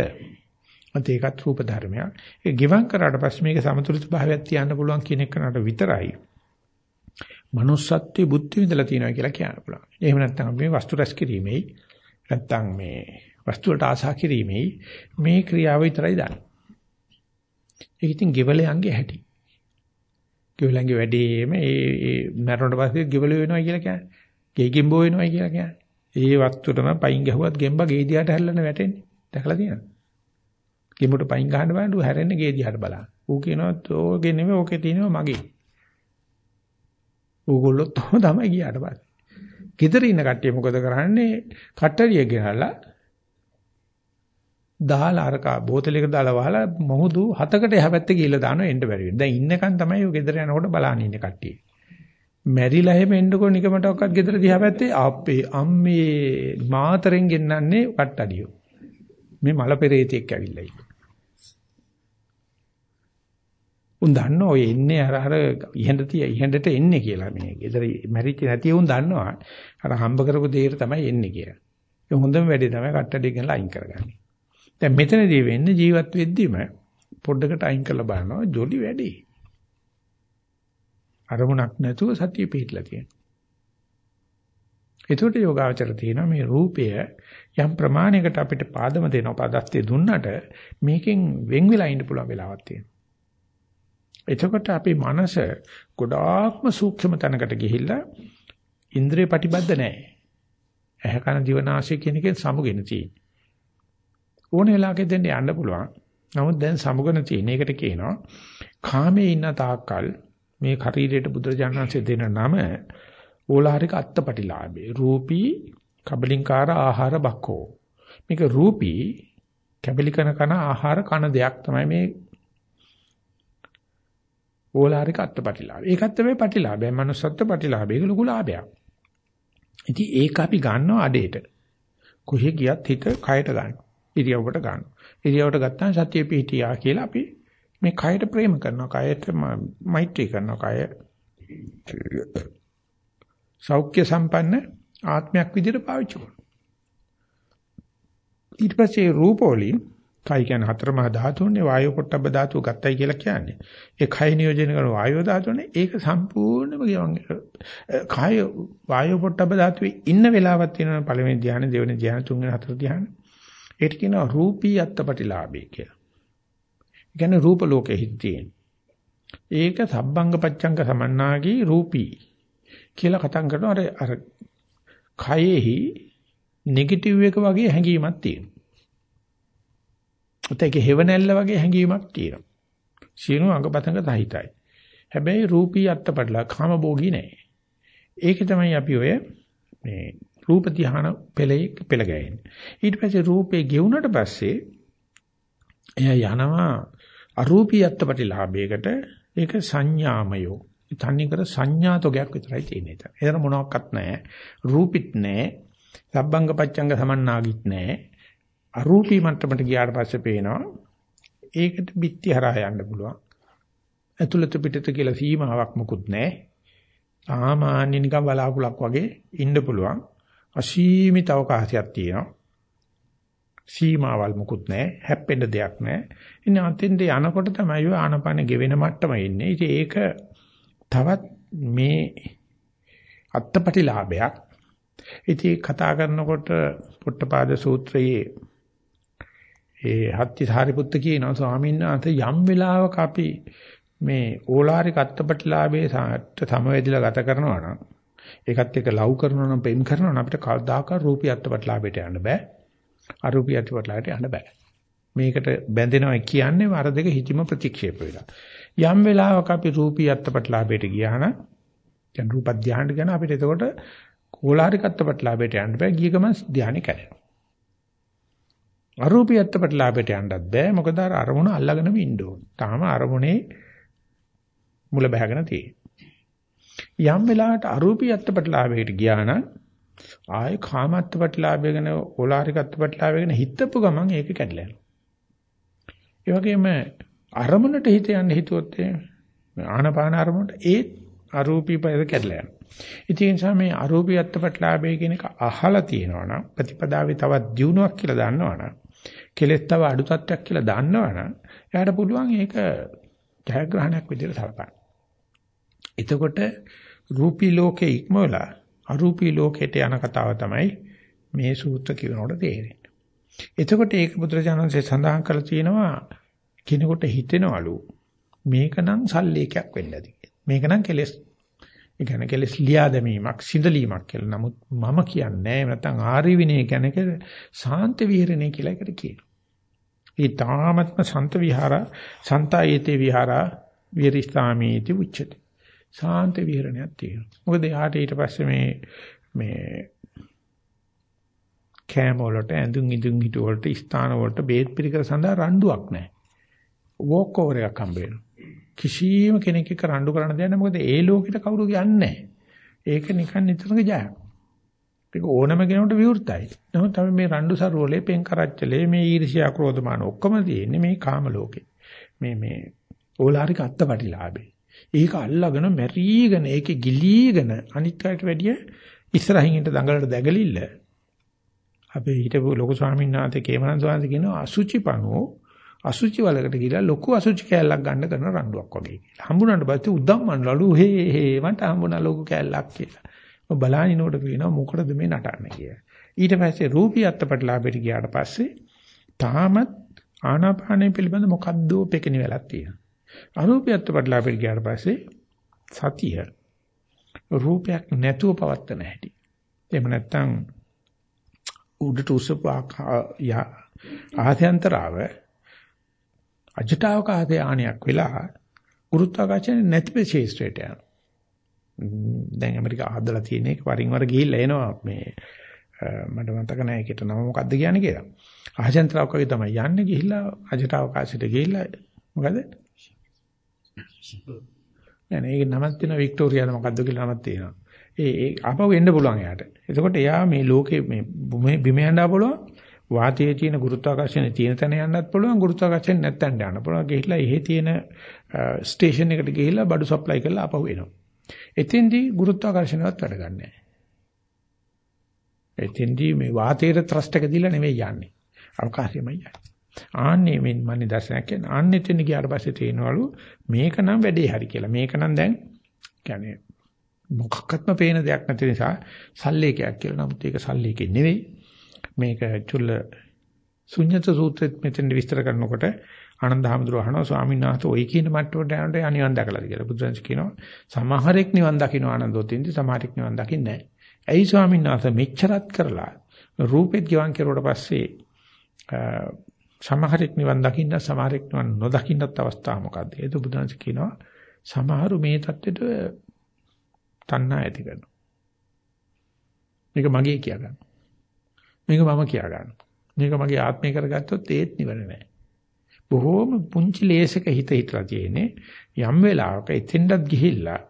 අන්ත ඒකත් රූප ධර්මයක්. ඒක ගිවන් කරාට පස්සේ මේක සමතුලිත භාවයක් තියන්න පුළුවන් කියන එකනට විතරයි. manussත්වයේ බුද්ධි විඳලා තියෙනවා කියලා කියන්න පුළුවන්. එහෙම නැත්නම් මේ වස්තු රැස් කිරීමේ නැත්නම් මේ වස්තු වලට ආශා කිරීමේ මේ ක්‍රියාව විතරයි දන්නේ. ඒක ඉතින් ගෙවලයන්ගේ හැටි. ගෙවලයන්ගේ වැඩේම ඒ ඒ මරණයට පස්සේ ගෙවල වෙනවා කියලා කියන්නේ. ගේ ගෙම්බෝ වෙනවා කියලා කියන්නේ. ඒ වස්තුවටම පයින් ගැහුවත් ගෙම්බ ගේ දිහාට හැල්ලන වැටෙන්නේ. දැකලා තියෙනවද? ගෙම්බට පයින් ගහන්න බෑ ඌ හැරෙන්නේ ගේ දිහාට බලන්න. ඌ කියනවා ඕකේ නෙමෙයි ඕකේ තියෙනවා මගේ. ඌගොල්ලෝ තමයි ගියාට පස්සේ. ගෙදර ඉන්න කට්ටිය මොකද කරන්නේ? කට්ටරිය ගෙනල්ලා දාලා අරක බෝතලයකට දාලා වහලා මොහොදු හතකට එහා පැත්තේ ගිහලා දානවා එන්න බැරි වෙන. දැන් ඉන්නකන් තමයි ඔය ගෙදර යනකොට බලන්න ඉන්නේ කට්ටිය. මැරිලා එහෙම එන්නකො නිකමටවත් ගෙදර දිහා පැත්තේ අපේ අම්මේ මාතරෙන් ගෙන්නන්නේ කට්ටඩියෝ. මේ මල පෙරේතෙක් ඇවිල්ලා ඉන්නේ. උන් දන්නවා ඔය එන්නේ අර අර ඉහෙන්ද තිය ඉහෙන්දට එන්නේ කියලා මේ ගෙදර මැරිච්ච නැති උන් දන්නවා. අර හම්බ කරපු දෙයට තමයි එන්නේ කියලා. ඒ හොඳම වැඩේ තමයි කට්ටඩිය ගෙනලා අයින් කරගන්නේ. දැන් මෙතනදී වෙන්නේ ජීවත් වෙද්දිම පොඩ්ඩකට අයින් කරලා බලනවා ජොලි වැඩි. අරමුණක් නැතුව සතිය පිටලා තියෙනවා. ඒකට යෝගාචර තියෙනවා මේ රූපය යම් ප්‍රමාණයකට අපිට පාදම දෙනවා පදස්තේ දුන්නට මේකෙන් වෙන් වෙලා ඉන්න පුළුවන් වෙලාවක් තියෙනවා. එතකොට අපේ මනස ගොඩාක්ම සූක්ෂම තැනකට ගිහිල්ලා ඉන්ද්‍රිය ප්‍රතිබද්ධ නැහැ. ඇහැ කන දිවනාසය කියන එකෙන් සමුගෙන තියෙන්නේ. ඕන වෙලාවක දෙන්න යන්න පුළුවන්. නමුත් දැන් සමුගන තියෙන එකට කියනවා කාමයේ ඉන්න තාක්කල් මේ ශරීරයට බුදුරජාණන්සේ දෙන නම ඕලාරික අත්පටිලාභේ. රූපී කබලින්කාර ආහාර බක්කෝ. මේක රූපී කබලිකන කන ආහාර කන දෙයක් තමයි මේ ඕලාරික අත්පටිලාභය. ඒකත් තමයි පටිලාභය. manussත්ත්ව පටිලාභය. ඒක ලොකු ලාභයක්. ඉතින් ඒක අපි ගන්නවා අඩේට. කොහෙ ගියත් හිත කයට ගන්නවා. ඉරියව්වට ගන්නවා. ඉරියව්වට ගත්තාම සතිය පිහිටියා කියලා අපි මේ කයට ප්‍රේම කරනවා. කයට මෛත්‍රී කරනවා. කය සෞඛ්‍ය සම්පන්න ආත්මයක් විදිහට පාවිච්චි කරනවා. ඊට පස්සේ රූපෝලින් කයි කියන්නේ හතර මහා ධාතුන්නේ වායෝ පොට්ටබ්බ ධාතුව ගත්තයි කියලා කියන්නේ. ඒ කය නියෝජනය කරන වායෝ ධාතුනේ ඒක සම්පූර්ණයෙන්ම ගියවන් කය වායෝ පොට්ටබ්බ ධාතුවේ ඉන්න වෙලාවක් තියෙනවා පළවෙනි ධ්‍යාන දෙවෙනි ධ්‍යාන තුන්වෙනි හතර ධ්‍යාන. ඒකට කියනවා රූපී අත්පටිලාභය කියලා. ඒ කියන්නේ රූප ලෝකෙ හිටියෙන්. ඒක සබ්බංග පච්චංග සමන්නාගී රූපී කියලා කතා කරනවා අර අර කයෙහි නෙගටිව් එක වගේ හැඟීමක් තියෙනවා. ඒකේ හේවණැල්ල වගේ හැඟීමක් තියෙනවා. සියලු අංගපතංග සහිතයි. හැබැයි රූපී අත්පටලා කාම භෝගී නැහැ. ඒක තමයි අපි ඔය මේ රූප ධ්‍යාන පෙළේ පෙළ ගැහෙන්නේ. ඊට පස්සේ රූපේ ගෙවුනට පස්සේ එයා යනවා අරූපී අත්පටිලාභයකට ඒක සංඥාමයෝ. තන්නේ කර සංඥාතෝගයක් විතරයි තියෙන්නේ. එතන මොනවත් නැහැ. රූපිත් නැහැ. සබ්බංග පච්චංග සමන්නාගිත් නැහැ. අරූපී මට්ටමට ගියාට පස්සේ පේනවා ඒකට බිත්ති හරහා යන්න පුළුවන්. ඇතුළත පිටත කියලා සීමාවක් මොකුත් නැහැ. සාමාන්‍ය නිකන් බලාකුලක් වගේ ඉන්න පුළුවන්. අසීමිත අවකාශයක් තියෙනවා. සීමාවල් මුකුත් නැහැ. හැප්පෙන්න දෙයක් නැහැ. ඉතින් අතෙන්ද යනකොට තමයි ආනපන ගෙවෙන මට්ටම එන්නේ. ඉතින් ඒක තවත් මේ අත්පටිලාභයක්. ඉතින් කතා කරනකොට පුට්ටපාද සූත්‍රයේ ඒ හත්ති සාරිපුත්ත කියනවා ස්වාමීන් වහන්සේ යම් වෙලාවක අපි මේ ඕලාරික අත්පටිලාභයේ සමවැදිලා ගත කරනවා නම් ඒකත් එක්ක ලව් කරනවා නම් ප්‍රේම කරනවා නම් අපිට කවදාකවත් රූපී අත්පටිලාභයට යන්න බෑ. අරූපී අත්පටිලාභයට යන්න බෑ. මේකට බැඳෙනවා කියන්නේ වර දෙක හිතිම ප්‍රතික්ෂේප වෙලා. යම් වෙලාවක අපි රූපී අත්පටිලාභයට ගියා නම් දැන් රූප ධානයට ගන අපිට එතකොට කෝලාරික අත්පටිලාභයට යන්න බෑ. ගිය ගමන් ධානය කැඩෙනවා. අරූපී අත්පටිලාභයට යන්නත් බෑ. මොකද අර අරමුණ අල්ලගෙනම ඉන්න ඕන. තාම අරමුණේ මුල බහගෙන තියෙන්නේ. යම් වෙලාවට අරූපී අත්පටලාභයකට ගියා නම් ආයේ කාම අත්පටලාභය ගැන ඕලාරික අත්පටලාභය ගැන හිතපු ගමන් ඒක කැඩලා යනවා. ඒ වගේම අරමුණට හිත යන්න හිතුවොත් ආනපාන අරමුණට ඒ අරූපී පයද කැඩලා යනවා. ඉතින් ඒ නිසා මේ අරූපී අත්පටලාභය කියන එක අහලා තියෙනවා නම් ප්‍රතිපදාවේ තවත් දියුණුවක් කියලා දන්නවනම් කෙලෙස් තව අඩු තත්ත්වයක් කියලා දන්නවනම් එයාට පුළුවන් ඒක ජයග්‍රහණයක් විදිහට සලකන්න. එතකොට රූපී ලෝකේ ඉක්මවලා අරූපී ලෝකයට යන කතාව තමයි මේ සූත්‍ර කියනකොට තේරෙන්නේ. එතකොට ඒක බුදුරජාණන්සේ සඳහන් කරලා තියෙනවා කෙනෙකුට හිතෙනවලු මේකනම් සල්ලේකයක් වෙන්න ඇති. මේකනම් කෙලස් ඒ කියන්නේ කෙලස් ලියා දැමීමක් සිඳලීමක් කියලා. නමුත් මම කියන්නේ නැත්නම් ආර්ය විනය කියන්නේ සාන්ත විහරණය කියලා එකට කියනවා. ඒ තාමත්ම සන්ත විහාර සන්තායේතේ විහාරා විරිස්ථාමීති උච්චති. සාන්ත විහරණයක් තියෙනවා. මොකද යාට ඊට පස්සේ මේ මේ කෑම වලට ඇඳුම් ඉදුම් හිට වලට ස්ථාන වලට බේත් පිළිකර සඳහා රණ්ඩුවක් නැහැ. වෝක් ඕවර් එකක් හම්බ වෙනවා. කිසියම් කෙනෙක් එක්ක රණ්ඩු කරන්න දෙයක් නැහැ. මොකද ඒ ලෝකෙට කවුරු යන්නේ ඒක නිකන් නිතරම ජයක්. ඒක ඕනම කෙනෙකුට විවෘතයි. නමුත් අපි මේ රණ්ඩු සරුවලේ පෙන් කරච්චලේ මේ ඊර්ෂ්‍යා ක්‍රෝධමාන ඔක්කොම තියෙන්නේ මේ කාම ලෝකේ. මේ මේ ඕලාරික අත්පටිලාභේ. ඒක අල්ලගෙන මැරීගෙන ඒකේ ගිලීගෙන අනිත් අයට වැඩිය ඉස්සරහින් ඉන්න දඟලට දැගලිල්ල අපේ හිටපු ලොකු ස්වාමීන් වහන්සේ කේමනන් ස්වාමීන් කියනවා අසුචි පණෝ අසුචි වලකට ගිහලා ලොකු අසුචි කෑල්ලක් ගන්න කරන රණ්ඩුවක් වගේ කියලා. හම්බුනට පස්සේ උද්දම්මන්ලලු හේ හේ මට හම්බුණා ලොකු කෑල්ලක් කියලා. මම බලානිනෝට කියනවා මොකටද මේ නටන්නේ කියලා. ඊට පස්සේ රූපී අත්පටලාභයට ගියාට පස්සේ තාමත් ආනාපානය පිළිබඳ මොකද්ද පෙකිනි වෙලක් තියෙනවා. අරූපයත් වඩලාපෙට ගියාට පස්සේ සතිය රූපයක් නැතුව පවත්තන හැටි. එහෙම නැත්නම් උඩට උසපු ආහ්‍යන්තරාව අජටාවක ආධානයක් වෙලා ගුරුත්වාකර්ෂණ නැති ප්‍රේෂ්ඨයට යනවා. දැන් ඇමරිකා හදලා තියෙන එක වරින් වර ගිහිල්ලා එනවා මේ මට මතක නැහැ ඒකට නම මොකද්ද කියන්නේ කියලා. ආහ්‍යන්තරාවක වගේ තමයි යන්නේ ගිහිල්ලා අජටාවකාශයට ගිහිල්ලා මොකද නෑ නෑ ඒක නමක් තියෙනවා වික්ටෝරියාද මොකද්ද කියලා නමක් තියෙනවා. ඒ ඒ ආපහු එන්න පුළුවන් එයාට. එතකොට එයා මේ ලෝකේ මේ බිම යන්න පුළුවන්. වාතයේ තියෙන ගුරුත්වාකර්ෂණය තියෙන තැන යන්නත් පුළුවන්. ගුරුත්වාකර්ෂණ නැත්තන් යන්න පුළුවන්. ගිහිල්ලා එහෙ තියෙන ස්ටේෂන් එකට ගිහිල්ලා බඩු සප්ලයි කරලා ආපහු එනවා. එතෙන්දී ගුරුත්වාකර්ෂණවත් වැඩ ගන්නෑ. එතෙන්දී මේ වාතයේ ත්‍රස්ට් එක දීලා නෙමෙයි යන්නේ. අවකාශයමයි යන්නේ. ආන්නේ මෙන් මන්නේ දර්ශනයක් කියන්නේ ආන්නේ තෙන්න ගියාට පස්සේ තේනවලු මේක නම් වැඩේ හරි කියලා. මේක නම් දැන් කියන්නේ මොකක්වත්ම පේන දෙයක් නැති නිසා සල්ලේකයක් කියලා. නමුත් ඒක සල්ලේකේ නෙවෙයි. මේක චුල්ල ශුන්්‍යත සූත්‍රෙත් මෙතෙන් විස්තර කරනකොට ආනන්ද හැමදෙර අහනවා ස්වාමීන් වහන්සේ ඔය කියන මට්ටමට යනකොට අනිවන් දැකලාද කියලා. බුදුරජාණන් කියනවා සමහරෙක් නිවන් දකින්න ආනන්දෝතින්දි සමහරෙක් නිවන් දකින්නේ නැහැ. ඇයි ස්වාමීන් වහන්සේ මෙච්චරත් කරලා රූපෙත් ගිවන් කෙරුවට පස්සේ සමහරෙක් නිවන් දකින්න සමහරෙක් නිවන් නොදකින්නත් අවස්ථා මොකද්ද? ඒක බුදුන්ස කියනවා සමහරු මේ தත්ත්වෙට තණ්හා ඇති කරනවා. මේක මගේ කියා ගන්න. මේක මම කියා ගන්න. මේක මගේ ආත්මය කරගත්තොත් ඒත් නිවන නෑ. බොහෝම පුංචි ලේසක හිත හිටලා තියෙන්නේ යම් වෙලාවක එතෙන්ටත් ගිහිල්ලා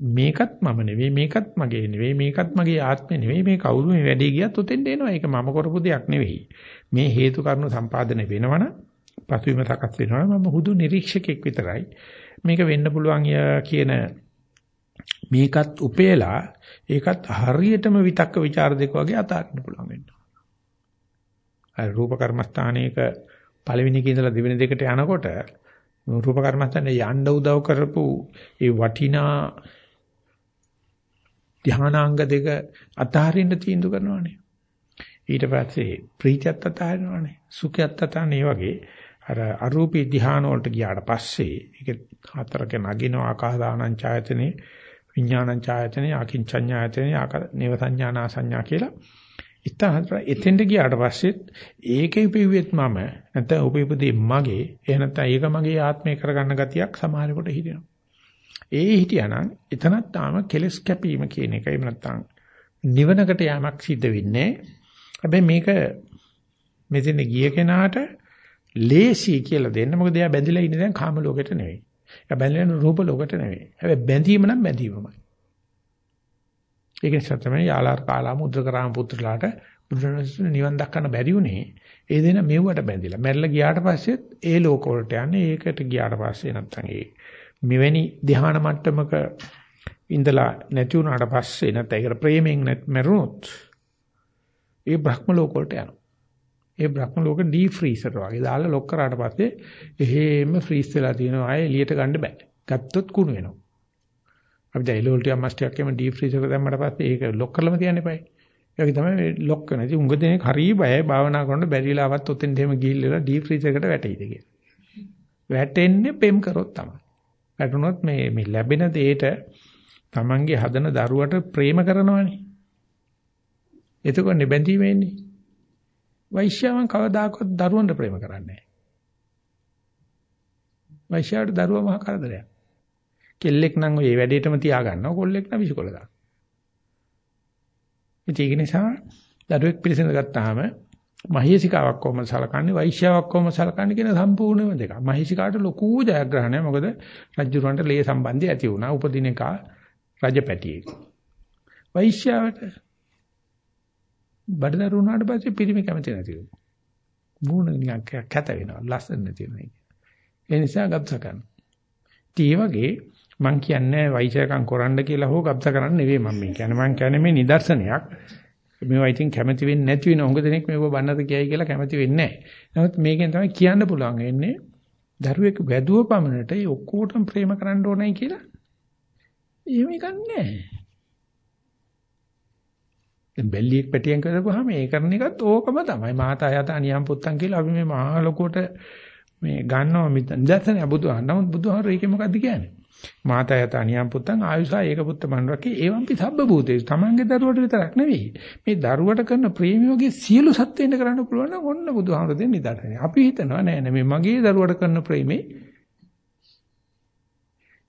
මේකත් මම නෙවෙයි මේකත් මගේ නෙවෙයි මේකත් මගේ ආත්මෙ නෙවෙයි මේ කවුරු මේ වැඩේ ගියත් උතෙන්ට එනවා ඒක මම කරපු දෙයක් නෙවෙයි මේ හේතු කාරණා සම්පාදනය වෙනවනම් පසුවිම සකස් වෙනවනම් මම හුදු නිරීක්ෂකෙක් විතරයි මේක වෙන්න පුළුවන් කියන මේකත් උපේලා ඒකත් හරියටම විතක්ක ਵਿਚාර දෙක වගේ අතාරින්න පුළුවන් වෙනවා රූප කර්මස්ථානයක පළවෙනි කී ඉඳලා දෙවෙනි දෙකට යනකොට රූප කර්මස්ථානේ යන්න උදව් කරපු ඒ වටිනා ධානාංග දෙක අතහරින්න තීන්දුව කරනවානේ. ඊට පස්සේ ප්‍රීතියත් අතහරිනවානේ. සුඛයත් අතහරින වගේ අර අරූපී ධාන වලට ගියාට පස්සේ ඒක හතරක නගින ආකාස දානං ඡායතනේ විඥානං ඡායතනේ අකින්චඤ්ඤායතනේ ආක නේව සංඥානා සංඥා කියලා ඉතහතර එතෙන්ට ගියාට පස්සෙත් ඒකේ පිව්වෙත් මම නැත්නම් උපේපදී මගේ එහෙ නැත්නම් ඒක මගේ ආත්මය කරගන්න ගතියක් සමහරෙකුට හිතෙනවා. ඒ හිටියානම් එතනත් තාම කෙලස් කැපීම කියන එක එහෙම නැත්නම් නිවනකට යamak සිද්ධ වෙන්නේ. හැබැයි මේක මෙතන ගිය කෙනාට ලේසි කියලා දෙන්න මොකද එයා බැඳිලා ඉන්නේ දැන් කාම ලෝකෙට නෙවෙයි. එයා බැඳිලා ඉන්නේ රූප ලෝකෙට නෙවෙයි. හැබැයි බැඳීම නම් බැඳීමමයි. ඒක නිසා තමයි යාලාර කාලාම උද්දකරාම පුත්‍රලාට බුදුරජාණන් නිවන් දක්කන්න බැරි වුණේ. ඒ දෙන මෙව්වට බැඳිලා. මැරිලා ගියාට පස්සෙත් ඒ ලෝක වලට යන්නේ. ඒකට ගියාට පස්සේ නැත්තම් ඒ මෙවැනි ධ්‍යාන මට්ටමක ඉඳලා නැති වුණාට පස්සේ නැත්නම් ඒකට ප්‍රේමයෙන් නැත් මරුණොත් ඒ බ්‍රහ්ම ලෝක වලට යනවා. ඒ බ්‍රහ්ම ලෝක ඩී ෆ්‍රීසර් වගේ දාලා ලොක් කරාට පස්සේ එහෙම ෆ්‍රීස් වෙලා තියෙනවා. ආයේ එළියට ගන්න බෑ. ගත්තොත් කුණු වෙනවා. අපි දැන් එළවලු ටිකක් මස් ටිකක් එම ඩී ෆ්‍රීසර් එකට දැම්මට පස්සේ ඒක ලොක් කරලම තියන්න එපායි. ඒක තමයි ලොක් කරන. ඉතින් උඟ දෙනෙක් හරිය බයයි භාවනා කරනකොට බැරිලාවත් ඔතෙන් එහෙම ගිහිල්ලා ඩී ෆ්‍රීසර් එකට වැටෙයිද කියලා. වැටෙන්නේ පෙම් කරොත් තමයි. වැටුනොත් මේ මේ ලැබෙන දෙයට Tamange හදන දරුවට ප්‍රේම කරනවනේ. එතකොට නිබැඳීම එන්නේ. වෛශ්‍යාවන් කවදාකවත් දරුවන්ට ප්‍රේම කරන්නේ නැහැ. වෛශ්‍යාවට දරුවා මහා කරදරයක්. කෙල්ලෙක් නම් ඔය වැඩේටම තියාගන්නවා කොල්ලෙක් නම් විසිකොල දානවා. ඒක නිසා දරුවෙක් පිළිසඳ ගත්තාම මහේසිකාවක් කොහොමද සලකන්නේ වෛශ්‍යාවක් කොහොමද සලකන්නේ කියන සම්පූර්ණම දෙක. මහේසිකාට ලොකු ජයග්‍රහණයක් මොකද රජුරන්ට ලේ සම්බන්ධය ඇති වුණා උපදින එක රජපැටියෙක්. වෛශ්‍යාවට බඩදරු වුණාට පස්සේ පිරිමි කැමති නැති වුණා. මූණ නිකන් කැත වෙනවා ලස්සන නැති වෙනවා. ඒ නිසා ගබ්ස කරනවා. ඒ වගේ මං කියන්නේ වෛශ්‍යකම් කරන්න කියලා හෝ ගබ්ස කරන්න නෙවෙයි මම කියන්නේ. මං කියන්නේ මේ නිදර්ශනයක්. මේවා ඉතින් කැමති වෙන්නේ නැති වෙන උඟ දෙනෙක් මේව බන්නත කියයි කියලා කැමති වෙන්නේ නැහැ. නමුත් මේකෙන් තමයි කියන්න පුළුවන් වෙන්නේ දරුවෙක් වැදුව පමණට ඒ ඔක්කොටම ප්‍රේම කරන්න ඕනයි කියලා. එහෙම එකක් නැහැ. දැන් බැල්ලියෙක් පැටියෙන් කරපුවාම ඒ කරන එකත් ඕකම තමයි. මාතා යත අනියම් පුත්තන් කියලා අපි මේ මහා ලොකුවට මේ ගන්නවා නිදර්ශනය බුදුහාම. නමුත් බුදුහාම ඒකේ මොකද්ද කියන්නේ? මාතා යත අනියම් පුත්තන් ආයුෂා ඒක පුත්ත මනරකේ ඒවම්පි සබ්බ භූතේ. තමන්ගේ දරුවට විතරක් නෙවෙයි. මේ දරුවට කරන ප්‍රේමියෝගේ සියලු සත්වෙන්න කරන්න පුළුවන් නම් ඔන්න බුදුහාම දෙන නිදර්ශනය. අපි හිතනවා නෑ නෑ මේ මගේ දරුවට කරන ප්‍රේමේ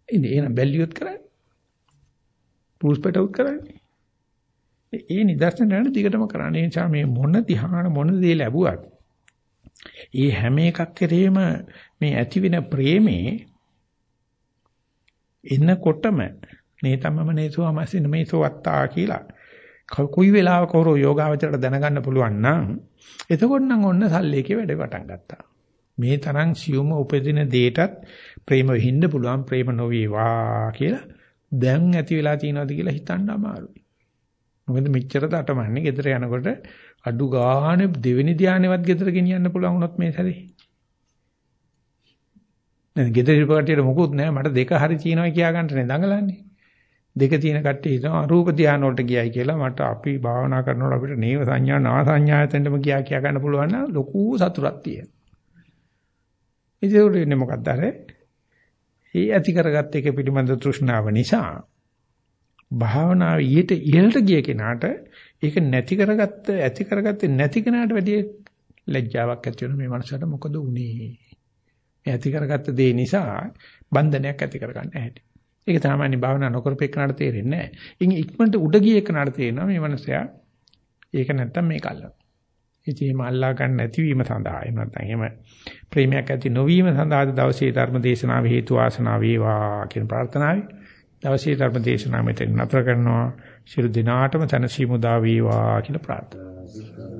ඉතින් එන බැල්ලියොත් කරන්නේ. පුස්පට උත් කරන්නේ. ඒ නිදර්ශන යන දිගටම කරන්නේ. ඒ නිසා මේ මොන ධ්‍යාන මොන දේ ලැබුවත් ඒ හැම එකක් කෙරෙහිම මේ ඇති වෙන ප්‍රේමේ එන්නකොටම මේ තමම නේසෝමසින මේසෝ වත්තා කියලා කුයි වෙලාවක හොරෝ යෝගාවචරයට දැනගන්න පුළුවන් නම් එතකොට නම් ඔන්න සල්ලේකේ වැඩ පටන් ගත්තා. මේ තරම් සියුම උපදින දෙයටත් ප්‍රේම වෙහින්න පුළුවන් ප්‍රේම නොවේවා කියලා දැන් ඇති වෙලා තියෙනවද කියලා හිතන්න අමාරුයි. මොකද මෙච්චර දඩමන්නේ ගෙදර යනකොට අඩු ගානේ දෙවෙනි ධානයවත් ගෙදර ගෙනියන්න පුළුවන් වුණොත් මේ සැරේ. දැන් ගෙදර ඉන්න කට්ටියට මොකුත් නැහැ මට දෙක හරි තියෙනවා කියා ගන්නට නේ දඟලන්නේ. දෙක තියෙන කට්ටිය හිතනවා අරූප ධානය වලට ගියයි කියලා මට අපි භාවනා කරනකොට අපිට නේව සංඥා නා සංඥායතෙන්ටම ගියා කියා ගන්න පුළුවන් නම් ලොකු සතුටක් තියෙනවා. ඉතින් උනේ මොකක්ද අර? ඒ ඇති කරගත්ත එක පිළිබඳ තෘෂ්ණාව නිසා භාවනාව ඊට ඉහළට ගිය කෙනාට ඒක නැති කරගත්ත ඇති කරගත්තේ නැති කෙනාට වැඩිය ලැජ්ජාවක් ඇති වෙන මේ මනසට මොකද උනේ? ඇති කරගත්ත දේ නිසා බන්ධනයක් ඇති කරගන්න හැටි. ඒක සාමාන්‍ය භාවනා නොකරපෙන්නාට තේරෙන්නේ නැහැ. ඉන් ඉක්මනට උඩ ගිය කෙනාට තේරෙනවා මේ මනසයා ඒක නැත්තම් මේක අල්ලන. ඉතින් මේ අල්ලා ගන්න නැතිවීම සඳහා එහෙම නැත්නම් එහෙම ප්‍රේමයක් ඇති නොවීම සඳහා දවසේ ධර්ම දේශනාව හේතු වාසනා වේවා කියන ප්‍රාර්ථනාවයි දවසේ ධර්ම දේශනාව මෙතන නතර කරනවා. ශිරු දිනාටම තනසි මුදා වේවා කියලා ප්‍රාර්ථනා